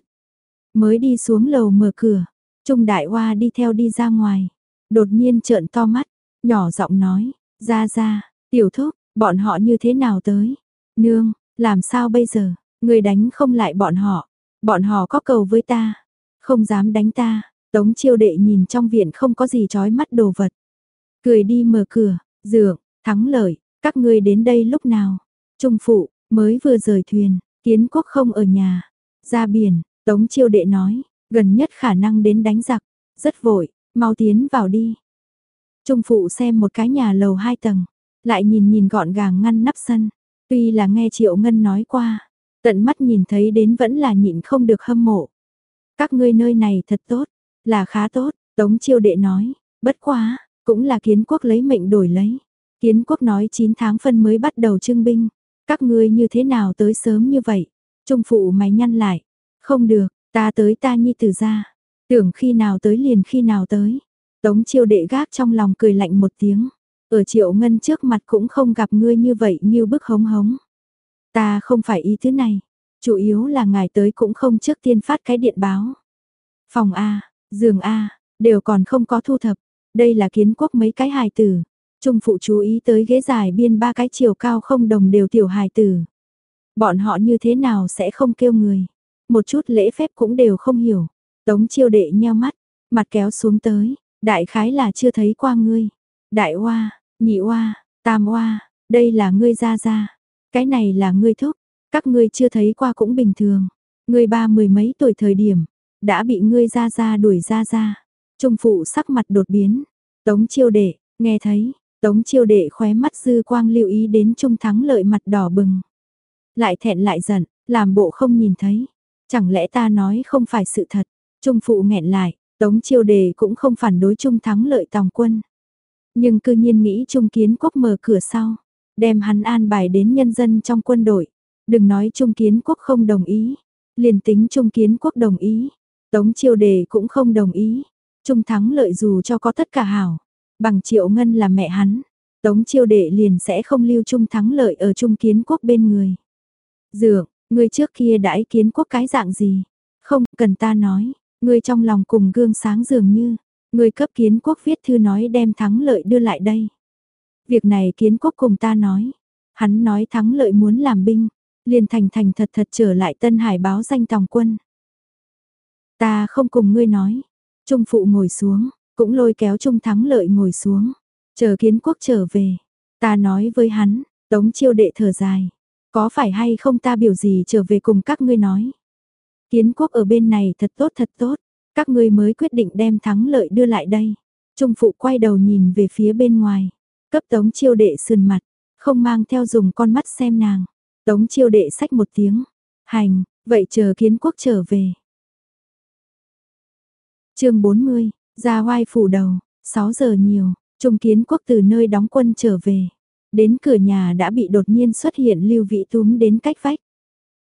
Mới đi xuống lầu mở cửa, Trung Đại Hoa đi theo đi ra ngoài, đột nhiên trợn to mắt, nhỏ giọng nói, ra ra, tiểu thúc, bọn họ như thế nào tới? Nương, làm sao bây giờ, người đánh không lại bọn họ, bọn họ có cầu với ta, không dám đánh ta, tống chiêu đệ nhìn trong viện không có gì chói mắt đồ vật. Cười đi mở cửa, dượng, thắng lợi, các ngươi đến đây lúc nào? Trung phụ, mới vừa rời thuyền, kiến quốc không ở nhà, ra biển, Tống chiêu đệ nói, gần nhất khả năng đến đánh giặc, rất vội, mau tiến vào đi. Trung phụ xem một cái nhà lầu hai tầng, lại nhìn nhìn gọn gàng ngăn nắp sân, tuy là nghe Triệu Ngân nói qua, tận mắt nhìn thấy đến vẫn là nhịn không được hâm mộ. Các ngươi nơi này thật tốt, là khá tốt, Tống chiêu đệ nói, bất quá, cũng là kiến quốc lấy mệnh đổi lấy. Kiến quốc nói 9 tháng phân mới bắt đầu trưng binh, các ngươi như thế nào tới sớm như vậy? Trung phụ mày nhăn lại, không được, ta tới ta nhi tử ra. Tưởng khi nào tới liền khi nào tới. Tống chiêu đệ gác trong lòng cười lạnh một tiếng. Ở triệu ngân trước mặt cũng không gặp ngươi như vậy như bức hống hống. Ta không phải ý thứ này. Chủ yếu là ngài tới cũng không trước tiên phát cái điện báo. Phòng A, giường A, đều còn không có thu thập. Đây là kiến quốc mấy cái hài tử. Trung phụ chú ý tới ghế dài biên ba cái chiều cao không đồng đều tiểu hài tử. Bọn họ như thế nào sẽ không kêu người một chút lễ phép cũng đều không hiểu. Tống chiêu đệ nheo mắt, mặt kéo xuống tới, đại khái là chưa thấy qua ngươi. Đại oa, nhị oa, tam oa, đây là ngươi ra ra, cái này là ngươi thúc, các ngươi chưa thấy qua cũng bình thường. Ngươi ba mười mấy tuổi thời điểm, đã bị ngươi ra ra đuổi ra ra. Trung phụ sắc mặt đột biến, tống chiêu đệ, nghe thấy, tống chiêu đệ khóe mắt dư quang lưu ý đến trung thắng lợi mặt đỏ bừng. Lại thẹn lại giận, làm bộ không nhìn thấy, Chẳng lẽ ta nói không phải sự thật? Trung phụ nghẹn lại, Tống chiêu đề cũng không phản đối Trung thắng lợi tòng quân. Nhưng cư nhiên nghĩ Trung kiến quốc mở cửa sau, đem hắn an bài đến nhân dân trong quân đội. Đừng nói Trung kiến quốc không đồng ý, liền tính Trung kiến quốc đồng ý, Tống chiêu đề cũng không đồng ý. Trung thắng lợi dù cho có tất cả hảo, bằng triệu ngân là mẹ hắn, Tống chiêu đệ liền sẽ không lưu Trung thắng lợi ở Trung kiến quốc bên người. Dược, người trước kia đã ý kiến quốc cái dạng gì? Không cần ta nói, ngươi trong lòng cùng gương sáng dường như, người cấp kiến quốc viết thư nói đem thắng lợi đưa lại đây. Việc này kiến quốc cùng ta nói, hắn nói thắng lợi muốn làm binh, liền thành thành thật thật trở lại Tân Hải báo danh tòng quân. Ta không cùng ngươi nói, Trung phụ ngồi xuống, cũng lôi kéo Trung thắng lợi ngồi xuống, chờ kiến quốc trở về. Ta nói với hắn, tống chiêu đệ thở dài, có phải hay không ta biểu gì trở về cùng các ngươi nói. Kiến quốc ở bên này thật tốt thật tốt, các ngươi mới quyết định đem thắng lợi đưa lại đây. Trung phụ quay đầu nhìn về phía bên ngoài, cấp tống chiêu đệ sườn mặt, không mang theo dùng con mắt xem nàng. Tống chiêu đệ sách một tiếng, hành, vậy chờ kiến quốc trở về. chương 40, ra hoai phủ đầu, 6 giờ nhiều, trung kiến quốc từ nơi đóng quân trở về. Đến cửa nhà đã bị đột nhiên xuất hiện lưu vị túm đến cách vách.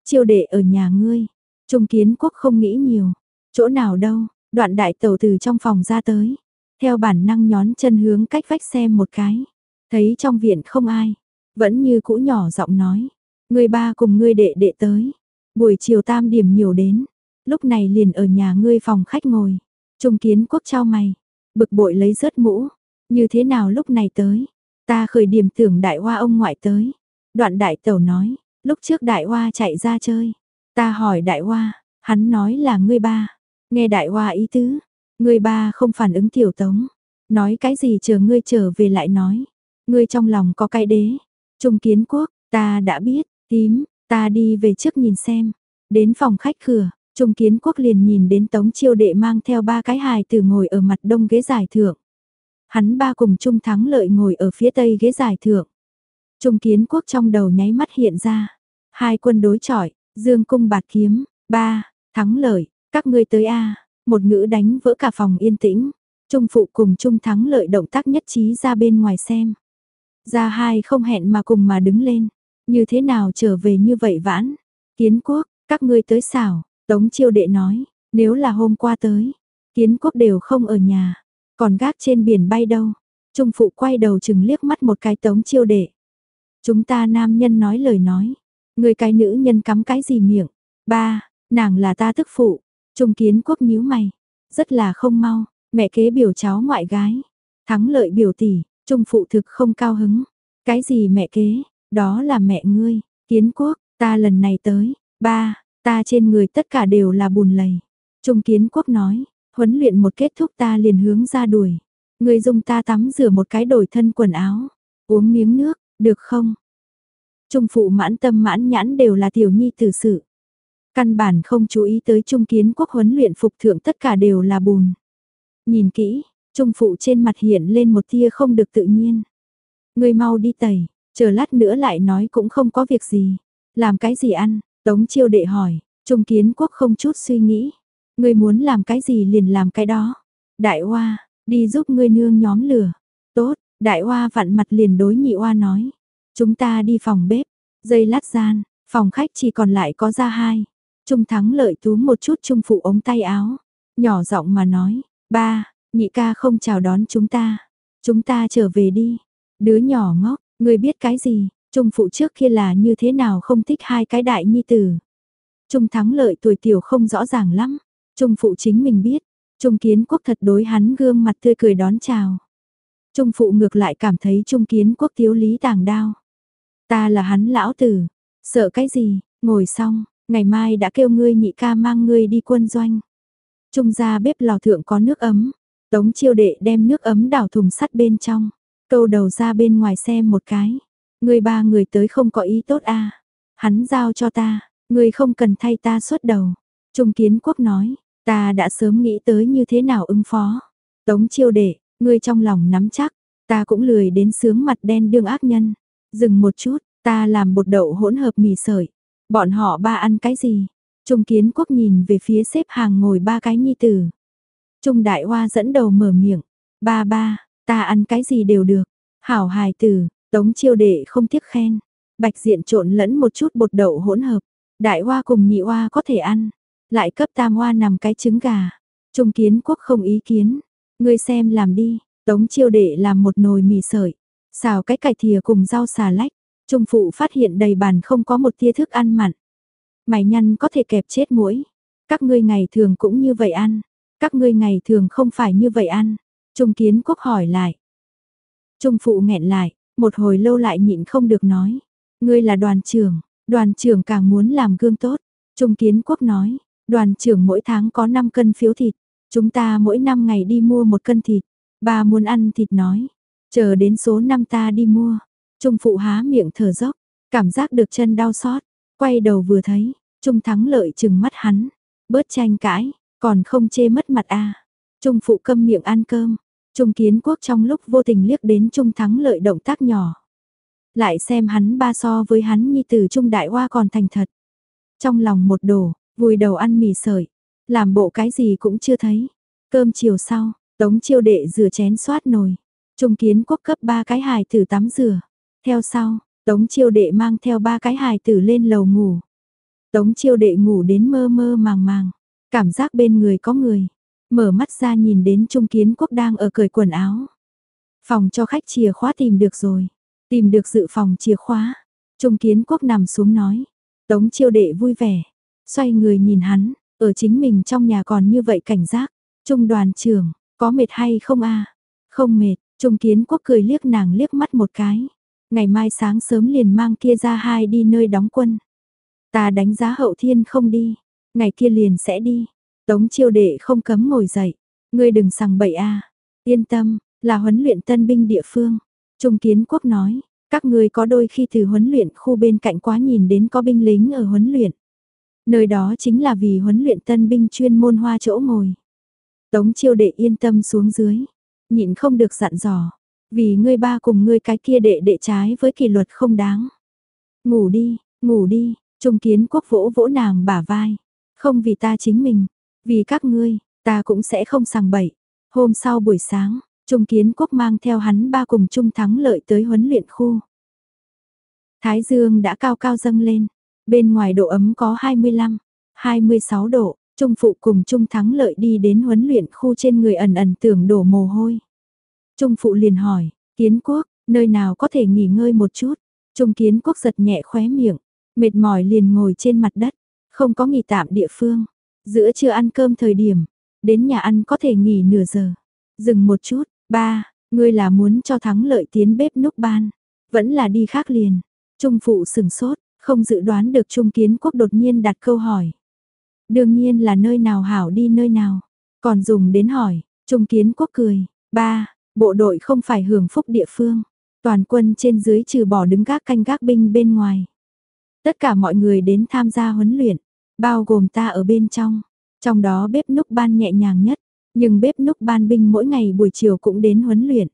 Chiêu đệ ở nhà ngươi. Trung kiến quốc không nghĩ nhiều. Chỗ nào đâu, đoạn đại tẩu từ trong phòng ra tới. Theo bản năng nhón chân hướng cách vách xem một cái. Thấy trong viện không ai. Vẫn như cũ nhỏ giọng nói. Người ba cùng ngươi đệ đệ tới. Buổi chiều tam điểm nhiều đến. Lúc này liền ở nhà ngươi phòng khách ngồi. Trung kiến quốc trao mày. Bực bội lấy rớt mũ. Như thế nào lúc này tới? Ta khởi điểm tưởng đại hoa ông ngoại tới. Đoạn đại tẩu nói, lúc trước đại hoa chạy ra chơi. Ta hỏi đại hoa, hắn nói là ngươi ba. Nghe đại hoa ý tứ, ngươi ba không phản ứng tiểu tống. Nói cái gì chờ ngươi trở về lại nói. Ngươi trong lòng có cái đế. Trung kiến quốc, ta đã biết, tím, ta đi về trước nhìn xem. Đến phòng khách cửa, Trung kiến quốc liền nhìn đến tống chiêu đệ mang theo ba cái hài từ ngồi ở mặt đông ghế giải thượng. Hắn ba cùng Trung thắng lợi ngồi ở phía tây ghế giải thượng. Trung kiến quốc trong đầu nháy mắt hiện ra. Hai quân đối chọi, dương cung bạt kiếm, ba, thắng lợi, các ngươi tới a Một ngữ đánh vỡ cả phòng yên tĩnh. Trung phụ cùng Trung thắng lợi động tác nhất trí ra bên ngoài xem. Ra hai không hẹn mà cùng mà đứng lên. Như thế nào trở về như vậy vãn? Kiến quốc, các ngươi tới xảo, Tống chiêu đệ nói, nếu là hôm qua tới, kiến quốc đều không ở nhà, còn gác trên biển bay đâu. Trung phụ quay đầu chừng liếc mắt một cái tống chiêu đệ. Chúng ta nam nhân nói lời nói, người cái nữ nhân cắm cái gì miệng. Ba, nàng là ta tức phụ. Trung kiến quốc nhíu mày, rất là không mau, mẹ kế biểu cháu ngoại gái. Thắng lợi biểu tỷ, trung phụ thực không cao hứng. Cái gì mẹ kế, đó là mẹ ngươi, kiến quốc, ta lần này tới, ba, ta trên người tất cả đều là bùn lầy. Trung kiến quốc nói, huấn luyện một kết thúc ta liền hướng ra đuổi. Người dùng ta tắm rửa một cái đổi thân quần áo, uống miếng nước, được không? Trung phụ mãn tâm mãn nhãn đều là tiểu nhi tử sự. Căn bản không chú ý tới trung kiến quốc huấn luyện phục thượng tất cả đều là bùn. Nhìn kỹ, trung phụ trên mặt hiện lên một tia không được tự nhiên. Người mau đi tẩy, chờ lát nữa lại nói cũng không có việc gì. Làm cái gì ăn, tống chiêu đệ hỏi, trung kiến quốc không chút suy nghĩ. Người muốn làm cái gì liền làm cái đó. Đại hoa, đi giúp ngươi nương nhóm lửa. Tốt, đại hoa vặn mặt liền đối nhị hoa nói. Chúng ta đi phòng bếp, dây lát gian, phòng khách chỉ còn lại có ra hai. Trung thắng lợi tú một chút trung phụ ống tay áo. Nhỏ giọng mà nói, ba, nhị ca không chào đón chúng ta. Chúng ta trở về đi. Đứa nhỏ ngốc, người biết cái gì, trung phụ trước kia là như thế nào không thích hai cái đại nhi tử. Trung thắng lợi tuổi tiểu không rõ ràng lắm. Trung phụ chính mình biết. Trung kiến quốc thật đối hắn gương mặt tươi cười đón chào. Trung phụ ngược lại cảm thấy trung kiến quốc thiếu lý tàng đao. Ta là hắn lão tử. Sợ cái gì, ngồi xong, ngày mai đã kêu ngươi nhị ca mang ngươi đi quân doanh. Trung ra bếp lò thượng có nước ấm. Tống chiêu đệ đem nước ấm đảo thùng sắt bên trong. Câu đầu ra bên ngoài xem một cái. Người ba người tới không có ý tốt a Hắn giao cho ta, người không cần thay ta xuất đầu. Trung kiến quốc nói, ta đã sớm nghĩ tới như thế nào ứng phó. Tống chiêu đệ, ngươi trong lòng nắm chắc, ta cũng lười đến sướng mặt đen đương ác nhân. Dừng một chút, ta làm bột đậu hỗn hợp mì sợi. Bọn họ ba ăn cái gì? Trung kiến quốc nhìn về phía xếp hàng ngồi ba cái nhi tử. Trung đại hoa dẫn đầu mở miệng. Ba ba, ta ăn cái gì đều được. Hảo hài tử, tống chiêu đệ không tiếc khen. Bạch diện trộn lẫn một chút bột đậu hỗn hợp. Đại hoa cùng nhị hoa có thể ăn. Lại cấp tam hoa nằm cái trứng gà. Trung kiến quốc không ý kiến. Ngươi xem làm đi. Tống chiêu đệ làm một nồi mì sợi. Xào cái cải thìa cùng rau xà lách. Trung phụ phát hiện đầy bàn không có một tia thức ăn mặn. Mày nhăn có thể kẹp chết mũi. Các ngươi ngày thường cũng như vậy ăn. Các ngươi ngày thường không phải như vậy ăn. Trung kiến quốc hỏi lại. Trung phụ nghẹn lại, một hồi lâu lại nhịn không được nói. Ngươi là đoàn trưởng, đoàn trưởng càng muốn làm gương tốt. Trung kiến quốc nói, đoàn trưởng mỗi tháng có 5 cân phiếu thịt. Chúng ta mỗi năm ngày đi mua một cân thịt. Bà muốn ăn thịt nói. Chờ đến số năm ta đi mua. Trung phụ há miệng thở dốc, cảm giác được chân đau xót, quay đầu vừa thấy, Trung thắng lợi chừng mắt hắn, bớt tranh cãi, còn không chê mất mặt a. Trung phụ câm miệng ăn cơm, Trung kiến quốc trong lúc vô tình liếc đến Trung thắng lợi động tác nhỏ. Lại xem hắn ba so với hắn nhi tử Trung đại hoa còn thành thật. Trong lòng một đổ, vùi đầu ăn mì sợi, làm bộ cái gì cũng chưa thấy. Cơm chiều sau, tống chiêu đệ rửa chén xoát nồi. Trung kiến quốc cấp ba cái hài tử tắm rửa. Theo sau, Tống chiêu đệ mang theo ba cái hài tử lên lầu ngủ. Tống chiêu đệ ngủ đến mơ mơ màng màng, cảm giác bên người có người. Mở mắt ra nhìn đến Trung Kiến Quốc đang ở cởi quần áo. Phòng cho khách chìa khóa tìm được rồi. Tìm được dự phòng chìa khóa. Trung Kiến Quốc nằm xuống nói. Tống chiêu đệ vui vẻ. Xoay người nhìn hắn, ở chính mình trong nhà còn như vậy cảnh giác. Trung đoàn trưởng, có mệt hay không a Không mệt, Trung kiến quốc cười liếc nàng liếc mắt một cái. Ngày mai sáng sớm liền mang kia ra hai đi nơi đóng quân. Ta đánh giá hậu thiên không đi. Ngày kia liền sẽ đi. Tống chiêu đệ không cấm ngồi dậy. Ngươi đừng sằng bậy a Yên tâm, là huấn luyện tân binh địa phương. Trung kiến quốc nói, các ngươi có đôi khi từ huấn luyện khu bên cạnh quá nhìn đến có binh lính ở huấn luyện. Nơi đó chính là vì huấn luyện tân binh chuyên môn hoa chỗ ngồi. Tống chiêu đệ yên tâm xuống dưới, nhịn không được dặn dò, vì ngươi ba cùng ngươi cái kia đệ đệ trái với kỷ luật không đáng. Ngủ đi, ngủ đi, trung kiến quốc vỗ vỗ nàng bả vai, không vì ta chính mình, vì các ngươi, ta cũng sẽ không sằng bậy. Hôm sau buổi sáng, Trung Kiến Quốc mang theo hắn ba cùng Trung Thắng Lợi tới huấn luyện khu. Thái Dương đã cao cao dâng lên, bên ngoài độ ấm có 25, 26 độ, Trung Phụ cùng Trung Thắng Lợi đi đến huấn luyện khu trên người ẩn ẩn tưởng đổ mồ hôi. Trung Phụ liền hỏi, Kiến Quốc, nơi nào có thể nghỉ ngơi một chút? Trung Kiến Quốc giật nhẹ khóe miệng, mệt mỏi liền ngồi trên mặt đất, không có nghỉ tạm địa phương. Giữa trưa ăn cơm thời điểm, đến nhà ăn có thể nghỉ nửa giờ. Dừng một chút, ba, ngươi là muốn cho thắng lợi tiến bếp núc ban, vẫn là đi khác liền. Trung phụ sừng sốt, không dự đoán được Trung Kiến Quốc đột nhiên đặt câu hỏi. Đương nhiên là nơi nào hảo đi nơi nào, còn dùng đến hỏi, Trung Kiến Quốc cười, ba, bộ đội không phải hưởng phúc địa phương, toàn quân trên dưới trừ bỏ đứng gác canh gác binh bên ngoài. Tất cả mọi người đến tham gia huấn luyện, bao gồm ta ở bên trong, trong đó bếp núc ban nhẹ nhàng nhất, nhưng bếp núc ban binh mỗi ngày buổi chiều cũng đến huấn luyện.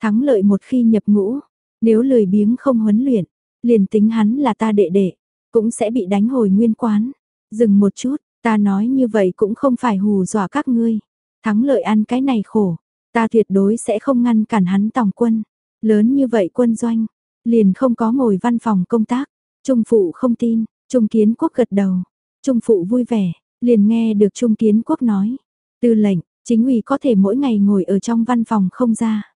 Thắng lợi một khi nhập ngũ, nếu lười biếng không huấn luyện, liền tính hắn là ta đệ đệ, cũng sẽ bị đánh hồi nguyên quán. Dừng một chút, ta nói như vậy cũng không phải hù dọa các ngươi. Thắng lợi ăn cái này khổ, ta tuyệt đối sẽ không ngăn cản hắn tòng quân. Lớn như vậy quân doanh, liền không có ngồi văn phòng công tác. Trung phụ không tin, Trung kiến quốc gật đầu. Trung phụ vui vẻ, liền nghe được Trung kiến quốc nói. Tư lệnh, chính ủy có thể mỗi ngày ngồi ở trong văn phòng không ra.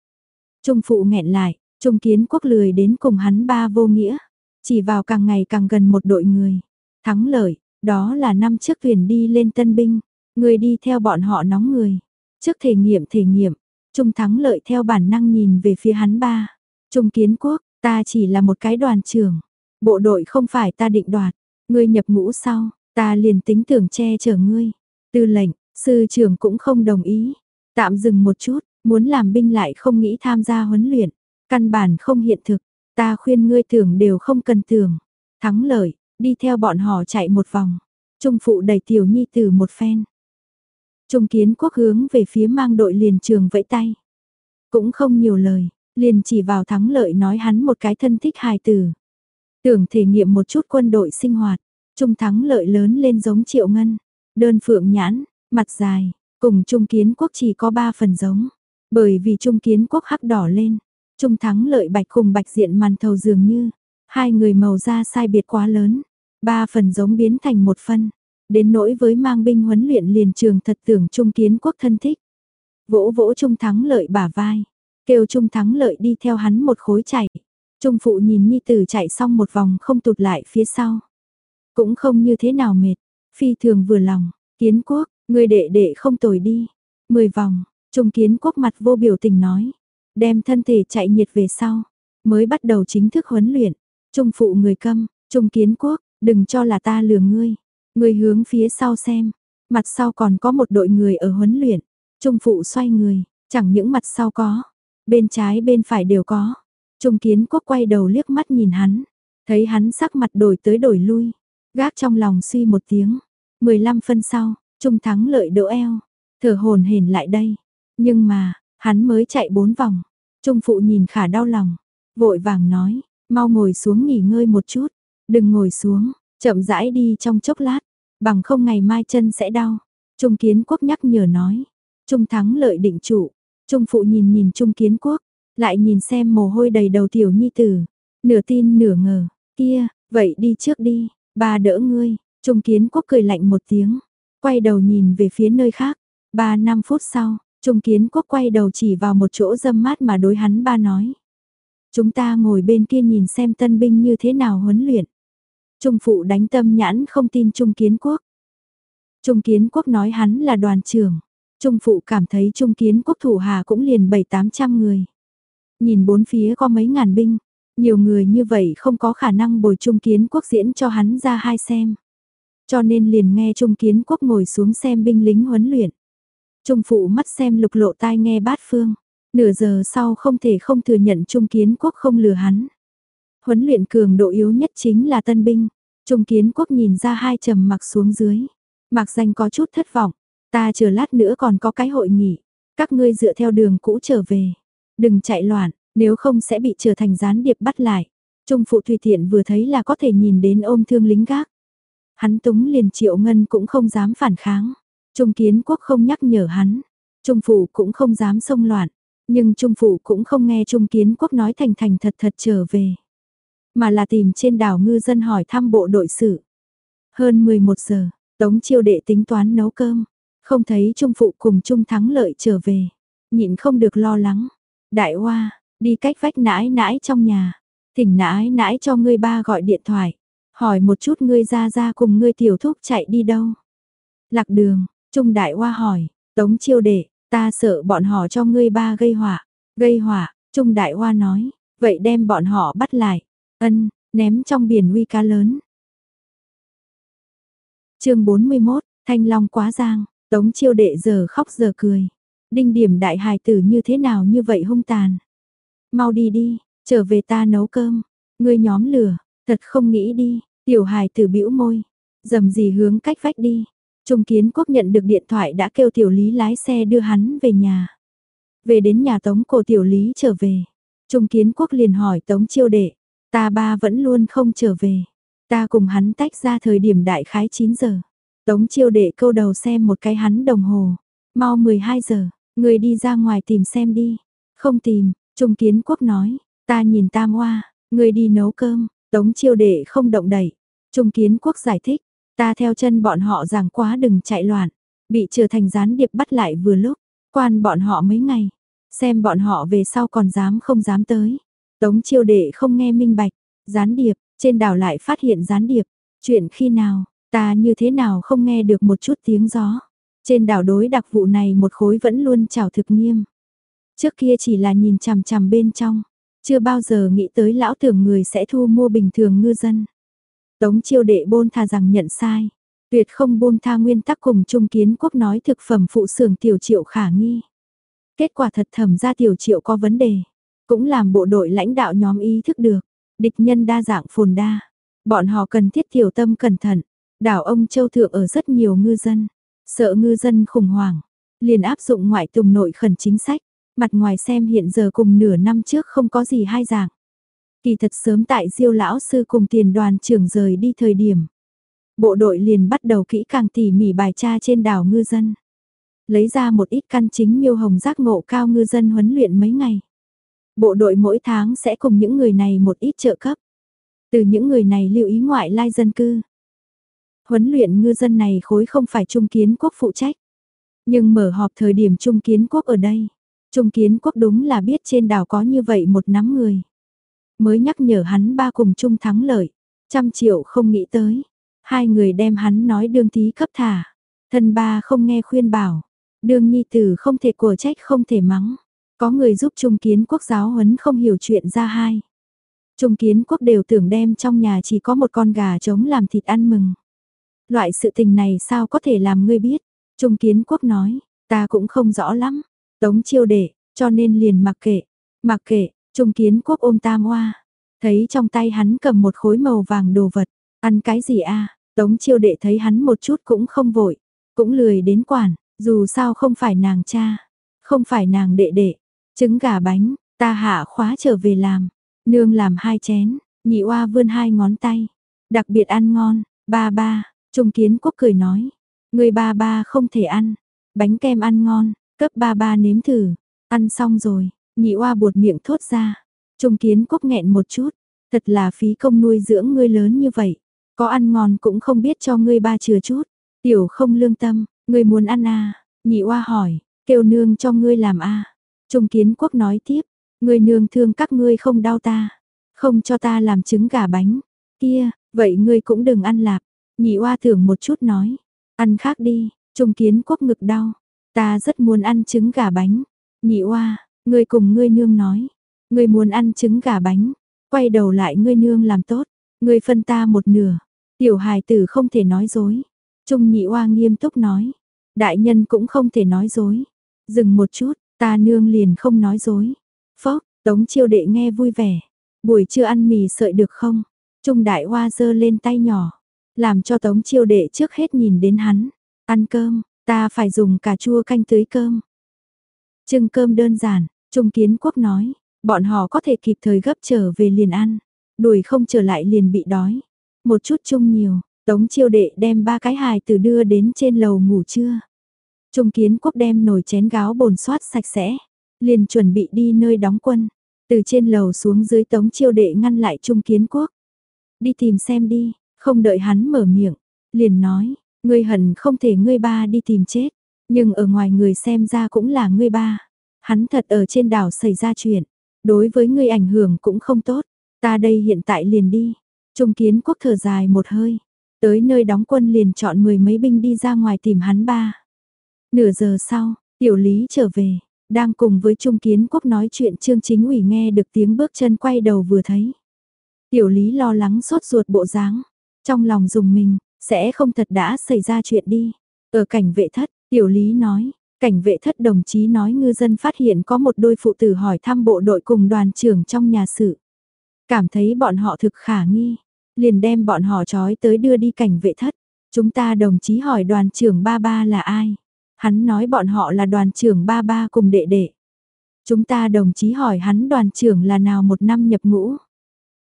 Trung phụ nghẹn lại, Trung kiến quốc lười đến cùng hắn ba vô nghĩa. Chỉ vào càng ngày càng gần một đội người. Thắng lợi, đó là năm trước thuyền đi lên tân binh. Người đi theo bọn họ nóng người. Trước thể nghiệm thể nghiệm, Trung thắng lợi theo bản năng nhìn về phía hắn ba. Trung kiến quốc, ta chỉ là một cái đoàn trưởng. Bộ đội không phải ta định đoạt. Ngươi nhập ngũ sau, ta liền tính tưởng che chở ngươi. Tư lệnh, sư trưởng cũng không đồng ý. Tạm dừng một chút, muốn làm binh lại không nghĩ tham gia huấn luyện. Căn bản không hiện thực, ta khuyên ngươi tưởng đều không cần tưởng. Thắng lợi, đi theo bọn họ chạy một vòng. Trung phụ đẩy tiểu nhi từ một phen. Trung kiến quốc hướng về phía mang đội liền trường vẫy tay. Cũng không nhiều lời, liền chỉ vào thắng lợi nói hắn một cái thân thích hài tử. Tưởng thể nghiệm một chút quân đội sinh hoạt, trung thắng lợi lớn lên giống triệu ngân, đơn phượng nhãn, mặt dài, cùng trung kiến quốc chỉ có ba phần giống. Bởi vì trung kiến quốc hắc đỏ lên, trung thắng lợi bạch cùng bạch diện màn thầu dường như, hai người màu da sai biệt quá lớn, ba phần giống biến thành một phân. Đến nỗi với mang binh huấn luyện liền trường thật tưởng trung kiến quốc thân thích. Vỗ vỗ trung thắng lợi bả vai, kêu trung thắng lợi đi theo hắn một khối chạy. Trung phụ nhìn Nhi Tử chạy xong một vòng không tụt lại phía sau. Cũng không như thế nào mệt, phi thường vừa lòng, kiến quốc, người đệ đệ không tồi đi. Mười vòng, Trung kiến quốc mặt vô biểu tình nói, đem thân thể chạy nhiệt về sau, mới bắt đầu chính thức huấn luyện. Trung phụ người câm, Trung kiến quốc, đừng cho là ta lừa ngươi. Ngươi hướng phía sau xem, mặt sau còn có một đội người ở huấn luyện. Trung phụ xoay người, chẳng những mặt sau có, bên trái bên phải đều có. Trung kiến quốc quay đầu liếc mắt nhìn hắn, thấy hắn sắc mặt đổi tới đổi lui, gác trong lòng suy một tiếng. 15 phân sau, Trung thắng lợi đỡ eo, thở hồn hển lại đây. Nhưng mà, hắn mới chạy bốn vòng, Trung phụ nhìn khả đau lòng, vội vàng nói, mau ngồi xuống nghỉ ngơi một chút, đừng ngồi xuống, chậm rãi đi trong chốc lát, bằng không ngày mai chân sẽ đau. Trung kiến quốc nhắc nhở nói, Trung thắng lợi định chủ, Trung phụ nhìn nhìn Trung kiến quốc, lại nhìn xem mồ hôi đầy đầu tiểu nhi tử, nửa tin nửa ngờ, kia, vậy đi trước đi, ba đỡ ngươi, Trung kiến quốc cười lạnh một tiếng, quay đầu nhìn về phía nơi khác, ba năm phút sau, Trung kiến quốc quay đầu chỉ vào một chỗ dâm mát mà đối hắn ba nói. Chúng ta ngồi bên kia nhìn xem tân binh như thế nào huấn luyện. Trung phụ đánh tâm nhãn không tin Trung kiến quốc. Trung kiến quốc nói hắn là đoàn trưởng. Trung phụ cảm thấy trung kiến quốc thủ hà cũng liền bảy tám trăm người. Nhìn bốn phía có mấy ngàn binh, nhiều người như vậy không có khả năng bồi trung kiến quốc diễn cho hắn ra hai xem. Cho nên liền nghe trung kiến quốc ngồi xuống xem binh lính huấn luyện. Trung phụ mắt xem lục lộ tai nghe bát phương. Nửa giờ sau không thể không thừa nhận trung kiến quốc không lừa hắn. Huấn luyện cường độ yếu nhất chính là tân binh. Trung kiến quốc nhìn ra hai trầm mặc xuống dưới. Mặc danh có chút thất vọng. Ta chờ lát nữa còn có cái hội nghị. Các ngươi dựa theo đường cũ trở về. Đừng chạy loạn, nếu không sẽ bị trở thành gián điệp bắt lại. Trung phụ Thùy Thiện vừa thấy là có thể nhìn đến ôm thương lính gác. Hắn túng liền triệu ngân cũng không dám phản kháng. Trung kiến quốc không nhắc nhở hắn. Trung phụ cũng không dám xông loạn. Nhưng Trung phụ cũng không nghe Trung kiến quốc nói thành thành thật thật trở về. Mà là tìm trên đảo ngư dân hỏi thăm bộ đội sự. Hơn 11 giờ, Tống chiêu đệ tính toán nấu cơm. Không thấy Trung phụ cùng Trung thắng lợi trở về. Nhịn không được lo lắng. Đại hoa, đi cách vách nãi nãi trong nhà. Thỉnh nãi nãi cho ngươi ba gọi điện thoại. Hỏi một chút ngươi ra ra cùng ngươi tiểu thúc chạy đi đâu. Lạc đường, Trung đại hoa hỏi, tống chiêu đệ, ta sợ bọn họ cho ngươi ba gây hỏa. Gây hỏa, Trung đại hoa nói, vậy đem bọn họ bắt lại. Ân, ném trong biển uy cá lớn. chương 41, Thanh Long quá giang, tống chiêu đệ giờ khóc giờ cười. Đinh điểm đại hài tử như thế nào như vậy hung tàn. Mau đi đi, trở về ta nấu cơm. Ngươi nhóm lửa, thật không nghĩ đi. Tiểu hài tử bĩu môi. Dầm gì hướng cách vách đi. Trung kiến quốc nhận được điện thoại đã kêu tiểu lý lái xe đưa hắn về nhà. Về đến nhà tống cổ tiểu lý trở về. Trung kiến quốc liền hỏi tống chiêu đệ. Ta ba vẫn luôn không trở về. Ta cùng hắn tách ra thời điểm đại khái 9 giờ. Tống chiêu đệ câu đầu xem một cái hắn đồng hồ. Mau 12 giờ, người đi ra ngoài tìm xem đi. Không tìm, Trung Kiến Quốc nói, ta nhìn Tam Hoa, người đi nấu cơm, Tống Chiêu Đệ không động đậy. Trung Kiến Quốc giải thích, ta theo chân bọn họ rằng quá đừng chạy loạn, bị trở thành gián điệp bắt lại vừa lúc, quan bọn họ mấy ngày, xem bọn họ về sau còn dám không dám tới. Tống Chiêu Đệ không nghe minh bạch, gián điệp, trên đảo lại phát hiện gián điệp, chuyện khi nào, ta như thế nào không nghe được một chút tiếng gió. Trên đảo đối đặc vụ này một khối vẫn luôn trào thực nghiêm. Trước kia chỉ là nhìn chằm chằm bên trong, chưa bao giờ nghĩ tới lão tưởng người sẽ thu mua bình thường ngư dân. Tống chiêu đệ bôn thà rằng nhận sai, tuyệt không buông tha nguyên tắc cùng trung kiến quốc nói thực phẩm phụ xưởng tiểu triệu khả nghi. Kết quả thật thẩm ra tiểu triệu có vấn đề, cũng làm bộ đội lãnh đạo nhóm ý thức được, địch nhân đa dạng phồn đa, bọn họ cần thiết tiểu tâm cẩn thận, đảo ông Châu Thượng ở rất nhiều ngư dân, sợ ngư dân khủng hoảng, liền áp dụng ngoại tùng nội khẩn chính sách, mặt ngoài xem hiện giờ cùng nửa năm trước không có gì hai dạng. Kỳ thật sớm tại diêu lão sư cùng tiền đoàn trưởng rời đi thời điểm. Bộ đội liền bắt đầu kỹ càng tỉ mỉ bài tra trên đảo ngư dân. Lấy ra một ít căn chính miêu hồng giác ngộ cao ngư dân huấn luyện mấy ngày. Bộ đội mỗi tháng sẽ cùng những người này một ít trợ cấp. Từ những người này lưu ý ngoại lai dân cư. Huấn luyện ngư dân này khối không phải trung kiến quốc phụ trách. Nhưng mở họp thời điểm trung kiến quốc ở đây. Trung kiến quốc đúng là biết trên đảo có như vậy một nắm người. Mới nhắc nhở hắn ba cùng chung thắng lợi. Trăm triệu không nghĩ tới. Hai người đem hắn nói đương tí cấp thả. Thân ba không nghe khuyên bảo. Đương nhi tử không thể của trách không thể mắng. Có người giúp trung kiến quốc giáo huấn không hiểu chuyện ra hai. Trung kiến quốc đều tưởng đem trong nhà chỉ có một con gà trống làm thịt ăn mừng. Loại sự tình này sao có thể làm ngươi biết? Trung kiến quốc nói, ta cũng không rõ lắm. Tống chiêu đệ, cho nên liền mặc kệ, mặc kệ, trung kiến quốc ôm tam hoa. Thấy trong tay hắn cầm một khối màu vàng đồ vật, ăn cái gì a? Tống chiêu đệ thấy hắn một chút cũng không vội, cũng lười đến quản, dù sao không phải nàng cha, không phải nàng đệ đệ. Trứng gà bánh, ta hạ khóa trở về làm, nương làm hai chén, nhị oa vươn hai ngón tay, đặc biệt ăn ngon, ba ba, trung kiến quốc cười nói, người ba ba không thể ăn, bánh kem ăn ngon, Cấp ba ba nếm thử, ăn xong rồi, nhị oa buột miệng thốt ra. Trung kiến quốc nghẹn một chút, thật là phí công nuôi dưỡng ngươi lớn như vậy. Có ăn ngon cũng không biết cho ngươi ba chừa chút. Tiểu không lương tâm, ngươi muốn ăn à? Nhị oa hỏi, kêu nương cho ngươi làm à? Trung kiến quốc nói tiếp, ngươi nương thương các ngươi không đau ta. Không cho ta làm trứng gà bánh. Kia, vậy ngươi cũng đừng ăn lạp. Nhị oa thưởng một chút nói, ăn khác đi, trung kiến quốc ngực đau. Ta rất muốn ăn trứng gà bánh. Nhị oa, ngươi cùng ngươi nương nói. Ngươi muốn ăn trứng gà bánh. Quay đầu lại ngươi nương làm tốt. Ngươi phân ta một nửa. Tiểu hài tử không thể nói dối. Trung nhị oa nghiêm túc nói. Đại nhân cũng không thể nói dối. Dừng một chút, ta nương liền không nói dối. Phốc, tống chiêu đệ nghe vui vẻ. Buổi trưa ăn mì sợi được không? Trung đại hoa giơ lên tay nhỏ. Làm cho tống chiêu đệ trước hết nhìn đến hắn. Ăn cơm, ta phải dùng cà chua canh tưới cơm. Trưng cơm đơn giản, Trung kiến quốc nói. Bọn họ có thể kịp thời gấp trở về liền ăn. Đuổi không trở lại liền bị đói. Một chút chung nhiều, tống chiêu đệ đem ba cái hài từ đưa đến trên lầu ngủ trưa. Trung kiến quốc đem nồi chén gáo bồn soát sạch sẽ, liền chuẩn bị đi nơi đóng quân. Từ trên lầu xuống dưới tống chiêu đệ ngăn lại Trung kiến quốc. Đi tìm xem đi, không đợi hắn mở miệng, liền nói, ngươi hận không thể ngươi ba đi tìm chết, nhưng ở ngoài người xem ra cũng là ngươi ba. Hắn thật ở trên đảo xảy ra chuyện, đối với ngươi ảnh hưởng cũng không tốt, ta đây hiện tại liền đi. Trung kiến quốc thở dài một hơi, tới nơi đóng quân liền chọn mười mấy binh đi ra ngoài tìm hắn ba. Nửa giờ sau, tiểu lý trở về, đang cùng với Trung Kiến Quốc nói chuyện Trương Chính ủy nghe được tiếng bước chân quay đầu vừa thấy. Tiểu lý lo lắng sốt ruột bộ dáng, trong lòng dùng mình, sẽ không thật đã xảy ra chuyện đi. Ở cảnh vệ thất, tiểu lý nói, cảnh vệ thất đồng chí nói ngư dân phát hiện có một đôi phụ tử hỏi thăm bộ đội cùng đoàn trưởng trong nhà sự. Cảm thấy bọn họ thực khả nghi, liền đem bọn họ trói tới đưa đi cảnh vệ thất. Chúng ta đồng chí hỏi đoàn trưởng ba ba là ai? Hắn nói bọn họ là đoàn trưởng ba ba cùng đệ đệ. Chúng ta đồng chí hỏi hắn đoàn trưởng là nào một năm nhập ngũ.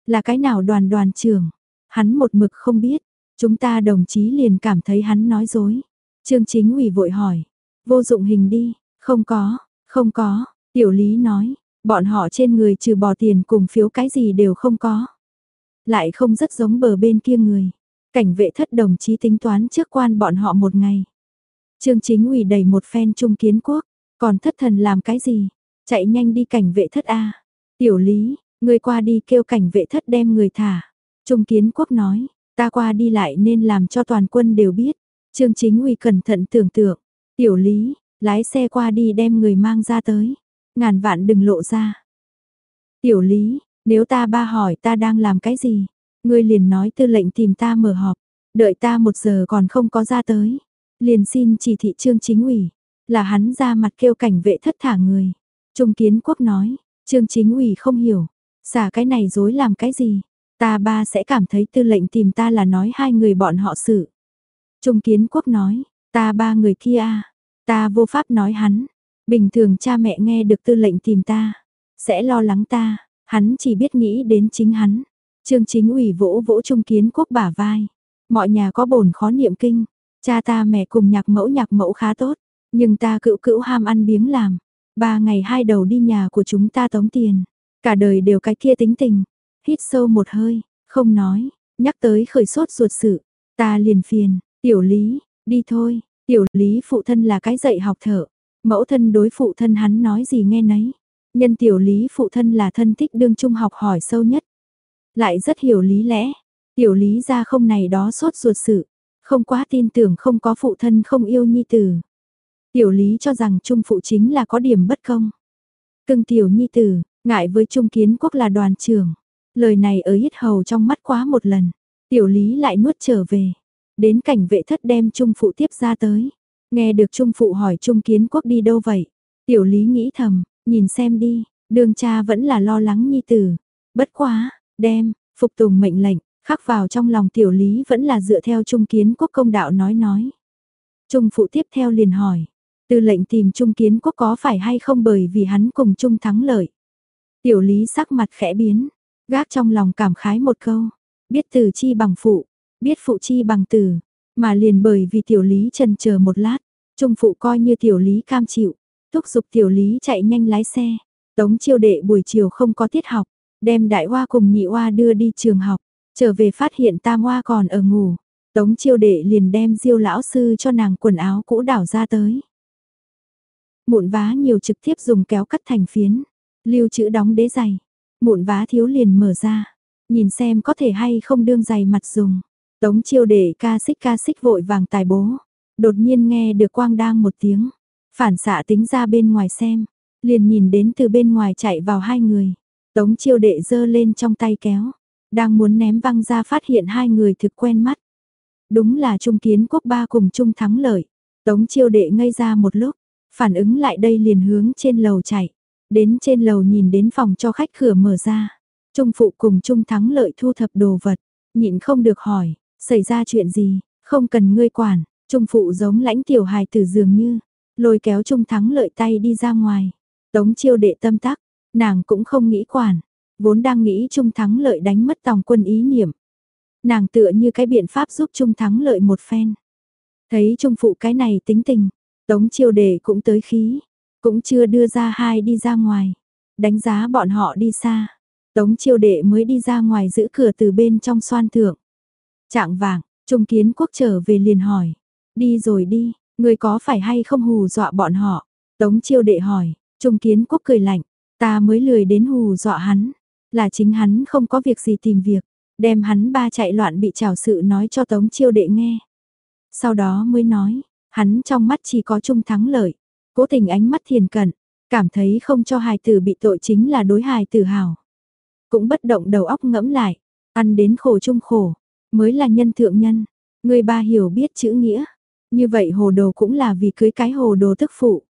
Là cái nào đoàn đoàn trưởng. Hắn một mực không biết. Chúng ta đồng chí liền cảm thấy hắn nói dối. Trương chính ủy vội hỏi. Vô dụng hình đi. Không có, không có. Tiểu lý nói. Bọn họ trên người trừ bỏ tiền cùng phiếu cái gì đều không có. Lại không rất giống bờ bên kia người. Cảnh vệ thất đồng chí tính toán trước quan bọn họ một ngày. Trương chính ủy đầy một phen trung kiến quốc, còn thất thần làm cái gì? Chạy nhanh đi cảnh vệ thất A. Tiểu lý, người qua đi kêu cảnh vệ thất đem người thả. Trung kiến quốc nói, ta qua đi lại nên làm cho toàn quân đều biết. Trương chính ủy cẩn thận tưởng tượng. Tiểu lý, lái xe qua đi đem người mang ra tới. Ngàn vạn đừng lộ ra. Tiểu lý, nếu ta ba hỏi ta đang làm cái gì? Ngươi liền nói tư lệnh tìm ta mở họp. Đợi ta một giờ còn không có ra tới. Liền xin chỉ thị trương chính ủy, là hắn ra mặt kêu cảnh vệ thất thả người. Trung kiến quốc nói, trương chính ủy không hiểu, xả cái này dối làm cái gì, ta ba sẽ cảm thấy tư lệnh tìm ta là nói hai người bọn họ sự. Trung kiến quốc nói, ta ba người kia à, ta vô pháp nói hắn, bình thường cha mẹ nghe được tư lệnh tìm ta, sẽ lo lắng ta, hắn chỉ biết nghĩ đến chính hắn. Trương chính ủy vỗ vỗ trung kiến quốc bả vai, mọi nhà có bổn khó niệm kinh, Cha ta mẹ cùng nhạc mẫu nhạc mẫu khá tốt, nhưng ta cựu cựu ham ăn biếng làm. Ba ngày hai đầu đi nhà của chúng ta tống tiền, cả đời đều cái kia tính tình. Hít sâu một hơi, không nói, nhắc tới khởi sốt ruột sự, ta liền phiền, tiểu lý, đi thôi, tiểu lý phụ thân là cái dạy học thở, mẫu thân đối phụ thân hắn nói gì nghe nấy. Nhân tiểu lý phụ thân là thân thích đương trung học hỏi sâu nhất. Lại rất hiểu lý lẽ, tiểu lý ra không này đó sốt ruột sự, không quá tin tưởng không có phụ thân không yêu nhi tử. Tiểu lý cho rằng trung phụ chính là có điểm bất công. Cưng tiểu nhi tử, ngại với trung kiến quốc là đoàn trưởng. Lời này ở hít hầu trong mắt quá một lần. Tiểu lý lại nuốt trở về. Đến cảnh vệ thất đem trung phụ tiếp ra tới. Nghe được trung phụ hỏi trung kiến quốc đi đâu vậy. Tiểu lý nghĩ thầm, nhìn xem đi, đường cha vẫn là lo lắng nhi tử. Bất quá, đem, phục tùng mệnh lệnh, Khắc vào trong lòng tiểu lý vẫn là dựa theo trung kiến quốc công đạo nói nói. Trung phụ tiếp theo liền hỏi, tư lệnh tìm trung kiến quốc có phải hay không bởi vì hắn cùng trung thắng lợi. Tiểu lý sắc mặt khẽ biến, gác trong lòng cảm khái một câu, biết từ chi bằng phụ, biết phụ chi bằng từ, mà liền bởi vì tiểu lý trần chờ một lát, trung phụ coi như tiểu lý cam chịu, thúc giục tiểu lý chạy nhanh lái xe, tống chiêu đệ buổi chiều không có tiết học, đem đại hoa cùng nhị hoa đưa đi trường học, Trở về phát hiện tam hoa còn ở ngủ, tống chiêu đệ liền đem diêu lão sư cho nàng quần áo cũ đảo ra tới. Mụn vá nhiều trực tiếp dùng kéo cắt thành phiến, lưu chữ đóng đế giày, mụn vá thiếu liền mở ra, nhìn xem có thể hay không đương giày mặt dùng. Tống chiêu đệ ca xích ca xích vội vàng tài bố, đột nhiên nghe được quang đang một tiếng, Phản xạ tính ra bên ngoài xem, liền nhìn đến từ bên ngoài chạy vào hai người. Tống chiêu đệ giơ lên trong tay kéo, đang muốn ném văng ra phát hiện hai người thực quen mắt. Đúng là Trung Kiến Quốc ba cùng Trung thắng lợi. Tống chiêu đệ ngây ra một lúc, phản ứng lại đây liền hướng trên lầu chạy. Đến trên lầu nhìn đến phòng cho khách cửa mở ra. Trung phụ cùng Trung thắng lợi thu thập đồ vật, nhịn không được hỏi, xảy ra chuyện gì, không cần ngươi quản, Trung phụ giống lãnh tiểu hài tử dường như, lôi kéo Trung thắng lợi tay đi ra ngoài. Tống chiêu đệ tâm tắc, nàng cũng không nghĩ quản, vốn đang nghĩ Trung thắng lợi đánh mất tòng quân ý niệm. Nàng tựa như cái biện pháp giúp Trung thắng lợi một phen. Thấy Trung phụ cái này tính tình, Tống chiêu đệ cũng tới khí, cũng chưa đưa ra hai đi ra ngoài, đánh giá bọn họ đi xa. Tống chiêu đệ mới đi ra ngoài giữ cửa từ bên trong xoan thượng. Trạng vàng, Trung Kiến Quốc trở về liền hỏi. Đi rồi đi, người có phải hay không hù dọa bọn họ? Tống chiêu đệ hỏi, Trung Kiến Quốc cười lạnh. Ta mới lười đến hù dọa hắn. Là chính hắn không có việc gì tìm việc. Đem hắn ba chạy loạn bị trào sự nói cho Tống chiêu đệ nghe. Sau đó mới nói, hắn trong mắt chỉ có Trung thắng lợi. Cố tình ánh mắt thiền cận, cảm thấy không cho hài tử bị tội chính là đối hài tử hào. Cũng bất động đầu óc ngẫm lại, ăn đến khổ chung khổ, mới là nhân thượng nhân. Người ba hiểu biết chữ nghĩa, như vậy hồ đồ cũng là vì cưới cái hồ đồ tức phụ.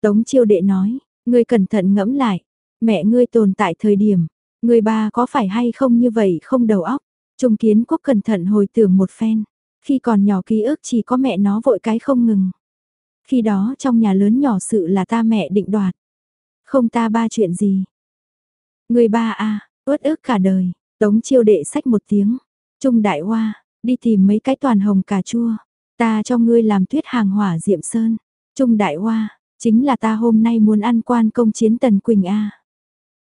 Tống chiêu đệ nói, ngươi cẩn thận ngẫm lại, mẹ ngươi tồn tại thời điểm, người ba có phải hay không như vậy không đầu óc. Trung kiến quốc cẩn thận hồi tưởng một phen, khi còn nhỏ ký ức chỉ có mẹ nó vội cái không ngừng. Khi đó trong nhà lớn nhỏ sự là ta mẹ định đoạt. Không ta ba chuyện gì, Người ba a, à, uất ức cả đời, tống chiêu đệ sách một tiếng. Trung đại hoa, đi tìm mấy cái toàn hồng cà chua. Ta cho ngươi làm tuyết hàng hỏa diệm sơn. Trung đại hoa, chính là ta hôm nay muốn ăn quan công chiến tần quỳnh a.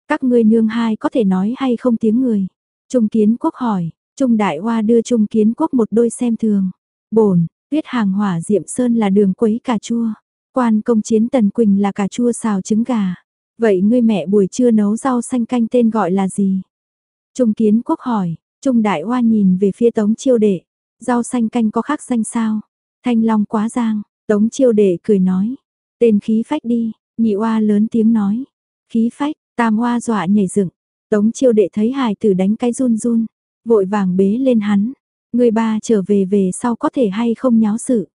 Các ngươi nương hai có thể nói hay không tiếng người. Trung kiến quốc hỏi, Trung đại hoa đưa Trung kiến quốc một đôi xem thường. Bổn, tuyết hàng hỏa diệm sơn là đường quấy cà chua. Quan công chiến tần quỳnh là cà chua xào trứng gà. Vậy ngươi mẹ buổi trưa nấu rau xanh canh tên gọi là gì? Trung kiến quốc hỏi, Trung đại hoa nhìn về phía tống chiêu đệ, rau xanh canh có khác xanh sao? Thanh long quá giang, tống chiêu đệ cười nói, tên khí phách đi, nhị hoa lớn tiếng nói, khí phách, tam hoa dọa nhảy dựng, tống chiêu đệ thấy hài tử đánh cái run run, vội vàng bế lên hắn, người ba trở về về sau có thể hay không nháo sự.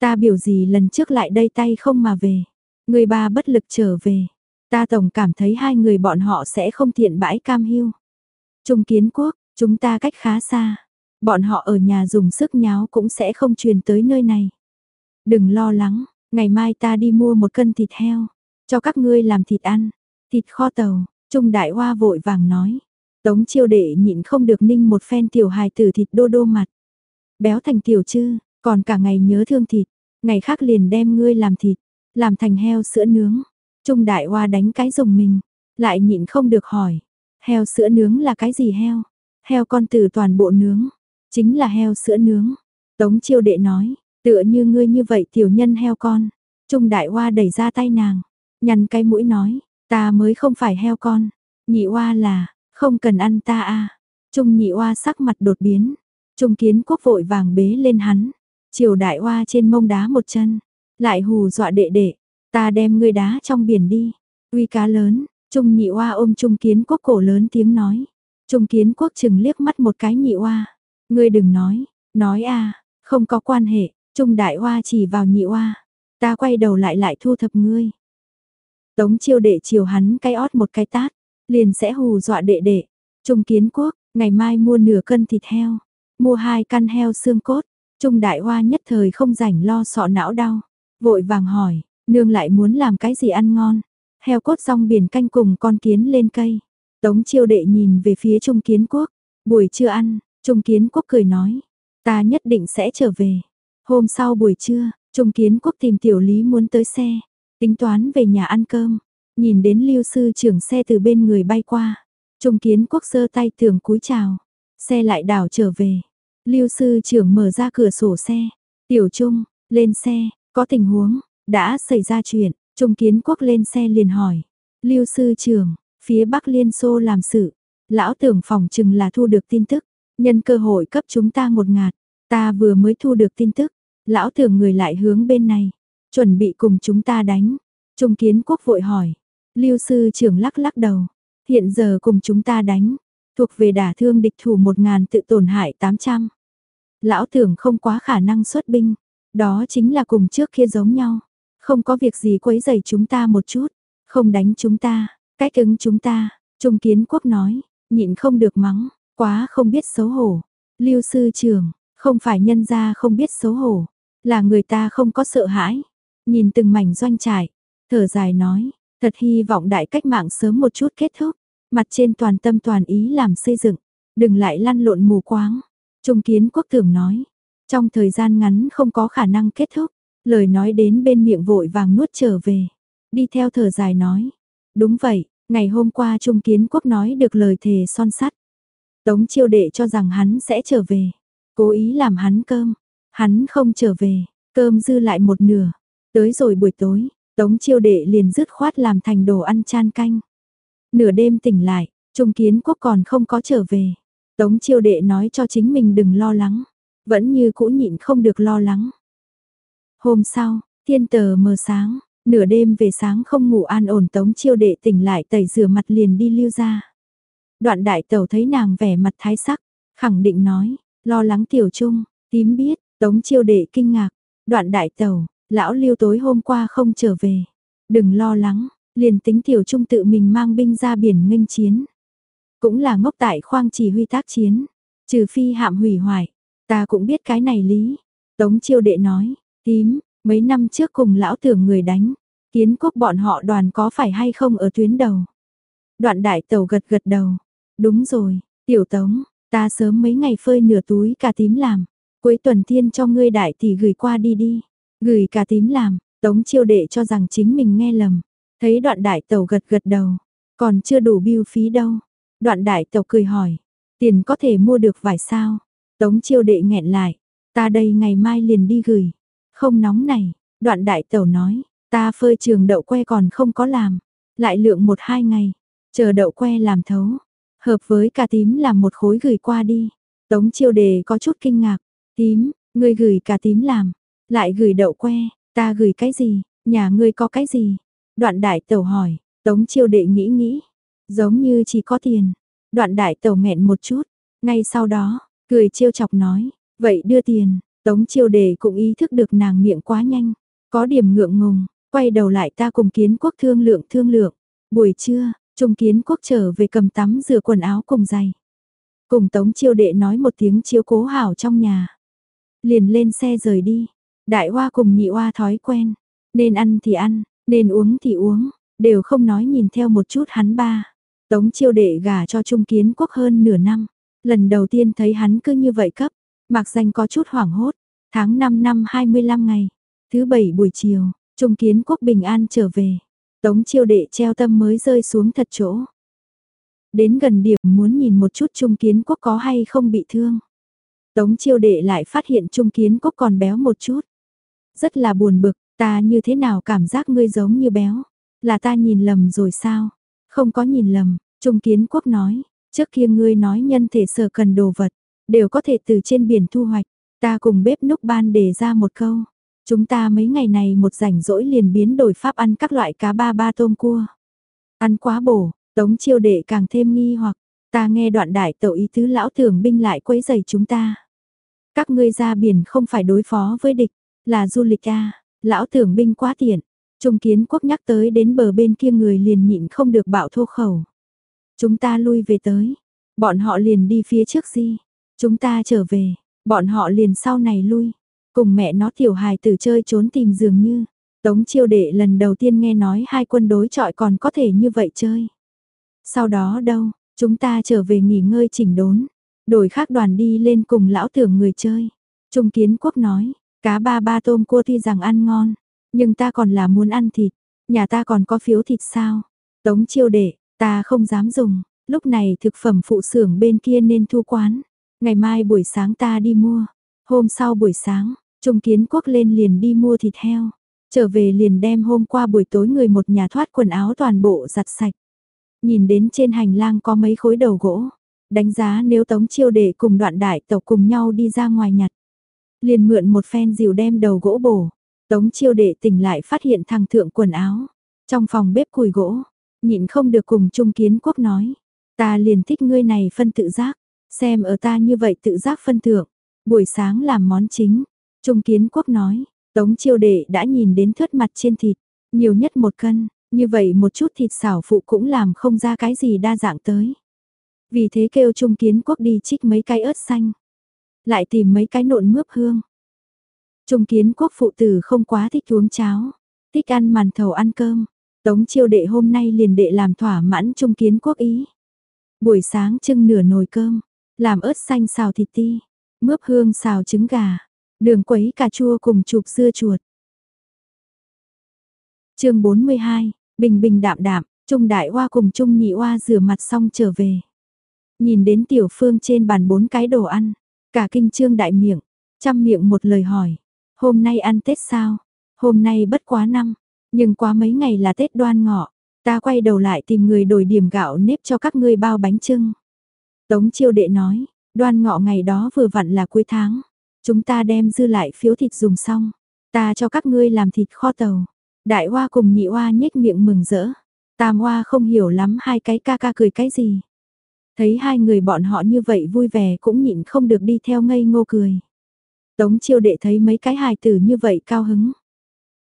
Ta biểu gì lần trước lại đây tay không mà về, người ba bất lực trở về, Ta tổng cảm thấy hai người bọn họ sẽ không thiện bãi cam hiu. Trung kiến quốc, chúng ta cách khá xa. Bọn họ ở nhà dùng sức nháo cũng sẽ không truyền tới nơi này. Đừng lo lắng, ngày mai ta đi mua một cân thịt heo, cho các ngươi làm thịt ăn. Thịt kho tàu, Trung Đại Hoa vội vàng nói. Tống chiêu đệ nhịn không được ninh một phen tiểu hài tử thịt đô đô mặt. Béo thành tiểu chư, còn cả ngày nhớ thương thịt, ngày khác liền đem ngươi làm thịt, làm thành heo sữa nướng. Trung đại hoa đánh cái rồng mình, lại nhịn không được hỏi. Heo sữa nướng là cái gì heo? Heo con từ toàn bộ nướng, chính là heo sữa nướng. Tống chiêu đệ nói, tựa như ngươi như vậy tiểu nhân heo con. Trung đại hoa đẩy ra tay nàng, nhăn cái mũi nói, ta mới không phải heo con. Nhị hoa là, không cần ăn ta a. Trung nhị hoa sắc mặt đột biến. Trung kiến quốc vội vàng bế lên hắn. Triều đại hoa trên mông đá một chân. Lại hù dọa đệ đệ. Ta đem ngươi đá trong biển đi. Uy cá lớn, Trung nhị hoa ôm Trung kiến quốc cổ lớn tiếng nói. Trung kiến quốc chừng liếc mắt một cái nhị oa. Ngươi đừng nói, nói a không có quan hệ, Trung đại oa chỉ vào nhị oa. Ta quay đầu lại lại thu thập ngươi. Tống chiêu đệ chiều hắn cái ót một cái tát, liền sẽ hù dọa đệ đệ. Trung kiến quốc, ngày mai mua nửa cân thịt heo, mua hai căn heo xương cốt. Trung đại hoa nhất thời không rảnh lo sọ não đau, vội vàng hỏi, Nương lại muốn làm cái gì ăn ngon. Heo cốt rong biển canh cùng con kiến lên cây. Tống chiêu đệ nhìn về phía Trung Kiến Quốc. Buổi trưa ăn, Trung Kiến Quốc cười nói. Ta nhất định sẽ trở về. Hôm sau buổi trưa, Trung Kiến Quốc tìm tiểu lý muốn tới xe. Tính toán về nhà ăn cơm. Nhìn đến lưu sư trưởng xe từ bên người bay qua. Trung Kiến Quốc giơ tay tưởng cúi chào. Xe lại đảo trở về. Lưu sư trưởng mở ra cửa sổ xe. Tiểu Trung, lên xe, có tình huống, đã xảy ra chuyện, Trung Kiến Quốc lên xe liền hỏi. Lưu sư trưởng, phía Bắc Liên Xô làm sự. Lão tưởng phòng chừng là thu được tin tức. Nhân cơ hội cấp chúng ta một ngạt. Ta vừa mới thu được tin tức. Lão tưởng người lại hướng bên này. Chuẩn bị cùng chúng ta đánh. Trung kiến quốc vội hỏi. Lưu sư trưởng lắc lắc đầu. Hiện giờ cùng chúng ta đánh. Thuộc về đả thương địch thủ một ngàn tự tổn hại 800. Lão tưởng không quá khả năng xuất binh. Đó chính là cùng trước kia giống nhau. Không có việc gì quấy dày chúng ta một chút. Không đánh chúng ta. Cách ứng chúng ta. Trung kiến quốc nói. Nhịn không được mắng. Quá không biết xấu hổ. Lưu sư trưởng. Không phải nhân gia không biết xấu hổ. Là người ta không có sợ hãi. Nhìn từng mảnh doanh trải. Thở dài nói. Thật hy vọng đại cách mạng sớm một chút kết thúc. Mặt trên toàn tâm toàn ý làm xây dựng. Đừng lại lăn lộn mù quáng. Trung kiến quốc tưởng nói. Trong thời gian ngắn không có khả năng kết thúc. Lời nói đến bên miệng vội vàng nuốt trở về. Đi theo thở dài nói. Đúng vậy, ngày hôm qua Trung Kiến Quốc nói được lời thề son sắt. Tống chiêu đệ cho rằng hắn sẽ trở về. Cố ý làm hắn cơm. Hắn không trở về, cơm dư lại một nửa. Tới rồi buổi tối, Tống chiêu đệ liền dứt khoát làm thành đồ ăn chan canh. Nửa đêm tỉnh lại, Trung Kiến Quốc còn không có trở về. Tống chiêu đệ nói cho chính mình đừng lo lắng. Vẫn như cũ nhịn không được lo lắng. Hôm sau, thiên tờ mờ sáng, nửa đêm về sáng không ngủ an ổn tống chiêu đệ tỉnh lại tẩy rửa mặt liền đi lưu ra. Đoạn đại tẩu thấy nàng vẻ mặt thái sắc, khẳng định nói, lo lắng tiểu trung, tím biết, tống chiêu đệ kinh ngạc, đoạn đại tẩu, lão lưu tối hôm qua không trở về. Đừng lo lắng, liền tính tiểu trung tự mình mang binh ra biển nghênh chiến. Cũng là ngốc tại khoang chỉ huy tác chiến, trừ phi hạm hủy hoại, ta cũng biết cái này lý. Tống chiêu đệ nói, tím, mấy năm trước cùng lão tưởng người đánh, kiến quốc bọn họ đoàn có phải hay không ở tuyến đầu. Đoạn đại tàu gật gật đầu, đúng rồi, tiểu tống, ta sớm mấy ngày phơi nửa túi cà tím làm, cuối tuần thiên cho ngươi đại thì gửi qua đi đi, gửi cà tím làm, tống chiêu đệ cho rằng chính mình nghe lầm, thấy đoạn đại tàu gật gật đầu, còn chưa đủ biêu phí đâu. Đoạn đại tàu cười hỏi, tiền có thể mua được vải sao? Tống chiêu đệ nghẹn lại, ta đây ngày mai liền đi gửi. Không nóng này, đoạn đại tẩu nói, ta phơi trường đậu que còn không có làm, lại lượng một hai ngày, chờ đậu que làm thấu, hợp với cà tím làm một khối gửi qua đi. Tống chiêu đề có chút kinh ngạc, tím, ngươi gửi cà tím làm, lại gửi đậu que, ta gửi cái gì, nhà ngươi có cái gì? Đoạn đại tẩu hỏi, tống chiêu đệ nghĩ nghĩ, giống như chỉ có tiền. Đoạn đại tẩu nghẹn một chút, ngay sau đó, cười trêu chọc nói, vậy đưa tiền, Tống chiêu đề cũng ý thức được nàng miệng quá nhanh, có điểm ngượng ngùng, quay đầu lại ta cùng kiến quốc thương lượng thương lượng. Buổi trưa, Trung kiến quốc trở về cầm tắm rửa quần áo cùng giày. Cùng tống chiêu đệ nói một tiếng chiếu cố hảo trong nhà. Liền lên xe rời đi, đại hoa cùng nhị hoa thói quen, nên ăn thì ăn, nên uống thì uống, đều không nói nhìn theo một chút hắn ba. Tống chiêu đệ gả cho Trung kiến quốc hơn nửa năm, lần đầu tiên thấy hắn cứ như vậy cấp, Mạc danh có chút hoảng hốt, tháng 5 năm 25 ngày, thứ bảy buổi chiều, Trung Kiến Quốc bình an trở về. Tống chiêu đệ treo tâm mới rơi xuống thật chỗ. Đến gần điểm muốn nhìn một chút Trung Kiến Quốc có hay không bị thương. Tống chiêu đệ lại phát hiện Trung Kiến Quốc còn béo một chút. Rất là buồn bực, ta như thế nào cảm giác ngươi giống như béo. Là ta nhìn lầm rồi sao? Không có nhìn lầm, Trung Kiến Quốc nói, trước kia ngươi nói nhân thể sở cần đồ vật đều có thể từ trên biển thu hoạch. Ta cùng bếp núc ban đề ra một câu. Chúng ta mấy ngày này một rảnh rỗi liền biến đổi pháp ăn các loại cá ba ba tôm cua. Ăn quá bổ, tống chiêu đệ càng thêm nghi hoặc, ta nghe đoạn đại tẩu ý tứ lão thường binh lại quấy giày chúng ta. Các ngươi ra biển không phải đối phó với địch, là du lịch a lão thường binh quá tiện. Trung kiến quốc nhắc tới đến bờ bên kia người liền nhịn không được bạo thô khẩu. Chúng ta lui về tới, bọn họ liền đi phía trước gì, Chúng ta trở về, bọn họ liền sau này lui. Cùng mẹ nó tiểu hài tử chơi trốn tìm dường như. Tống chiêu đệ lần đầu tiên nghe nói hai quân đối trọi còn có thể như vậy chơi. Sau đó đâu, chúng ta trở về nghỉ ngơi chỉnh đốn. Đổi khác đoàn đi lên cùng lão tưởng người chơi. Trung kiến quốc nói, cá ba ba tôm cua tuy rằng ăn ngon, nhưng ta còn là muốn ăn thịt. Nhà ta còn có phiếu thịt sao? Tống chiêu đệ, ta không dám dùng. Lúc này thực phẩm phụ xưởng bên kia nên thu quán. Ngày mai buổi sáng ta đi mua. Hôm sau buổi sáng, Trung Kiến Quốc lên liền đi mua thịt heo. Trở về liền đem hôm qua buổi tối người một nhà thoát quần áo toàn bộ giặt sạch. Nhìn đến trên hành lang có mấy khối đầu gỗ. Đánh giá nếu tống chiêu đệ cùng đoạn đại tộc cùng nhau đi ra ngoài nhặt. Liền mượn một phen dìu đem đầu gỗ bổ. Tống chiêu đệ tỉnh lại phát hiện thằng thượng quần áo. Trong phòng bếp củi gỗ, nhịn không được cùng Trung Kiến Quốc nói. Ta liền thích ngươi này phân tự giác, xem ở ta như vậy tự giác phân thượng. Buổi sáng làm món chính, Trung Kiến Quốc nói, Tống chiêu đệ đã nhìn đến thớt mặt trên thịt, nhiều nhất một cân, như vậy một chút thịt xảo phụ cũng làm không ra cái gì đa dạng tới. Vì thế kêu Trung Kiến Quốc đi trích mấy cái ớt xanh, lại tìm mấy cái nộn mướp hương. Trung Kiến Quốc phụ tử không quá thích uống cháo, thích ăn màn thầu ăn cơm. Tống chiêu đệ hôm nay liền đệ làm thỏa mãn Trung Kiến Quốc ý. Buổi sáng trưng nửa nồi cơm, làm ớt xanh xào thịt ti, mướp hương xào trứng gà, đường quấy cà chua cùng chụp dưa chuột. chương 42, bình bình đạm đạm, Trung Đại Hoa cùng Trung Nhị Hoa rửa mặt xong trở về. Nhìn đến tiểu phương trên bàn bốn cái đồ ăn, cả kinh trương đại miệng, chăm miệng một lời hỏi. Hôm nay ăn Tết sao? Hôm nay bất quá năm, nhưng quá mấy ngày là Tết đoan ngọ. Ta quay đầu lại tìm người đổi điểm gạo nếp cho các ngươi bao bánh trưng. Tống chiêu đệ nói, đoan ngọ ngày đó vừa vặn là cuối tháng. Chúng ta đem dư lại phiếu thịt dùng xong. Ta cho các ngươi làm thịt kho tàu. Đại hoa cùng nhị hoa nhếch miệng mừng rỡ. Tam hoa không hiểu lắm hai cái ca ca cười cái gì. Thấy hai người bọn họ như vậy vui vẻ cũng nhịn không được đi theo ngây ngô cười. Tống chiêu đệ thấy mấy cái hài tử như vậy cao hứng.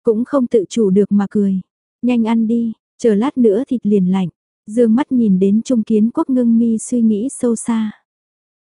Cũng không tự chủ được mà cười. Nhanh ăn đi, chờ lát nữa thịt liền lạnh. Dương mắt nhìn đến Trung Kiến Quốc ngưng mi suy nghĩ sâu xa.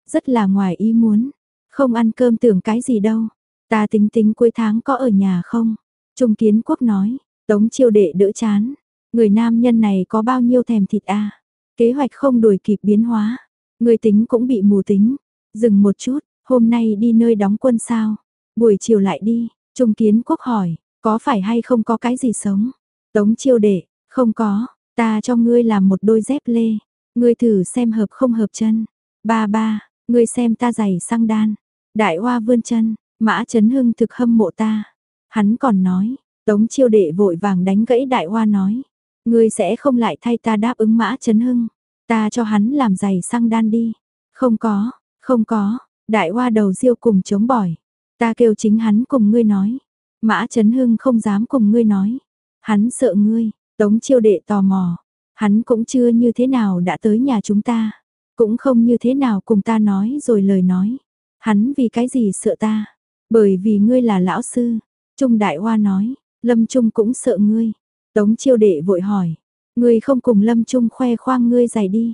Rất là ngoài ý muốn. Không ăn cơm tưởng cái gì đâu. Ta tính tính cuối tháng có ở nhà không? Trung Kiến Quốc nói. Tống chiêu đệ đỡ chán. Người nam nhân này có bao nhiêu thèm thịt a Kế hoạch không đuổi kịp biến hóa. Người tính cũng bị mù tính. Dừng một chút, hôm nay đi nơi đóng quân sao? Buổi chiều lại đi. Trung Kiến Quốc hỏi, có phải hay không có cái gì sống? Tống chiêu đệ, không có, ta cho ngươi làm một đôi dép lê. Ngươi thử xem hợp không hợp chân. Ba ba, ngươi xem ta giày sang đan. Đại hoa vươn chân, mã chấn hưng thực hâm mộ ta. Hắn còn nói, tống chiêu đệ vội vàng đánh gãy đại hoa nói. Ngươi sẽ không lại thay ta đáp ứng mã chấn hưng. Ta cho hắn làm giày sang đan đi. Không có, không có, đại hoa đầu riêu cùng chống bỏi. Ta kêu chính hắn cùng ngươi nói. Mã Trấn Hưng không dám cùng ngươi nói. Hắn sợ ngươi, Tống chiêu đệ tò mò. Hắn cũng chưa như thế nào đã tới nhà chúng ta. Cũng không như thế nào cùng ta nói rồi lời nói. Hắn vì cái gì sợ ta? Bởi vì ngươi là lão sư. Trung Đại Hoa nói, Lâm Trung cũng sợ ngươi. Tống chiêu đệ vội hỏi, ngươi không cùng Lâm Trung khoe khoang ngươi giày đi.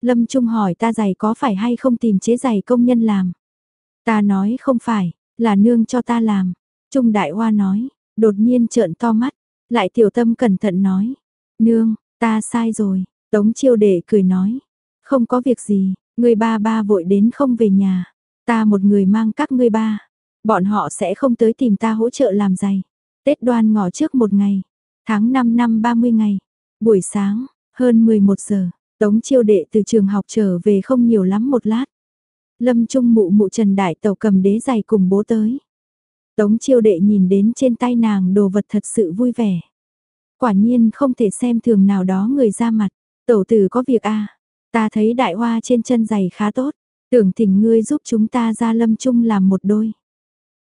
Lâm Trung hỏi ta giày có phải hay không tìm chế giày công nhân làm. Ta nói không phải, là nương cho ta làm. Trung Đại Hoa nói, đột nhiên trợn to mắt, lại tiểu tâm cẩn thận nói. Nương, ta sai rồi, Tống chiêu đệ cười nói. Không có việc gì, người ba ba vội đến không về nhà. Ta một người mang các ngươi ba. Bọn họ sẽ không tới tìm ta hỗ trợ làm giày. Tết đoan ngọ trước một ngày. Tháng 5 năm 30 ngày. Buổi sáng, hơn 11 giờ. Tống chiêu đệ từ trường học trở về không nhiều lắm một lát. Lâm Trung mụ mụ Trần Đại Tàu cầm đế giày cùng bố tới. Tống chiêu đệ nhìn đến trên tay nàng đồ vật thật sự vui vẻ. Quả nhiên không thể xem thường nào đó người ra mặt. Tẩu tử có việc a à. Ta thấy đại hoa trên chân giày khá tốt. Tưởng thỉnh ngươi giúp chúng ta ra lâm chung làm một đôi.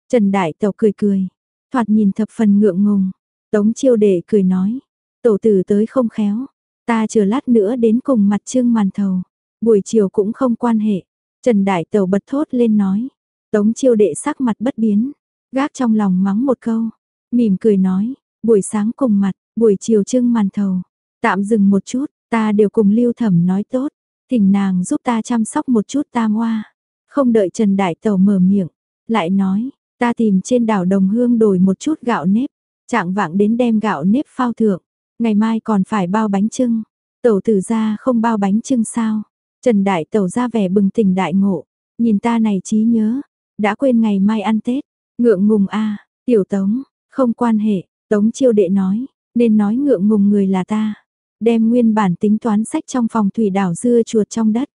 Trần Đại Tẩu cười cười. Thoạt nhìn thập phần ngượng ngùng. Tống chiêu đệ cười nói. Tổ tử tới không khéo. Ta chờ lát nữa đến cùng mặt trương màn thầu. Buổi chiều cũng không quan hệ. Trần Đại Tẩu bật thốt lên nói. Tống chiêu đệ sắc mặt bất biến. Gác trong lòng mắng một câu, mỉm cười nói, buổi sáng cùng mặt, buổi chiều trưng màn thầu. Tạm dừng một chút, ta đều cùng lưu thẩm nói tốt, thỉnh nàng giúp ta chăm sóc một chút tam hoa. Không đợi Trần Đại Tẩu mở miệng, lại nói, ta tìm trên đảo Đồng Hương đổi một chút gạo nếp, trạng vạng đến đem gạo nếp phao thượng, ngày mai còn phải bao bánh trưng. Tẩu tử ra không bao bánh trưng sao? Trần Đại Tẩu ra vẻ bừng tỉnh đại ngộ, nhìn ta này trí nhớ, đã quên ngày mai ăn Tết, Ngượng ngùng a tiểu tống, không quan hệ, tống chiêu đệ nói, nên nói ngượng ngùng người là ta. Đem nguyên bản tính toán sách trong phòng thủy đảo dưa chuột trong đất.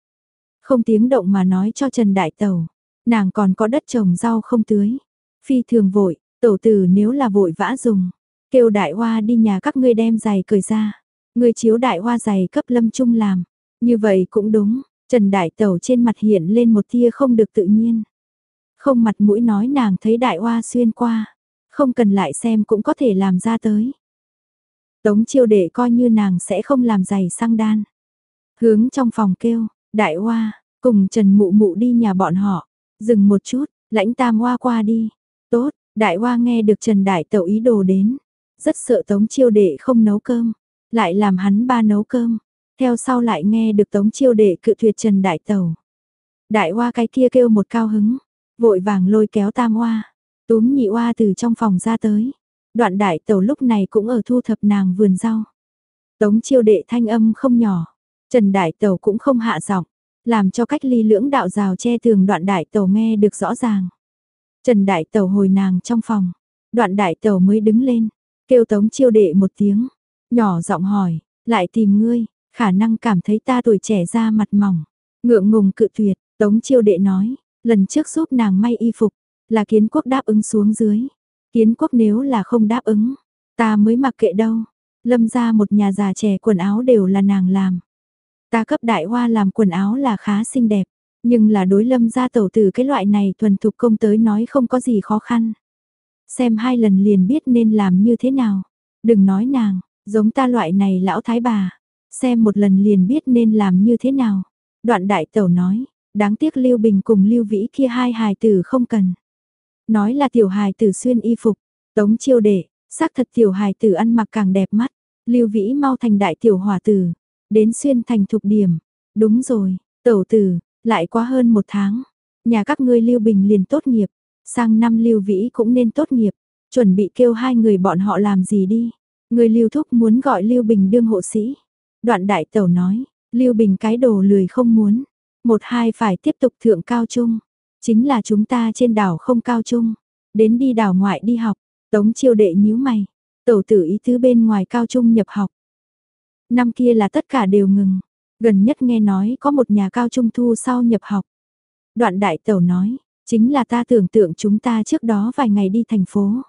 Không tiếng động mà nói cho Trần Đại Tẩu, nàng còn có đất trồng rau không tưới. Phi thường vội, tẩu tử nếu là vội vã dùng, kêu đại hoa đi nhà các ngươi đem giày cởi ra. Người chiếu đại hoa giày cấp lâm trung làm. Như vậy cũng đúng, Trần Đại Tẩu trên mặt hiện lên một tia không được tự nhiên. Không mặt mũi nói nàng thấy đại hoa xuyên qua. không cần lại xem cũng có thể làm ra tới. Tống chiêu đệ coi như nàng sẽ không làm giày sang đan. Hướng trong phòng kêu, đại hoa, cùng Trần Mụ Mụ đi nhà bọn họ, dừng một chút, lãnh tam hoa qua đi. Tốt, đại hoa nghe được Trần Đại Tẩu ý đồ đến, rất sợ Tống chiêu đệ không nấu cơm, lại làm hắn ba nấu cơm. Theo sau lại nghe được Tống chiêu đệ cự tuyệt Trần Đại Tẩu. Đại hoa cái kia kêu một cao hứng, vội vàng lôi kéo tam hoa, túm nhị hoa từ trong phòng ra tới. Đoạn đại tẩu lúc này cũng ở thu thập nàng vườn rau. Tống chiêu đệ thanh âm không nhỏ, Trần đại tẩu cũng không hạ giọng, làm cho cách ly lưỡng đạo rào che tường đoạn đại tẩu nghe được rõ ràng. Trần đại tẩu hồi nàng trong phòng, đoạn đại tẩu mới đứng lên, kêu tống chiêu đệ một tiếng, nhỏ giọng hỏi, lại tìm ngươi, khả năng cảm thấy ta tuổi trẻ ra mặt mỏng, ngượng ngùng cự tuyệt, tống chiêu đệ nói, lần trước giúp nàng may y phục, là kiến quốc đáp ứng xuống dưới. Kiến quốc nếu là không đáp ứng, ta mới mặc kệ đâu. Lâm ra một nhà già trẻ quần áo đều là nàng làm. Ta cấp đại hoa làm quần áo là khá xinh đẹp, nhưng là đối lâm ra tẩu tử cái loại này thuần thục công tới nói không có gì khó khăn. Xem hai lần liền biết nên làm như thế nào. Đừng nói nàng, giống ta loại này lão thái bà. Xem một lần liền biết nên làm như thế nào. Đoạn đại tẩu nói, đáng tiếc Lưu Bình cùng Lưu Vĩ kia hai hài tử không cần. Nói là tiểu hài tử xuyên y phục, tống chiêu đệ, xác thật tiểu hài tử ăn mặc càng đẹp mắt, lưu vĩ mau thành đại tiểu hòa tử, đến xuyên thành thục điểm. Đúng rồi, tẩu tử, lại quá hơn một tháng, nhà các ngươi lưu bình liền tốt nghiệp, sang năm lưu vĩ cũng nên tốt nghiệp, chuẩn bị kêu hai người bọn họ làm gì đi. Người lưu thúc muốn gọi lưu bình đương hộ sĩ. Đoạn đại tẩu nói, lưu bình cái đồ lười không muốn, một hai phải tiếp tục thượng cao trung. Chính là chúng ta trên đảo không cao trung, đến đi đảo ngoại đi học, tống chiêu đệ nhíu mày, tổ tử ý thứ bên ngoài cao trung nhập học. Năm kia là tất cả đều ngừng, gần nhất nghe nói có một nhà cao trung thu sau nhập học. Đoạn đại tẩu nói, chính là ta tưởng tượng chúng ta trước đó vài ngày đi thành phố.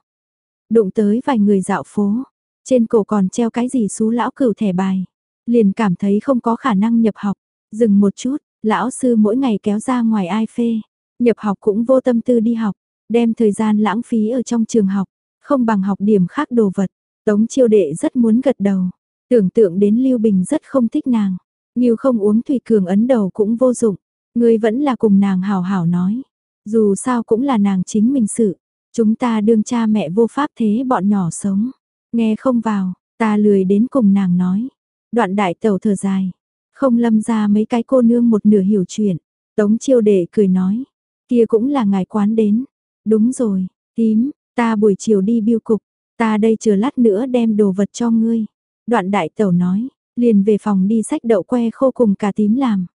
Đụng tới vài người dạo phố, trên cổ còn treo cái gì xú lão cửu thẻ bài. Liền cảm thấy không có khả năng nhập học, dừng một chút, lão sư mỗi ngày kéo ra ngoài ai phê, Nhập học cũng vô tâm tư đi học, đem thời gian lãng phí ở trong trường học, không bằng học điểm khác đồ vật. Tống chiêu đệ rất muốn gật đầu, tưởng tượng đến Lưu Bình rất không thích nàng, nhiều không uống thủy cường ấn đầu cũng vô dụng, người vẫn là cùng nàng hào hảo nói. Dù sao cũng là nàng chính mình sự, chúng ta đương cha mẹ vô pháp thế bọn nhỏ sống. Nghe không vào, ta lười đến cùng nàng nói. Đoạn đại tẩu thở dài, không lâm ra mấy cái cô nương một nửa hiểu chuyện. Tống chiêu đệ cười nói, Kia cũng là ngài quán đến. Đúng rồi, tím, ta buổi chiều đi biêu cục, ta đây chờ lát nữa đem đồ vật cho ngươi. Đoạn đại tẩu nói, liền về phòng đi sách đậu que khô cùng cả tím làm.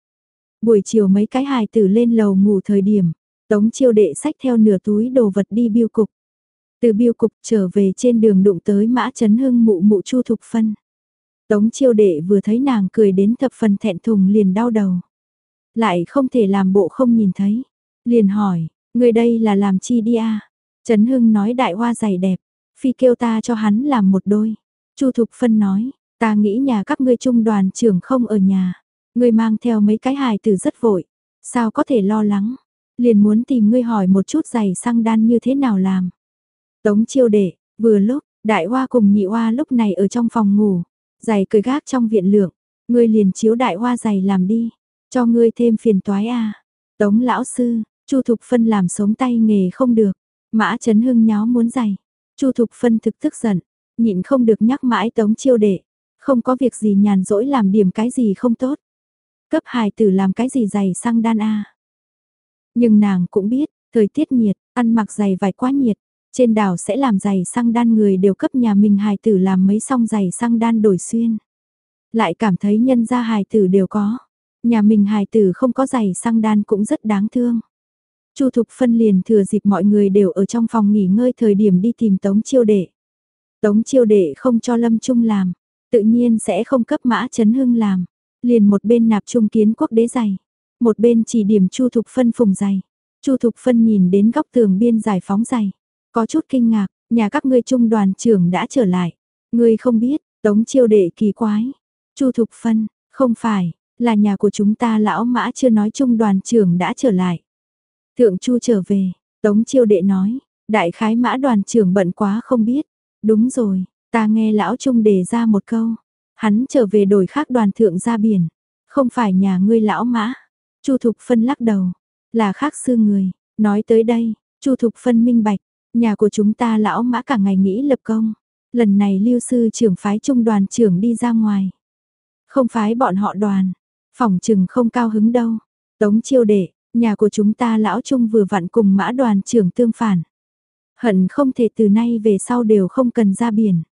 Buổi chiều mấy cái hài tử lên lầu ngủ thời điểm, tống chiêu đệ sách theo nửa túi đồ vật đi biêu cục. Từ biêu cục trở về trên đường đụng tới mã chấn hưng mụ mụ chu thục phân. Tống chiêu đệ vừa thấy nàng cười đến thập phần thẹn thùng liền đau đầu. Lại không thể làm bộ không nhìn thấy. Liền hỏi, người đây là làm chi đi à? Trấn Hưng nói đại hoa giày đẹp, phi kêu ta cho hắn làm một đôi. Chu Thục Phân nói, ta nghĩ nhà các ngươi trung đoàn trưởng không ở nhà. Ngươi mang theo mấy cái hài tử rất vội, sao có thể lo lắng. Liền muốn tìm ngươi hỏi một chút giày xăng đan như thế nào làm. Tống chiêu đệ, vừa lúc, đại hoa cùng nhị hoa lúc này ở trong phòng ngủ, giày cười gác trong viện lượng, ngươi liền chiếu đại hoa giày làm đi, cho ngươi thêm phiền toái à. Tống lão sư, Chu Thục Phân làm sống tay nghề không được, Mã Trấn Hưng nháo muốn giày. Chu Thục Phân thực tức giận, nhịn không được nhắc mãi Tống Chiêu Đệ, không có việc gì nhàn rỗi làm điểm cái gì không tốt. Cấp hài tử làm cái gì giày sang đan a. Nhưng nàng cũng biết, thời tiết nhiệt, ăn mặc giày vải quá nhiệt, trên đảo sẽ làm giày xăng đan người đều cấp nhà mình hài tử làm mấy song giày xăng đan đổi xuyên. Lại cảm thấy nhân gia hài tử đều có, nhà mình hài tử không có giày xăng đan cũng rất đáng thương. Chu Thục Phân liền thừa dịp mọi người đều ở trong phòng nghỉ ngơi thời điểm đi tìm Tống Chiêu Đệ. Tống Chiêu Đệ không cho Lâm Trung làm, tự nhiên sẽ không cấp Mã Chấn Hưng làm, liền một bên nạp trung kiến quốc đế giày, một bên chỉ điểm Chu Thục Phân phùng giày. Chu Thục Phân nhìn đến góc tường biên giải phóng giày, có chút kinh ngạc, nhà các ngươi trung đoàn trưởng đã trở lại. Ngươi không biết, Tống Chiêu Đệ kỳ quái. Chu Thục Phân, không phải, là nhà của chúng ta lão mã chưa nói trung đoàn trưởng đã trở lại. Thượng Chu trở về, Tống Chiêu Đệ nói, Đại khái mã đoàn trưởng bận quá không biết. Đúng rồi, ta nghe lão Trung đề ra một câu. Hắn trở về đổi khác đoàn thượng ra biển. Không phải nhà ngươi lão mã. Chu Thục Phân lắc đầu. Là khác sư người. Nói tới đây, Chu Thục Phân minh bạch. Nhà của chúng ta lão mã cả ngày nghĩ lập công. Lần này lưu sư trưởng phái trung đoàn trưởng đi ra ngoài. Không phái bọn họ đoàn. Phòng trừng không cao hứng đâu. Tống chiêu đệ, nhà của chúng ta lão trung vừa vặn cùng mã đoàn trưởng tương phản. Hận không thể từ nay về sau đều không cần ra biển.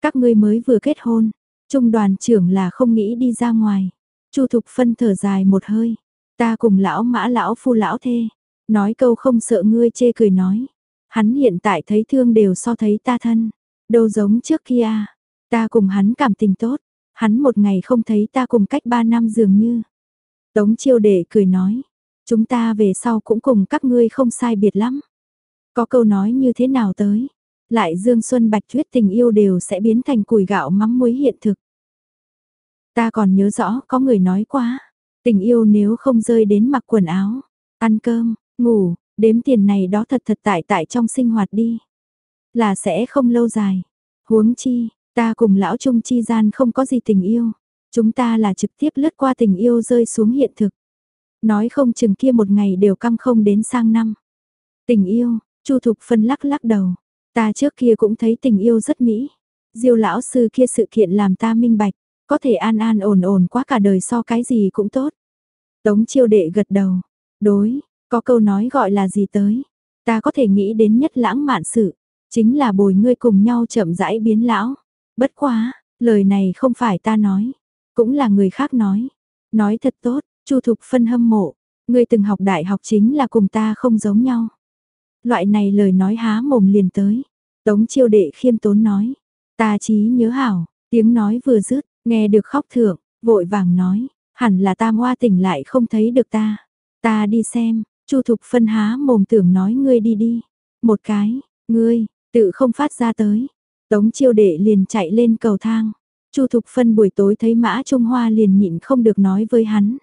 Các ngươi mới vừa kết hôn, trung đoàn trưởng là không nghĩ đi ra ngoài. Chu Thục Phân thở dài một hơi. Ta cùng lão mã lão phu lão thê. Nói câu không sợ ngươi chê cười nói. Hắn hiện tại thấy thương đều so thấy ta thân. Đâu giống trước kia. Ta cùng hắn cảm tình tốt. Hắn một ngày không thấy ta cùng cách ba năm dường như. Tống chiêu đệ cười nói. Chúng ta về sau cũng cùng các ngươi không sai biệt lắm. Có câu nói như thế nào tới. Lại Dương Xuân Bạch Tuyết tình yêu đều sẽ biến thành củi gạo mắm muối hiện thực. Ta còn nhớ rõ có người nói quá. Tình yêu nếu không rơi đến mặc quần áo, ăn cơm, ngủ, đếm tiền này đó thật thật tại tại trong sinh hoạt đi. Là sẽ không lâu dài. Huống chi, ta cùng lão trung chi gian không có gì tình yêu. Chúng ta là trực tiếp lướt qua tình yêu rơi xuống hiện thực. Nói không chừng kia một ngày đều căng không đến sang năm. Tình yêu, Chu Thục Phân lắc lắc đầu. Ta trước kia cũng thấy tình yêu rất mỹ. Diêu lão sư kia sự kiện làm ta minh bạch. Có thể an an ổn ổn quá cả đời so cái gì cũng tốt. Tống chiêu đệ gật đầu. Đối, có câu nói gọi là gì tới. Ta có thể nghĩ đến nhất lãng mạn sự. Chính là bồi ngươi cùng nhau chậm rãi biến lão. Bất quá, lời này không phải ta nói. Cũng là người khác nói. Nói thật tốt, Chu Thục phân hâm mộ. Ngươi từng học đại học chính là cùng ta không giống nhau. Loại này lời nói há mồm liền tới. Tống chiêu đệ khiêm tốn nói. Ta chí nhớ hảo, tiếng nói vừa dứt nghe được khóc thượng, vội vàng nói. Hẳn là ta hoa tỉnh lại không thấy được ta. Ta đi xem, Chu Thục phân há mồm tưởng nói ngươi đi đi. Một cái, ngươi, tự không phát ra tới. Tống chiêu đệ liền chạy lên cầu thang. Chu Thục phân buổi tối thấy Mã Trung Hoa liền nhịn không được nói với hắn.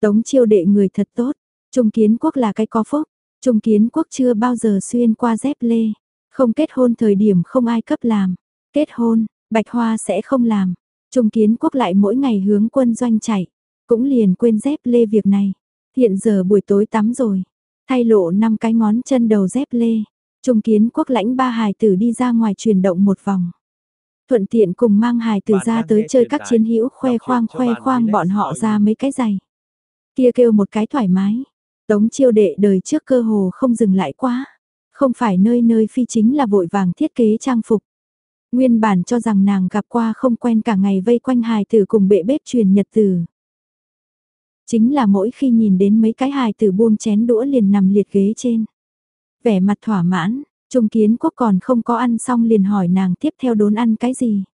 Tống chiêu đệ người thật tốt, Trung Kiến Quốc là cái có phúc, Trung Kiến Quốc chưa bao giờ xuyên qua dép lê, không kết hôn thời điểm không ai cấp làm, kết hôn, Bạch Hoa sẽ không làm, Trung Kiến Quốc lại mỗi ngày hướng quân doanh chạy, cũng liền quên dép lê việc này. Hiện giờ buổi tối tắm rồi, thay lộ năm cái ngón chân đầu dép lê, Trung Kiến Quốc lãnh ba hài tử đi ra ngoài chuyển động một vòng. Thuận tiện cùng mang hài tử ra tới chơi các chiến hữu khoe khoang khoe khoang bọn họ ra mấy cái giày. Kia kêu một cái thoải mái. Tống chiêu đệ đời trước cơ hồ không dừng lại quá. Không phải nơi nơi phi chính là vội vàng thiết kế trang phục. Nguyên bản cho rằng nàng gặp qua không quen cả ngày vây quanh hài tử cùng bệ bếp truyền nhật tử. Chính là mỗi khi nhìn đến mấy cái hài tử buông chén đũa liền nằm liệt ghế trên. Vẻ mặt thỏa mãn, Trung Kiến Quốc còn không có ăn xong liền hỏi nàng tiếp theo đốn ăn cái gì.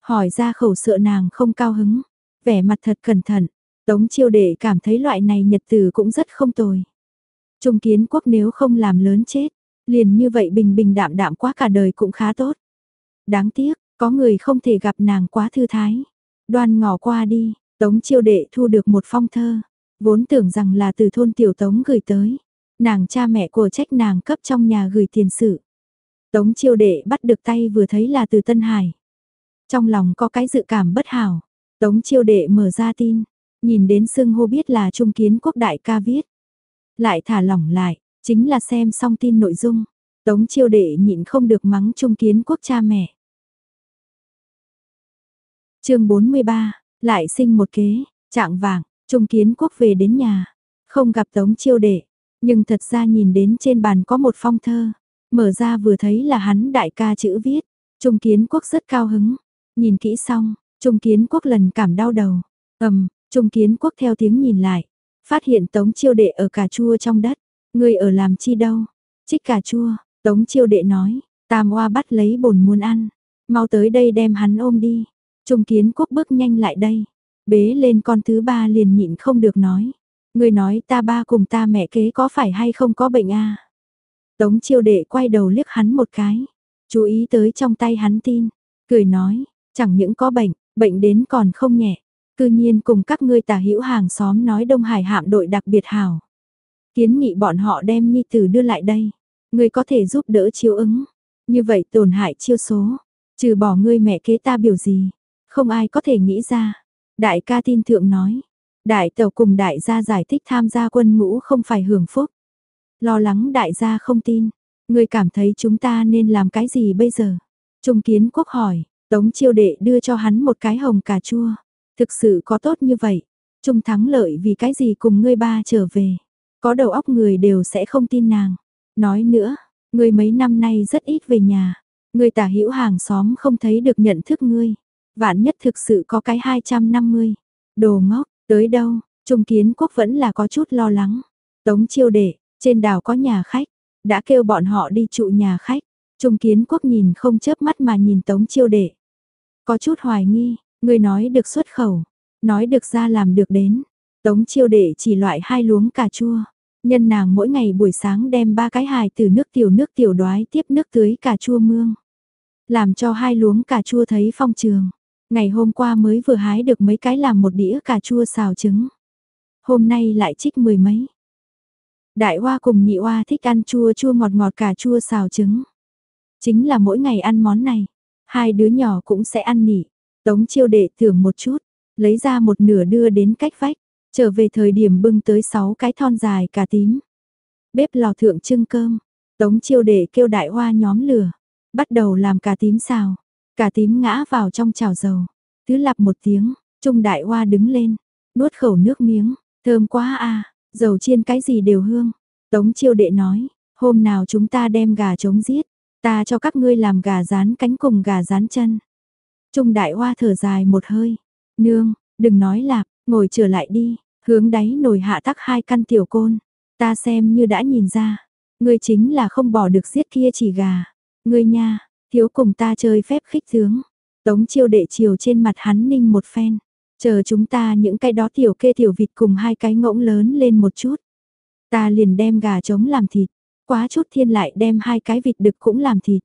Hỏi ra khẩu sợ nàng không cao hứng, vẻ mặt thật cẩn thận, Tống chiêu đệ cảm thấy loại này nhật tử cũng rất không tồi. Trung kiến quốc nếu không làm lớn chết, liền như vậy bình bình đạm đạm quá cả đời cũng khá tốt. Đáng tiếc, có người không thể gặp nàng quá thư thái. Đoan ngỏ qua đi, tống chiêu đệ thu được một phong thơ. Vốn tưởng rằng là từ thôn tiểu tống gửi tới. Nàng cha mẹ của trách nàng cấp trong nhà gửi tiền sự. Tống chiêu đệ bắt được tay vừa thấy là từ Tân Hải. Trong lòng có cái dự cảm bất hảo. Tống chiêu đệ mở ra tin, Nhìn đến xưng hô biết là Trung Kiến Quốc đại ca viết. Lại thả lỏng lại, chính là xem xong tin nội dung. Tống chiêu đệ nhịn không được mắng Trung Kiến Quốc cha mẹ. chương 43, lại sinh một kế, trạng vàng, Trung Kiến Quốc về đến nhà. Không gặp Tống chiêu đệ, nhưng thật ra nhìn đến trên bàn có một phong thơ. Mở ra vừa thấy là hắn đại ca chữ viết. Trung Kiến Quốc rất cao hứng. Nhìn kỹ xong, Trung Kiến Quốc lần cảm đau đầu. Ầm, Trung kiến quốc theo tiếng nhìn lại, phát hiện tống chiêu đệ ở cà chua trong đất, người ở làm chi đâu, trích cà chua, tống chiêu đệ nói, tam oa bắt lấy bồn muốn ăn, mau tới đây đem hắn ôm đi, Trung kiến quốc bước nhanh lại đây, bế lên con thứ ba liền nhịn không được nói, người nói ta ba cùng ta mẹ kế có phải hay không có bệnh a Tống chiêu đệ quay đầu liếc hắn một cái, chú ý tới trong tay hắn tin, cười nói, chẳng những có bệnh, bệnh đến còn không nhẹ, Cư nhiên cùng các ngươi tả hữu hàng xóm nói Đông Hải hạm đội đặc biệt hảo. Kiến nghị bọn họ đem Nhi Tử đưa lại đây. ngươi có thể giúp đỡ chiếu ứng. Như vậy tổn hại chiêu số, trừ bỏ ngươi mẹ kế ta biểu gì, không ai có thể nghĩ ra. Đại ca tin thượng nói, đại tàu cùng đại gia giải thích tham gia quân ngũ không phải hưởng phúc. Lo lắng đại gia không tin, ngươi cảm thấy chúng ta nên làm cái gì bây giờ? Trung kiến quốc hỏi, tống chiêu đệ đưa cho hắn một cái hồng cà chua. Thực sự có tốt như vậy, Trung thắng lợi vì cái gì cùng ngươi ba trở về. Có đầu óc người đều sẽ không tin nàng. Nói nữa, ngươi mấy năm nay rất ít về nhà. Ngươi tả hữu hàng xóm không thấy được nhận thức ngươi. Vạn nhất thực sự có cái 250. Đồ ngốc, tới đâu, Trung Kiến Quốc vẫn là có chút lo lắng. Tống chiêu đệ, trên đảo có nhà khách, đã kêu bọn họ đi trụ nhà khách. Trung Kiến Quốc nhìn không chớp mắt mà nhìn Tống chiêu đệ. Có chút hoài nghi, ngươi nói được xuất khẩu, nói được ra làm được đến. Tống chiêu đệ chỉ loại hai luống cà chua. Nhân nàng mỗi ngày buổi sáng đem ba cái hài từ nước tiểu nước tiểu đoái tiếp nước tưới cà chua mương. Làm cho hai luống cà chua thấy phong trường. Ngày hôm qua mới vừa hái được mấy cái làm một đĩa cà chua xào trứng. Hôm nay lại trích mười mấy. Đại hoa cùng nhị hoa thích ăn chua chua ngọt ngọt cà chua xào trứng. Chính là mỗi ngày ăn món này. Hai đứa nhỏ cũng sẽ ăn nỉ. Tống chiêu đệ thưởng một chút. Lấy ra một nửa đưa đến cách vách. Trở về thời điểm bưng tới sáu cái thon dài cà tím. Bếp lò thượng trưng cơm. Tống chiêu đệ kêu đại hoa nhóm lửa. Bắt đầu làm cà tím xào. Cà tím ngã vào trong chảo dầu. Tứ lặp một tiếng, Trung đại hoa đứng lên. Nuốt khẩu nước miếng. Thơm quá à, dầu chiên cái gì đều hương. Tống chiêu đệ nói, hôm nào chúng ta đem gà trống giết. Ta cho các ngươi làm gà rán cánh cùng gà rán chân. Trung đại hoa thở dài một hơi. Nương, đừng nói lạp, ngồi trở lại đi. Hướng đáy nồi hạ tắc hai căn tiểu côn. Ta xem như đã nhìn ra. Ngươi chính là không bỏ được giết kia chỉ gà. Ngươi nha, thiếu cùng ta chơi phép khích tướng. Tống chiêu đệ chiều trên mặt hắn ninh một phen. Chờ chúng ta những cái đó tiểu kê tiểu vịt cùng hai cái ngỗng lớn lên một chút. Ta liền đem gà trống làm thịt. Quá chút thiên lại đem hai cái vịt đực cũng làm thịt.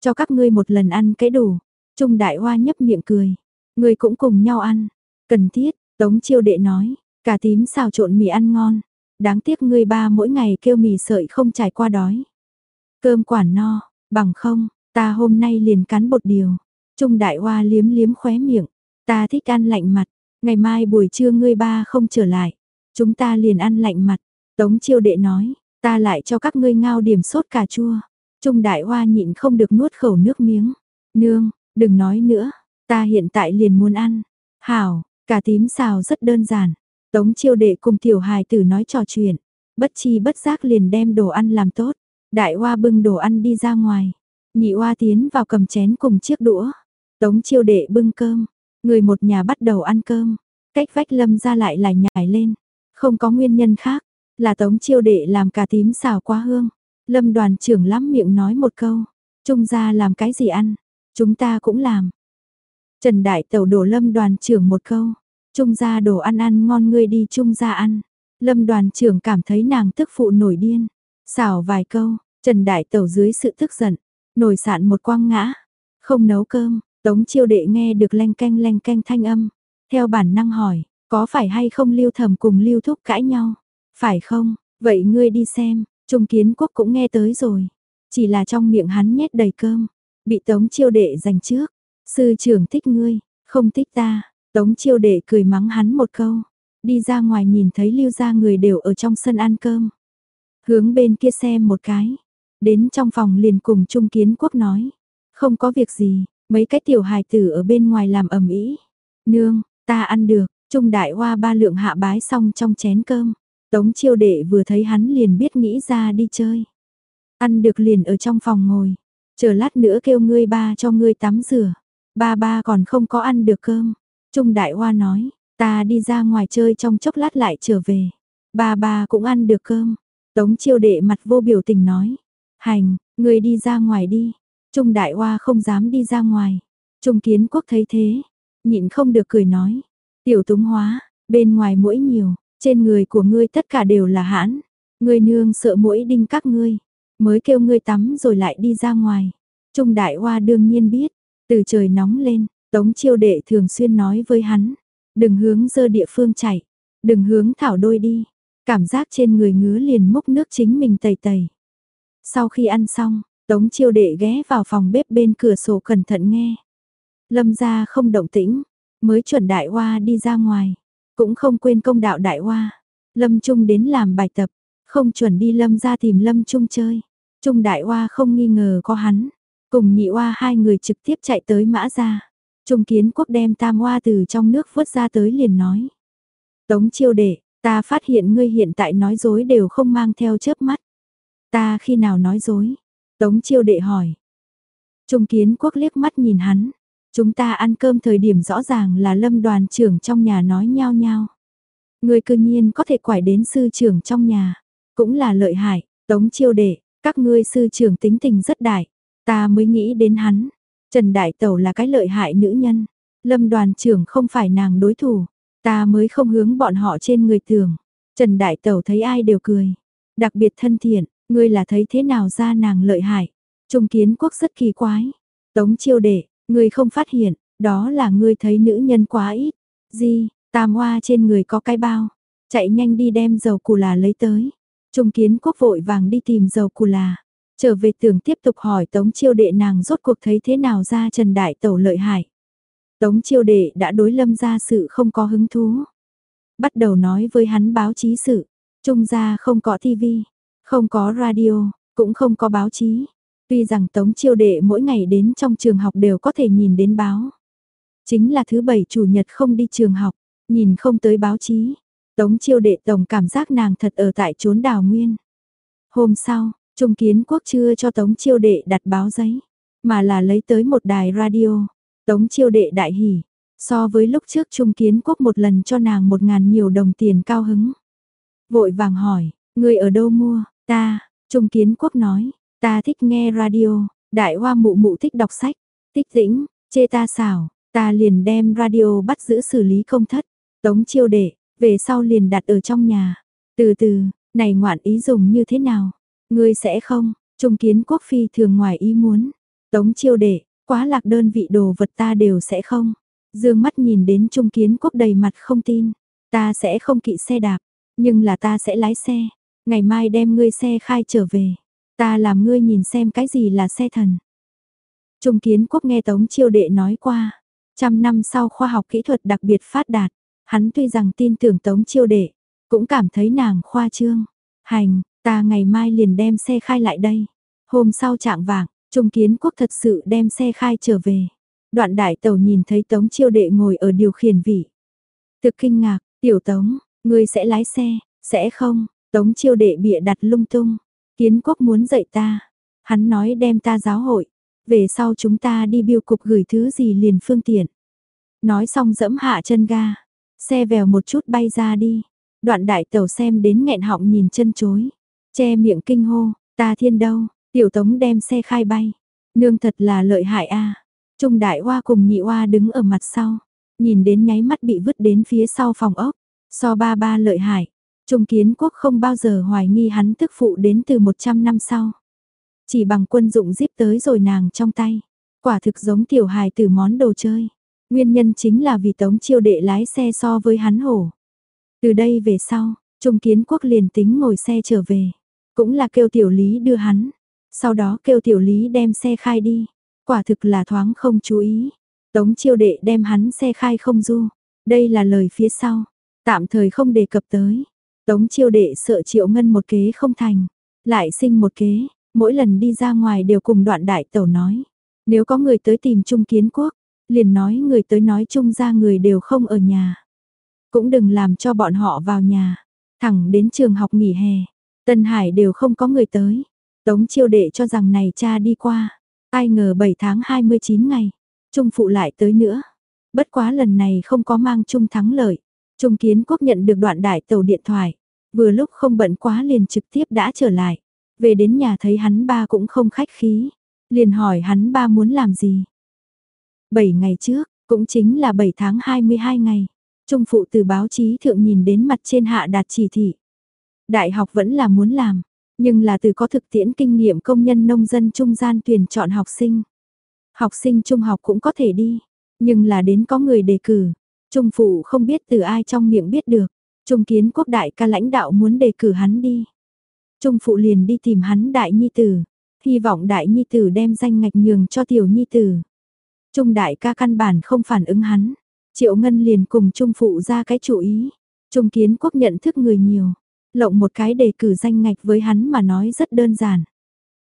Cho các ngươi một lần ăn cái đủ. Trung đại hoa nhấp miệng cười. Ngươi cũng cùng nhau ăn. Cần thiết, Tống chiêu đệ nói. Cả tím xào trộn mì ăn ngon. Đáng tiếc ngươi ba mỗi ngày kêu mì sợi không trải qua đói. Cơm quản no, bằng không, ta hôm nay liền cắn bột điều. Trung đại hoa liếm liếm khóe miệng. Ta thích ăn lạnh mặt. Ngày mai buổi trưa ngươi ba không trở lại. Chúng ta liền ăn lạnh mặt. Tống chiêu đệ nói. Ta lại cho các ngươi ngao điểm sốt cà chua. Trung đại hoa nhịn không được nuốt khẩu nước miếng. Nương, đừng nói nữa. Ta hiện tại liền muốn ăn. Hảo, cà tím xào rất đơn giản. Tống chiêu đệ cùng tiểu hài tử nói trò chuyện, bất chi bất giác liền đem đồ ăn làm tốt. Đại hoa bưng đồ ăn đi ra ngoài, nhị oa tiến vào cầm chén cùng chiếc đũa. Tống chiêu đệ bưng cơm, người một nhà bắt đầu ăn cơm, cách vách lâm ra lại lại nhảy lên. Không có nguyên nhân khác, là tống chiêu đệ làm cà tím xào quá hương. Lâm đoàn trưởng lắm miệng nói một câu, trung gia làm cái gì ăn, chúng ta cũng làm. Trần Đại Tẩu đổ lâm đoàn trưởng một câu, Trung gia đồ ăn ăn ngon ngươi đi trung gia ăn. Lâm đoàn trưởng cảm thấy nàng tức phụ nổi điên. Xảo vài câu, Trần Đại Tẩu dưới sự tức giận, nồi sạn một quang ngã. Không nấu cơm, Tống chiêu đệ nghe được leng canh leng canh thanh âm. Theo bản năng hỏi, có phải hay không lưu thầm cùng lưu thúc cãi nhau? Phải không? Vậy ngươi đi xem, Trung Kiến Quốc cũng nghe tới rồi. Chỉ là trong miệng hắn nhét đầy cơm, bị Tống chiêu đệ giành trước. Sư trưởng thích ngươi, không thích ta, Tống chiêu đệ cười mắng hắn một câu, đi ra ngoài nhìn thấy lưu ra người đều ở trong sân ăn cơm. Hướng bên kia xem một cái, đến trong phòng liền cùng Trung Kiến Quốc nói, không có việc gì, mấy cái tiểu hài tử ở bên ngoài làm ẩm ý. Nương, ta ăn được, Trung Đại Hoa ba lượng hạ bái xong trong chén cơm. Tống chiêu đệ vừa thấy hắn liền biết nghĩ ra đi chơi. Ăn được liền ở trong phòng ngồi. Chờ lát nữa kêu ngươi ba cho ngươi tắm rửa. Ba ba còn không có ăn được cơm. Trung Đại Hoa nói, ta đi ra ngoài chơi trong chốc lát lại trở về. Ba ba cũng ăn được cơm. Tống chiêu đệ mặt vô biểu tình nói. Hành, người đi ra ngoài đi. Trung Đại Hoa không dám đi ra ngoài. Trung Kiến Quốc thấy thế. Nhịn không được cười nói. Tiểu túng hóa, bên ngoài mũi nhiều, trên người của ngươi tất cả đều là hãn. Ngươi nương sợ mũi đinh các ngươi. Mới kêu ngươi tắm rồi lại đi ra ngoài. Trung Đại Hoa đương nhiên biết. Từ trời nóng lên, Tống chiêu đệ thường xuyên nói với hắn, đừng hướng dơ địa phương chạy, đừng hướng thảo đôi đi, cảm giác trên người ngứa liền múc nước chính mình tẩy tẩy. Sau khi ăn xong, Tống chiêu đệ ghé vào phòng bếp bên cửa sổ cẩn thận nghe. Lâm ra không động tĩnh, mới chuẩn đại hoa đi ra ngoài, cũng không quên công đạo đại hoa. Lâm Trung đến làm bài tập, không chuẩn đi Lâm ra tìm Lâm Trung chơi. Trung đại hoa không nghi ngờ có hắn, cùng nhị hoa hai người trực tiếp chạy tới mã ra. Trung kiến quốc đem tam hoa từ trong nước vớt ra tới liền nói. Tống chiêu đệ, ta phát hiện ngươi hiện tại nói dối đều không mang theo chớp mắt. Ta khi nào nói dối? Tống chiêu đệ hỏi. Trung kiến quốc liếc mắt nhìn hắn. Chúng ta ăn cơm thời điểm rõ ràng là lâm đoàn trưởng trong nhà nói nhau nhau. Người cư nhiên có thể quải đến sư trưởng trong nhà. Cũng là lợi hại. Tống chiêu đệ, các ngươi sư trưởng tính tình rất đại. Ta mới nghĩ đến hắn. Trần Đại Tẩu là cái lợi hại nữ nhân. Lâm đoàn trưởng không phải nàng đối thủ. Ta mới không hướng bọn họ trên người tường. Trần Đại Tẩu thấy ai đều cười. Đặc biệt thân thiện, ngươi là thấy thế nào ra nàng lợi hại. Trung kiến quốc rất kỳ quái. Tống chiêu đệ, ngươi không phát hiện, đó là ngươi thấy nữ nhân quá ít. Gì, tam hoa trên người có cái bao. Chạy nhanh đi đem dầu củ là lấy tới. Trung kiến quốc vội vàng đi tìm dầu củ là. Trở về tưởng tiếp tục hỏi Tống chiêu đệ nàng rốt cuộc thấy thế nào ra Trần Đại Tẩu lợi hại. Tống chiêu đệ đã đối lâm ra sự không có hứng thú. Bắt đầu nói với hắn báo chí sự. Trung gia không có tivi, không có radio, cũng không có báo chí. Tuy rằng Tống chiêu đệ mỗi ngày đến trong trường học đều có thể nhìn đến báo. Chính là thứ bảy chủ nhật không đi trường học, nhìn không tới báo chí. Tống chiêu đệ tổng cảm giác nàng thật ở tại trốn đào nguyên. Hôm sau, Trung Kiến Quốc chưa cho Tống chiêu đệ đặt báo giấy, mà là lấy tới một đài radio. Tống chiêu đệ đại hỉ, so với lúc trước Trung Kiến Quốc một lần cho nàng một ngàn nhiều đồng tiền cao hứng. Vội vàng hỏi, người ở đâu mua, ta, Trung Kiến Quốc nói, ta thích nghe radio, đại hoa mụ mụ thích đọc sách, tích tĩnh, chê ta xảo, ta liền đem radio bắt giữ xử lý công thất, tống chiêu đệ, về sau liền đặt ở trong nhà. Từ từ, này ngoạn ý dùng như thế nào? Ngươi sẽ không? Trung kiến quốc phi thường ngoài ý muốn. Tống chiêu đệ, quá lạc đơn vị đồ vật ta đều sẽ không. Dương mắt nhìn đến Trung kiến quốc đầy mặt không tin. Ta sẽ không kỵ xe đạp, nhưng là ta sẽ lái xe. Ngày mai đem ngươi xe khai trở về. Ta làm ngươi nhìn xem cái gì là xe thần. Trung kiến quốc nghe Tống chiêu đệ nói qua. Trăm năm sau khoa học kỹ thuật đặc biệt phát đạt. Hắn tuy rằng tin tưởng Tống chiêu đệ, cũng cảm thấy nàng khoa trương. Hành, ta ngày mai liền đem xe khai lại đây. Hôm sau trạng vàng, Trung Kiến Quốc thật sự đem xe khai trở về. Đoạn đại tàu nhìn thấy Tống chiêu đệ ngồi ở điều khiển vị. Thực kinh ngạc, tiểu Tống, ngươi sẽ lái xe, sẽ không, Tống chiêu đệ bịa đặt lung tung. Kiến Quốc muốn dạy ta, hắn nói đem ta giáo hội, về sau chúng ta đi biêu cục gửi thứ gì liền phương tiện. Nói xong dẫm hạ chân ga, xe vèo một chút bay ra đi. Đoạn đại tàu xem đến nghẹn họng nhìn chân chối, che miệng kinh hô, ta thiên đâu, tiểu tống đem xe khai bay. Nương thật là lợi hại a. Trung đại hoa cùng nhị hoa đứng ở mặt sau, nhìn đến nháy mắt bị vứt đến phía sau phòng ốc, so ba ba lợi hại. Trung kiến quốc không bao giờ hoài nghi hắn tức phụ đến từ 100 năm sau. Chỉ bằng quân dụng díp tới rồi nàng trong tay. Quả thực giống tiểu hài từ món đồ chơi. Nguyên nhân chính là vì tống chiêu đệ lái xe so với hắn hổ. Từ đây về sau, Trung kiến quốc liền tính ngồi xe trở về. Cũng là kêu tiểu lý đưa hắn. Sau đó kêu tiểu lý đem xe khai đi. Quả thực là thoáng không chú ý. Tống chiêu đệ đem hắn xe khai không du. Đây là lời phía sau. Tạm thời không đề cập tới. Tống chiêu đệ sợ triệu ngân một kế không thành. Lại sinh một kế. Mỗi lần đi ra ngoài đều cùng đoạn đại tẩu nói. Nếu có người tới tìm Trung Kiến Quốc, liền nói người tới nói chung ra người đều không ở nhà. Cũng đừng làm cho bọn họ vào nhà. Thẳng đến trường học nghỉ hè. Tân Hải đều không có người tới. Tống chiêu đệ cho rằng này cha đi qua. Ai ngờ 7 tháng 29 ngày. Trung phụ lại tới nữa. Bất quá lần này không có mang Trung thắng lợi. Trung kiến quốc nhận được đoạn đại tàu điện thoại. Vừa lúc không bận quá liền trực tiếp đã trở lại. Về đến nhà thấy hắn ba cũng không khách khí. Liền hỏi hắn ba muốn làm gì. 7 ngày trước, cũng chính là 7 tháng 22 ngày. Trung phụ từ báo chí thượng nhìn đến mặt trên hạ đạt chỉ thị. Đại học vẫn là muốn làm, nhưng là từ có thực tiễn kinh nghiệm công nhân nông dân trung gian tuyển chọn học sinh. Học sinh trung học cũng có thể đi, nhưng là đến có người đề cử. Trung phụ không biết từ ai trong miệng biết được. Trung kiến quốc đại ca lãnh đạo muốn đề cử hắn đi. Trung phụ liền đi tìm hắn đại nhi tử, hy vọng đại nhi tử đem danh ngạch nhường cho tiểu nhi tử. Trung đại ca căn bản không phản ứng hắn, Triệu Ngân liền cùng Trung phụ ra cái chủ ý. Trung kiến quốc nhận thức người nhiều, lộng một cái đề cử danh ngạch với hắn mà nói rất đơn giản.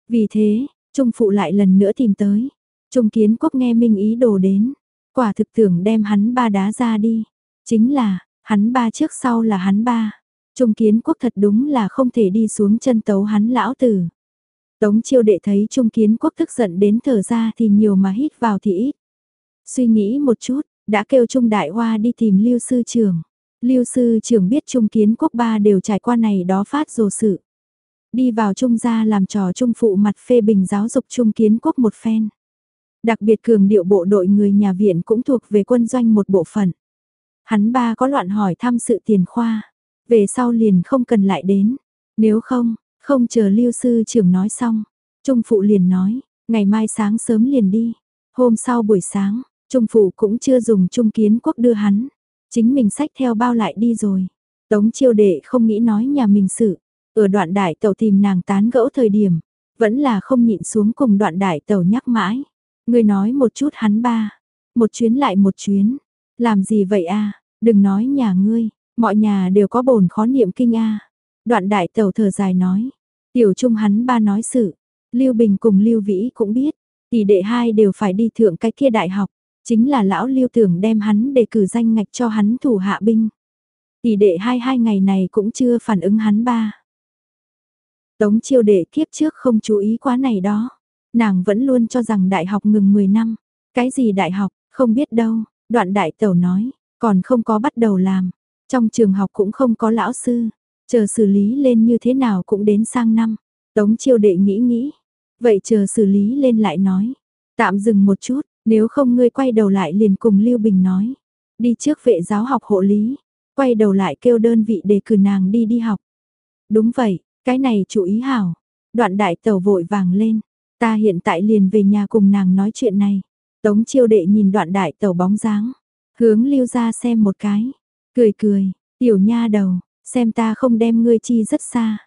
Vì thế, Trung phụ lại lần nữa tìm tới. Trung kiến quốc nghe minh ý đồ đến, quả thực tưởng đem hắn ba đá ra đi. Chính là, hắn ba trước sau là hắn ba. Trung kiến quốc thật đúng là không thể đi xuống chân tấu hắn lão tử. Tống chiêu đệ thấy Trung kiến quốc tức giận đến thở ra thì nhiều mà hít vào thì ít. Suy nghĩ một chút, đã kêu Trung đại hoa đi tìm lưu sư trưởng. Lưu sư trưởng biết Trung kiến quốc ba đều trải qua này đó phát dồ sự. Đi vào Trung gia làm trò Trung phụ mặt phê bình giáo dục Trung kiến quốc một phen. Đặc biệt cường điệu bộ đội người nhà viện cũng thuộc về quân doanh một bộ phận. Hắn ba có loạn hỏi thăm sự tiền khoa, về sau liền không cần lại đến. Nếu không, không chờ lưu sư trưởng nói xong, Trung phụ liền nói, ngày mai sáng sớm liền đi. Hôm sau buổi sáng, Trung phụ cũng chưa dùng trung kiến quốc đưa hắn. Chính mình sách theo bao lại đi rồi. Tống chiêu đệ không nghĩ nói nhà mình sự. Ở đoạn đại tàu tìm nàng tán gẫu thời điểm. Vẫn là không nhịn xuống cùng đoạn đại tàu nhắc mãi. Người nói một chút hắn ba. Một chuyến lại một chuyến. Làm gì vậy a Đừng nói nhà ngươi. Mọi nhà đều có bổn khó niệm kinh a Đoạn đại tàu thở dài nói. Tiểu trung hắn ba nói sự. Lưu Bình cùng Lưu Vĩ cũng biết. Tỷ đệ hai đều phải đi thượng cái kia đại học. Chính là lão lưu tưởng đem hắn để cử danh ngạch cho hắn thủ hạ binh. Tỷ đệ hai hai ngày này cũng chưa phản ứng hắn ba. Tống chiêu đệ kiếp trước không chú ý quá này đó. Nàng vẫn luôn cho rằng đại học ngừng 10 năm. Cái gì đại học, không biết đâu. Đoạn đại tẩu nói, còn không có bắt đầu làm. Trong trường học cũng không có lão sư. Chờ xử lý lên như thế nào cũng đến sang năm. Tống chiêu đệ nghĩ nghĩ. Vậy chờ xử lý lên lại nói. Tạm dừng một chút, nếu không ngươi quay đầu lại liền cùng Lưu Bình nói. Đi trước vệ giáo học hộ lý. Quay đầu lại kêu đơn vị để cử nàng đi đi học. Đúng vậy, cái này chú ý hảo. Đoạn đại tàu vội vàng lên. Ta hiện tại liền về nhà cùng nàng nói chuyện này. Tống chiêu đệ nhìn đoạn đại tàu bóng dáng. Hướng lưu ra xem một cái. Cười cười, tiểu nha đầu, xem ta không đem ngươi chi rất xa.